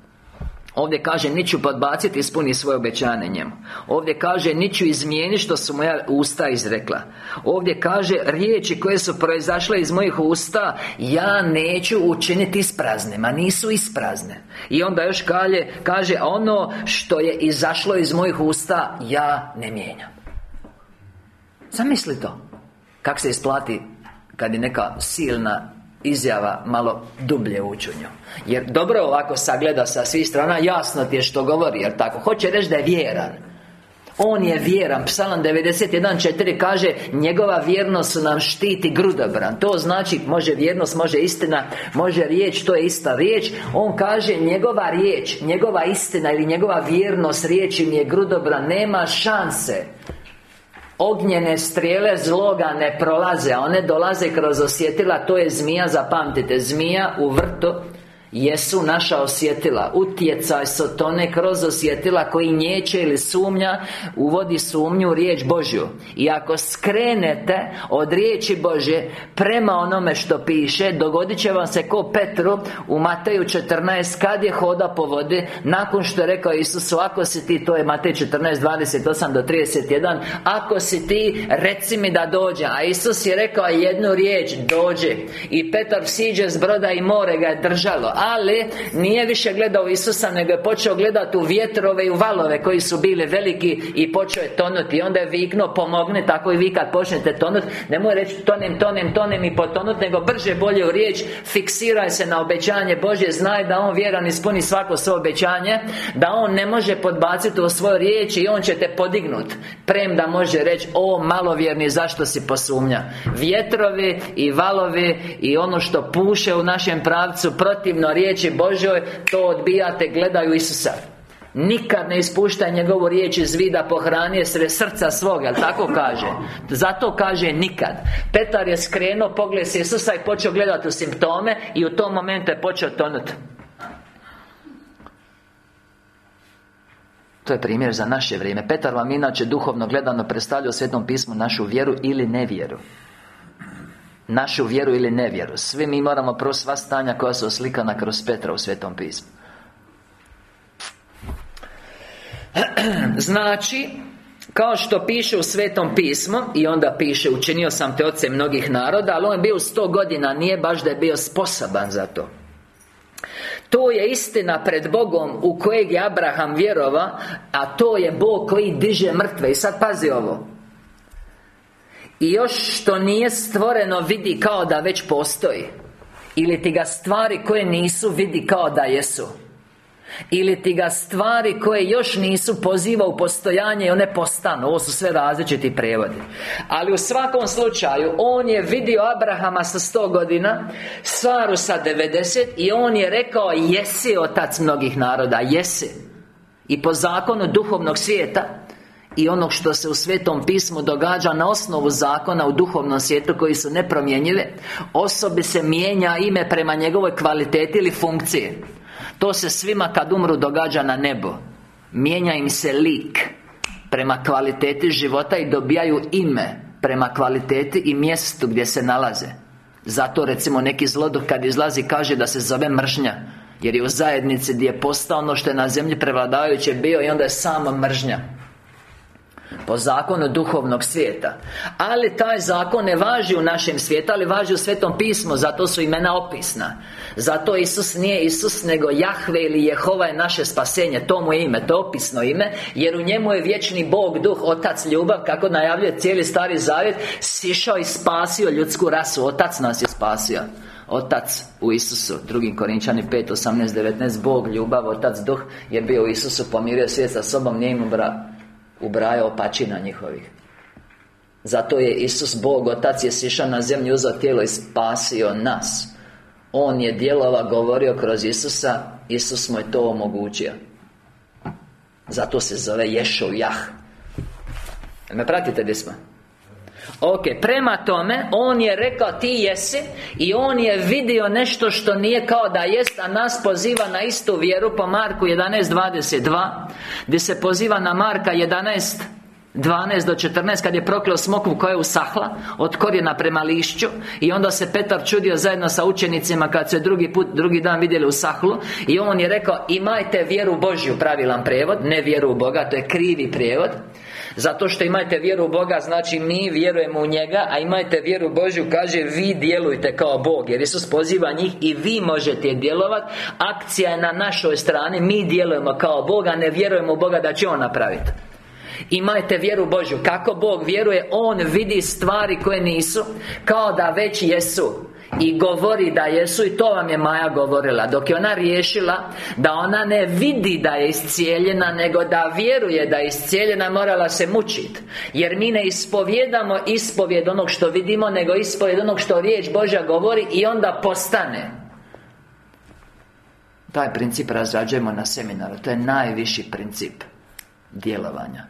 Ovdje kaže, niću podbaciti ispuni svoje obećanje njemu. Ovdje kaže, niću izmijeniti što su moja usta izrekla. Ovdje kaže, riječi koje su proizašle iz mojih usta Ja neću učiniti ispraznima Nisu isprazne. I onda još kalje, kaže, ono što je izašlo iz mojih usta Ja ne mijenjam. Zamisli to. Kak se isplati Kad je neka silna izjava malo dublje ući u Jer dobro ovako sagleda sa svih strana Jasno ti je što govori, jer tako? Hoće reći da je vjeran. On je vjeran. Psalam 91.4 kaže Njegova vjernost nam štiti grudobran. To znači, može vjernost, može istina Može riječ, to je ista riječ. On kaže njegova riječ Njegova istina ili njegova vjernost Riječi mi je grudobran Nema šanse Ognjene strijele zloga ne prolaze A one dolaze kroz osjetila To je zmija, zapamtite Zmija u vrtu Jesu naša osjetila. Utjecaj Sotone kroz osjetila Koji njeće ili sumnja Uvodi sumnju u riječ Božju. I ako skrenete od riječi Božje Prema onome što piše Dogodit će vam se ko Petru U Mateju 14 Kad je hoda po vodi Nakon što je rekao Isusu Ako si ti, to je Matej 14, 28 do 31 Ako si ti, reci mi da dođe. A Isus je rekao jednu riječ Dođe I Petar siđe s broda i more ga je držalo ali nije više gledao Isusa nego je počeo gledati u vjetrove i u valove koji su bili veliki i počeo je tonuti. I onda je viknuo pomogne tako i vi kad počnete tonuti nemoj reći tonem, tonem, tonem i potonut nego brže bolje u riječ fiksiraj se na obećanje Božje znaj da on vjeran ispuni svako svoje obećanje da on ne može podbaciti u svoju riječ i on će te podignut. Premda može reći o malovjerni zašto si posumnja? Vjetrovi i valovi i ono što puše u našem pravcu protivno riječi Božoj To odbijate, gledaju Isusa. Nikad ne ispuštaj njegovu riječ iz vida pohranije sre srca svoga, jel tako kaže? Zato kaže nikad. Petar je skrenuo pogled s Isusa i počeo gledati u simptome I u tom momentu je počeo tonuti To je primjer za naše vrijeme. Petar vam inače duhovno gledano predstavlja u Svetom pismu našu vjeru ili nevjeru Našu vjeru ili nevjeru. Svi mi moramo pro sva stanja koja su oslikana kroz Petra u Svetom pismu. Znači kao što piše u Svetom pismu I onda piše Učinio sam te oce mnogih naroda Ali on je bio sto godina Nije baš da je bio sposoban za to. To je istina pred Bogom u kojeg je Abraham vjerova A to je Bog koji diže mrtve. I sad pazi ovo i još što nije stvoreno vidi kao da već postoji. Ili ti ga stvari koje nisu vidi kao da jesu. Ili ti ga stvari koje još nisu poziva u postojanje i one postanu. Ovo su sve različiti prevodi. Ali u svakom slučaju On je vidio Abrahama sa sto godina Saru sa 90 I on je rekao Jesi otac mnogih naroda Jesi. I po zakonu duhovnog svijeta i onog što se u Svetom pismu događa na osnovu zakona u duhovnom svijetu koji su nepromjenjive Osobi se mijenja ime prema njegovoj kvaliteti ili funkcije To se svima kad umru događa na nebo Mijenja im se lik Prema kvaliteti života i dobijaju ime Prema kvaliteti i mjestu gdje se nalaze. Zato recimo neki zloduh kad izlazi kaže da se zove mržnja Jer je u zajednici gdje je postao ono što je na zemlji prevladavajuće bio I onda je sama mržnja po zakonu duhovnog svijeta. Ali taj zakon ne važi u našem svijetu Ali važi u Svetom pismu Zato su imena opisna. Zato Isus nije Isus Nego Jahve ili Jehova je naše spasenje. To mu je ime, to je opisno ime Jer u njemu je vječni Bog, Duh, Otac, Ljubav Kako najavljuje cijeli Stari Zavjet Sišao i spasio ljudsku rasu. Otac nas je spasio. Otac u Isusu. Drugim Korinčani 5, 18, 19 Bog, ljubav, Otac, Duh Je bio u Isusu Pomirio svijet sa sobom Nije im ubrajao pačina njihovih. Zato je Isus Bog, Otac je sišao na zemlju, uzao tijelo i spasio nas. On je djelova govorio kroz Isusa Isus mu je to omogućio. Zato se zove Ješov Jah. Me pratite gdje smo? Ok, prema tome On je rekao ti jesi I On je vidio nešto što nije kao da jest A nas poziva na istu vjeru Po Marku 11.22 Gdje se poziva na Marka 11 12 do 14 kad je prokleo smokvu koja je usahla Od korijena prema lišću I onda se Petar čudio zajedno sa učenicima Kad se drugi put, drugi dan vidjeli u sahlu I on je rekao Imajte vjeru Božju pravilan prijevod Ne vjeru u Boga, to je krivi prijevod zato što imate vjeru u Boga Znači mi vjerujemo u njega A imajte vjeru Božju Kaže vi djelujte kao Bog. Jer Isus poziva njih I vi možete djelovati Akcija je na našoj strani Mi djelujemo kao Bog A ne vjerujemo u Boga da će On napraviti Imajte vjeru Božju. Kako Bog vjeruje On vidi stvari koje nisu Kao da već jesu i govori da jesu i to vam je Maja govorila. Dok je ona riješila Da ona ne vidi da je iscijeljena Nego da vjeruje da je iscijeljena Morala se mučiti Jer mi ne ispovjedamo ispovjed onog što vidimo Nego ispovjed onog što riječ Božja govori I onda postane. Taj princip razrađujemo na seminaru. To je najviši princip djelovanja.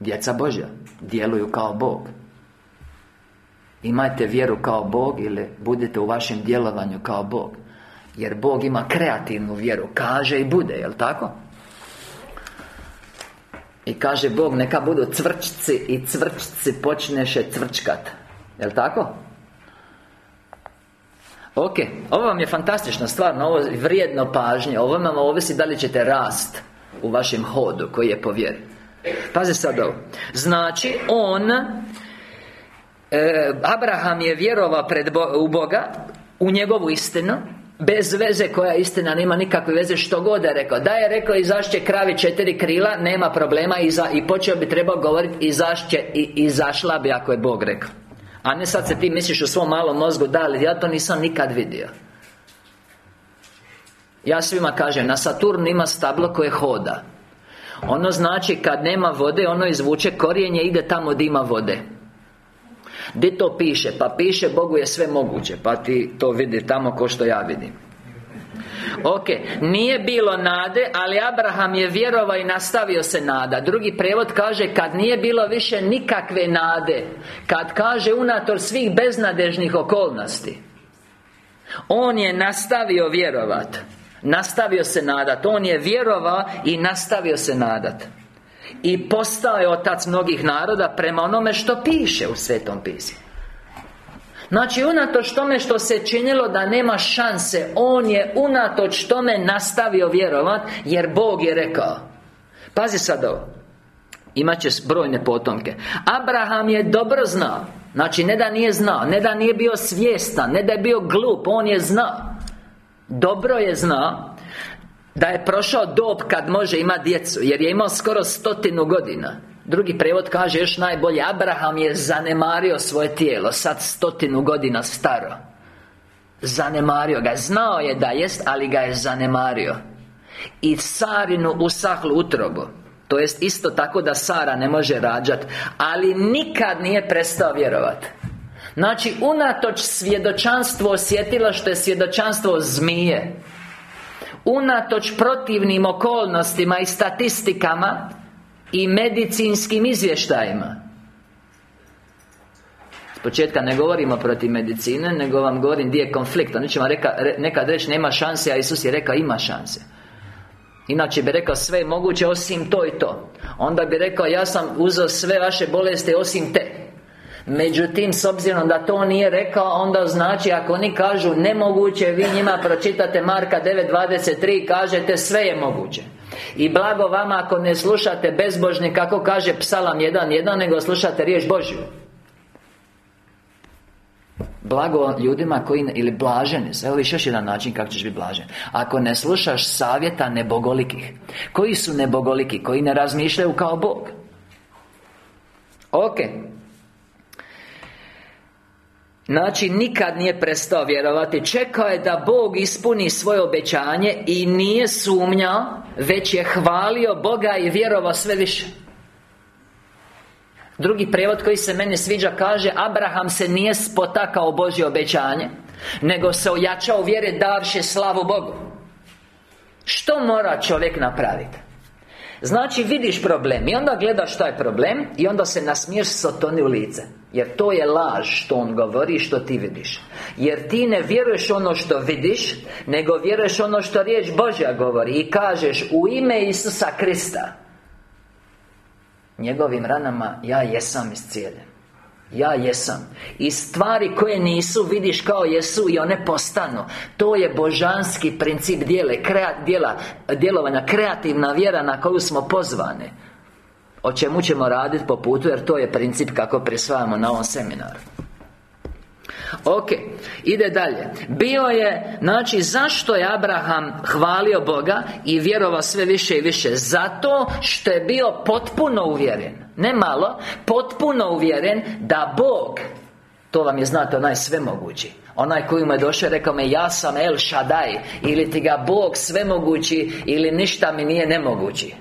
Djeca Božja Djeluju kao Bog. Imajte vjeru kao Bog Ili budite u vašem djelovanju kao Bog. Jer Bog ima kreativnu vjeru. Kaže i bude, jel tako? I kaže Bog neka budu cvrčci I cvrčci počneše cvrčkat. Jel tako? Ok, ovo vam je fantastična stvar Ovo je vrijedno pažnje. Ovo vam ovisi da li ćete rast U vašem hodu koji je po Pazi sad ovo. Znači, on e, Abraham je vjerovao pred u Boga U njegovu istinu Bez veze koja istina nema nikakve veze što god je rekao. Da je rekao izašće kravi četiri krila Nema problema i, za, i počeo bi trebao govoriti Izašće i izašla bi ako je Bog rekao. A ne sad se ti misliš u svom malom mozgu Da, ali ja to nisam nikad vidio. Ja svima kažem Na Saturnu ima stablo koje hoda ono znači kad nema vode, ono izvuče korijenje ide tamo gdje ima vode. Gdje to piše? Pa piše Bogu je sve moguće Pa ti to vidi tamo ko što ja vidim. Ok, nije bilo nade, ali Abraham je vjerovao i nastavio se nada. Drugi prevod kaže, kad nije bilo više nikakve nade Kad kaže unator svih beznadežnih okolnosti On je nastavio vjerovat Nastavio se nadat. On je vjerovao i nastavio se nadat. I postao je otac mnogih naroda Prema onome što piše u Svetom pismu. Znači, unatoč tome što se činilo da nema šanse On je unatoč tome nastavio vjerovat Jer Bog je rekao. Pazi sad ovo. Imaće brojne potomke. Abraham je dobro znao. Znači, ne da nije znao Ne da nije bio svjestan Ne da je bio glup On je znao dobro je znao Da je prošao dob kad može imati djecu Jer je imao skoro stotinu godina. Drugi prevod kaže još najbolje Abraham je zanemario svoje tijelo Sad stotinu godina staro. Zanemario ga Znao je da jest, ali ga je zanemario. I Sarinu usahlu utrobu To jest isto tako da Sara ne može rađati Ali nikad nije prestao vjerovati Znači, unatoč svjedočanstvo osjetila što je svjedočanstvo zmije. Unatoč protivnim okolnostima i statistikama I medicinskim izvještajima. S početka ne govorimo protiv medicine Nego vam govorim gdje je konflikt. Oni će reka, nekad reći nema šanse A Isus je rekao ima šanse Inače bi rekao sve moguće osim to i to Onda bi rekao ja sam uzeo sve vaše bolesti osim te Međutim, s obzirom da to nije rekao Onda znači, ako oni kažu nemoguće Vi njima pročitate Marka 9.23 Kažete sve je moguće. I blago vama ako ne slušate bezbožni Kako kaže Psalam 1.1 Nego slušate riječ Božju. Blago ljudima koji, ili blaženi Evo viš još jedan način kako ćeš biti blažen. Ako ne slušaš savjeta nebogolikih Koji su nebogoliki? Koji ne razmišljaju kao Bog? Ok Znači, nikad nije prestao vjerovati. Čekao je da Bog ispuni svoje obećanje I nije sumnjao Već je hvalio Boga i vjerovao sve više. Drugi prevod koji se meni sviđa kaže Abraham se nije spotakao Božje obećanje Nego se ojačao vjere davše slavu Bogu. Što mora čovjek napraviti? Znači vidiš problem I onda gledaš šta je problem I onda se nasmiješ sotoni u lice. Jer to je laž što on govori što ti vidiš. Jer ti ne vjeruješ ono što vidiš Nego vjeruješ ono što riječ Božja govori I kažeš u ime Isusa Krista. Njegovim ranama ja jesam iscijeljen ja jesam. I stvari koje nisu vidiš kao jesu i one postanu. To je božanski princip dijele, kreat, dijela, djelovanja Kreativna vjera na koju smo pozvane. O čemu ćemo raditi po putu jer to je princip kako prisvajamo na ovom seminaru Ok, ide dalje. Bio je, znači zašto je Abraham hvalio Boga I vjerovao sve više i više? Zato što je bio potpuno uvjeren Ne malo, potpuno uvjeren Da Bog To vam je znate onaj svemogući Onaj koji mu je došao i rekao me Ja sam El Shaddai Ili ti ga Bog svemogući Ili ništa mi nije nemogući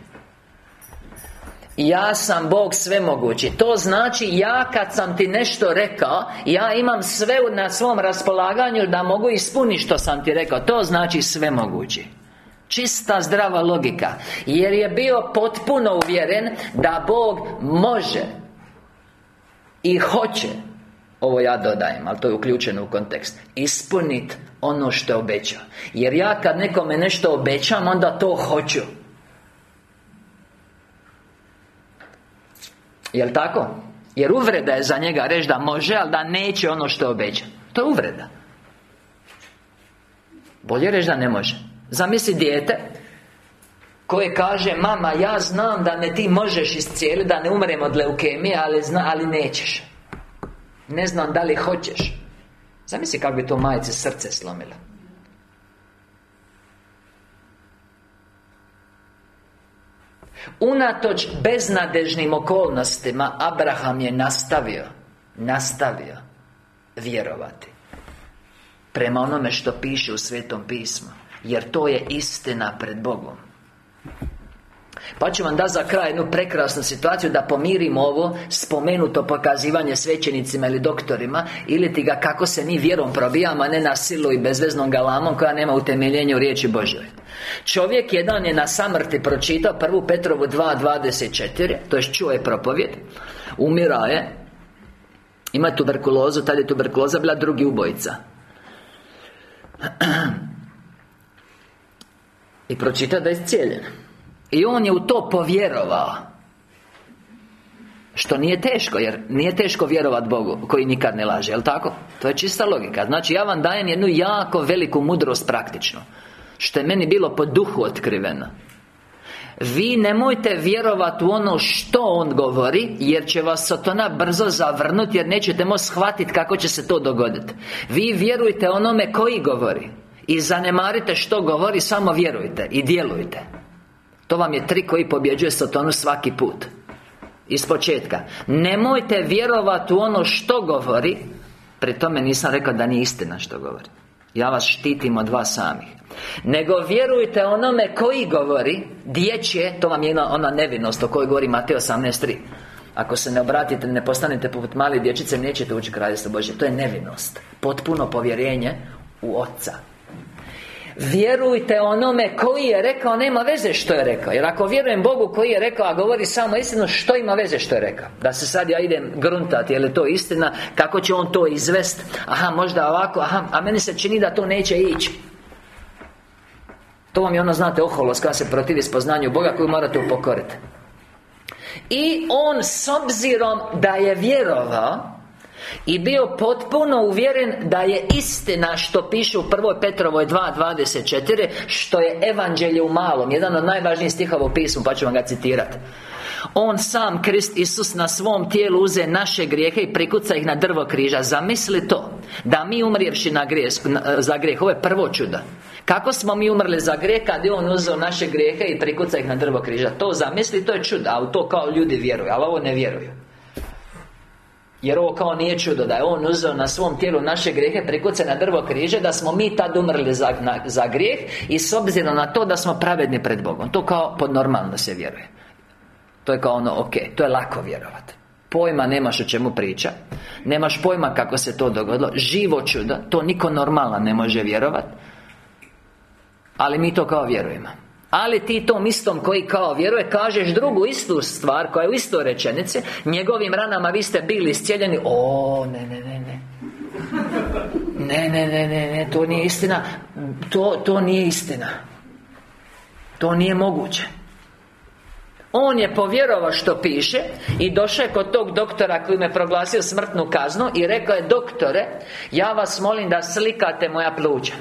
ja sam Bog svemogući. To znači ja kad sam ti nešto rekao Ja imam sve na svom raspolaganju Da mogu ispuniti što sam ti rekao. To znači svemogući. Čista zdrava logika. Jer je bio potpuno uvjeren Da Bog može I hoće. Ovo ja dodajem, ali to je uključeno u kontekst. Ispuniti ono što je obećao. Jer ja kad nekome nešto obećam Onda to hoću Jel' tako? Jer uvreda je za njega reći da može, ali da neće ono što obeća To je uvreda. Bolje reći da ne može. Zamisli dijete koje kaže Mama, ja znam da ne ti možeš iscijeliti Da ne umrem od leukemije Ali, zna, ali nećeš. Ne znam da li hoćeš. Zamisli kako bi to majice srce slomilo Unatoč beznadežnim okolnostima Abraham je nastavio Nastavio Vjerovati Prema onome što piše u Svetom pismu Jer to je istina pred Bogom pa ću vam da za kraj jednu prekrasnu situaciju Da pomirimo ovo Spomenuto pokazivanje svećenicima ili doktorima Ili ti ga kako se mi vjerom probijamo A ne na silu i bezveznom galamom Koja nema utemeljenja u riječi Božoj Čovjek jedan je na samrti pročitao Prvu Petrovu 2.24 To je čuo je propovjed Umira je Ima tuberkulozu Tad je tuberkuloza bila drugi ubojica. I pročita da je cijeljen i on je u to povjerovao. Što nije teško, jer nije teško vjerovat Bogu Koji nikad ne laže, jel tako? To je čista logika. Znači ja vam dajem jednu jako veliku mudrost praktično Što je meni bilo po duhu otkriveno. Vi nemojte vjerovati u ono što On govori Jer će vas Satana brzo zavrnuti Jer nećete moći shvatiti kako će se to dogoditi Vi vjerujte onome koji govori I zanemarite što govori Samo vjerujte i djelujte to vam je trik koji pobjeđuje Satonu svaki put. Iz početka. Nemojte vjerovati u ono što govori. Pri tome nisam rekao da nije istina što govori. Ja vas štitim od vas samih. Nego vjerujte onome koji govori Dječje, to vam je ona nevinost o kojoj govori Mateo 18.3 ako se ne obratite, ne postanete poput mali dječice Nećete ući kraljevstvo Božje. To je nevinost. Potpuno povjerenje u Otca Vjerujte onome koji je rekao Nema veze što je rekao. Jer ako vjerujem Bogu koji je rekao A govori samo istinu Što ima veze što je rekao? Da se sad ja idem gruntati Je li to istina? Kako će on to izvest? Aha, možda ovako Aha, a meni se čini da to neće ići To vam je ono, znate, oholost Kada se protivi spoznanju Boga Koju morate upokoriti. I on s obzirom da je vjerovao i bio potpuno uvjeren da je istina što piše u 1. Petrovoj 2.24 Što je evanđelje u malom. Jedan od najvažnijih stihova u pismu Pa ću vam ga citirati on sam, Krist Isus, na svom tijelu uze naše grijehe i prikuca ih na drvo križa. Zamisli to Da mi umrijevši na grijeh, za grijeh Ovo je prvo čudo. Kako smo mi umrli za grijeh kad je On uzeo naše grijehe i prikuca ih na drvo križa? To zamisli, to je čudo, a to kao ljudi vjeruju Ali ovo ne vjeruju jer ovo kao nije čudo da je On uzeo na svom tijelu naše grijehe Prikuce na drvo križe Da smo mi tad umrli za, za grijeh I s obzirom na to da smo pravedni pred Bogom. To kao pod normalno se vjeruje. To je kao ono, ok, to je lako vjerovati Pojma nemaš o čemu priča Nemaš pojma kako se to dogodilo. Živo čudo, to niko normalan ne može vjerovati Ali mi to kao vjerujemo ali ti tom istom koji kao vjeruje Kažeš drugu istu stvar Koja je u istoj rečenici. Njegovim ranama vi ste bili iscijeljeni. O, ne, ne, ne, ne. Ne, ne, ne, ne, ne To nije istina. To, to nije istina. To nije moguće. On je povjerovao što piše I došao je kod tog doktora koji me proglasio smrtnu kaznu I rekao je Doktore, ja vas molim da slikate moja pluća.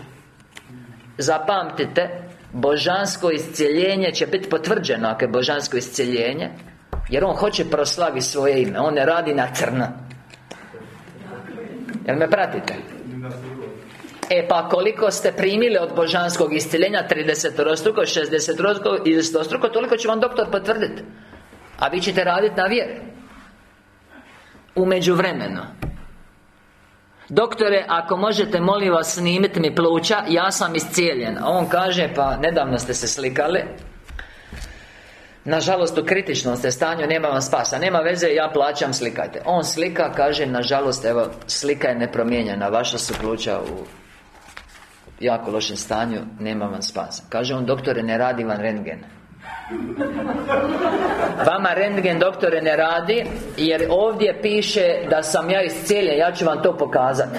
Zapamtite Božansko iscijeljenje će biti potvrđeno ako je božansko iscijeljenje Jer on hoće proslaviti svoje ime. On ne radi na crno. Jel me pratite? E pa koliko ste primili od božanskog iscijeljenja? 30 rostruko, 60 rostruko ili 100 struko Toliko će vam doktor potvrditi A vi ćete raditi na vjeru U međuvremenu Doktore, ako možete, molim vas, snimiti mi pluća Ja sam iscijeljen. A on kaže, pa nedavno ste se slikali. Nažalost, u kritičnom ste stanju, nema vam spasa. Nema veze, ja plaćam, slikajte. On slika, kaže, nažalost, evo, slika je nepromijenjena. Vaša su pluća u jako lošem stanju Nema vam spasa. Kaže on, doktore, ne radi vam rentgen Vama rentgen doktore ne radi Jer ovdje piše da sam ja iscijeljen Ja ću vam to pokazati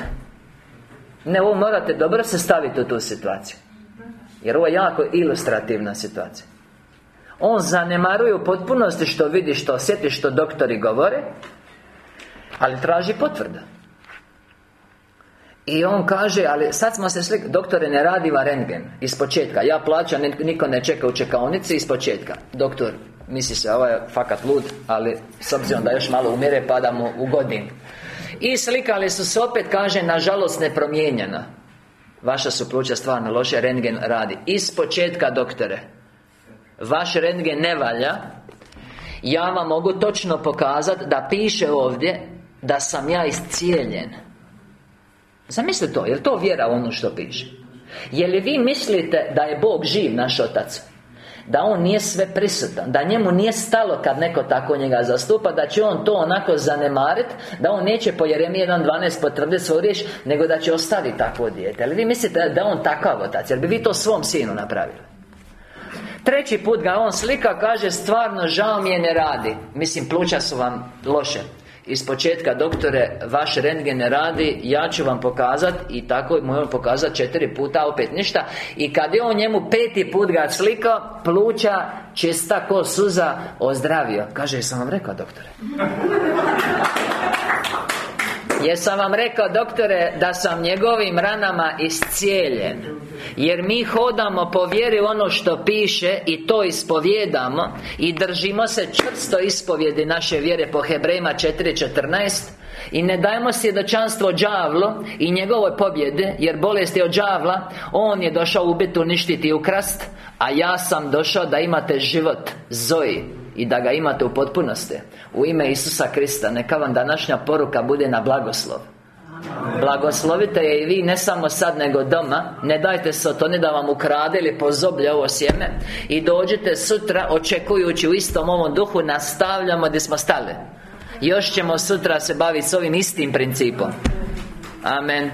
Ne, ovo morate dobro se staviti u tu situaciju. Jer ovo je jako ilustrativna situacija. On zanemaruje u potpunosti što vidi, što osjeti, što doktori govore Ali traži potvrda i on kaže, ali sad smo se slik... Doktore, ne radi va rentgen. Iz početka. Ja plaćam, niko ne čeka u čekaonici Iz početka. Doktor, misli se, ovo je fakat lud Ali s obzirom da još malo umire Padamo u godinu. I slikali su se opet, kaže, nažalost nepromijenjena. Vaša su pluća stvarno loše Rentgen radi. Iz početka, doktore. Vaš rentgen ne valja. Ja vam mogu točno pokazati Da piše ovdje Da sam ja iscijeljen Zamislite to, je to vjera ono što piše? Je li vi mislite da je Bog živ, naš Otac? Da On nije sve prisutan Da njemu nije stalo kad neko tako njega zastupa Da će On to onako zanemariti Da On neće po Jeremije 1.12 potvrditi svoju riječ Nego da će ostaviti takvo dijete. Ali vi mislite da On takav Otac? Jer bi vi to svom sinu napravili? Treći put ga on slika, kaže Stvarno, žao mi je, ne radi. Mislim, pluća su vam loše iz početka doktore vaš rentgen radi ja ću vam pokazati i tako mu on pokazati četiri puta opet ništa. I kad je on njemu peti put ga slikao pluća čista ko suza ozdravio. Kaže jesam vam rekao doktore Jesam vam rekao doktore da sam njegovim ranama iscijeljen. Jer mi hodamo po vjeri ono što piše I to ispovjedamo I držimo se čvrsto ispovjedi naše vjere po Hebrejima 4.14 I ne dajmo svjedočanstvo đavlu I njegovoj pobjede Jer bolest je od đavla. On je došao ubiti, uništiti i ukrast A ja sam došao da imate život Zoji i da ga imate u potpunosti. U ime Isusa Krista Neka vam današnja poruka bude na blagoslov. Blagoslovite je i vi ne samo sad nego doma. Ne dajte se to da vam ukrade ili pozoblje ovo sjeme. I dođite sutra očekujući u istom ovom duhu Nastavljamo gdje smo stali. Još ćemo sutra se baviti s ovim istim principom. Amen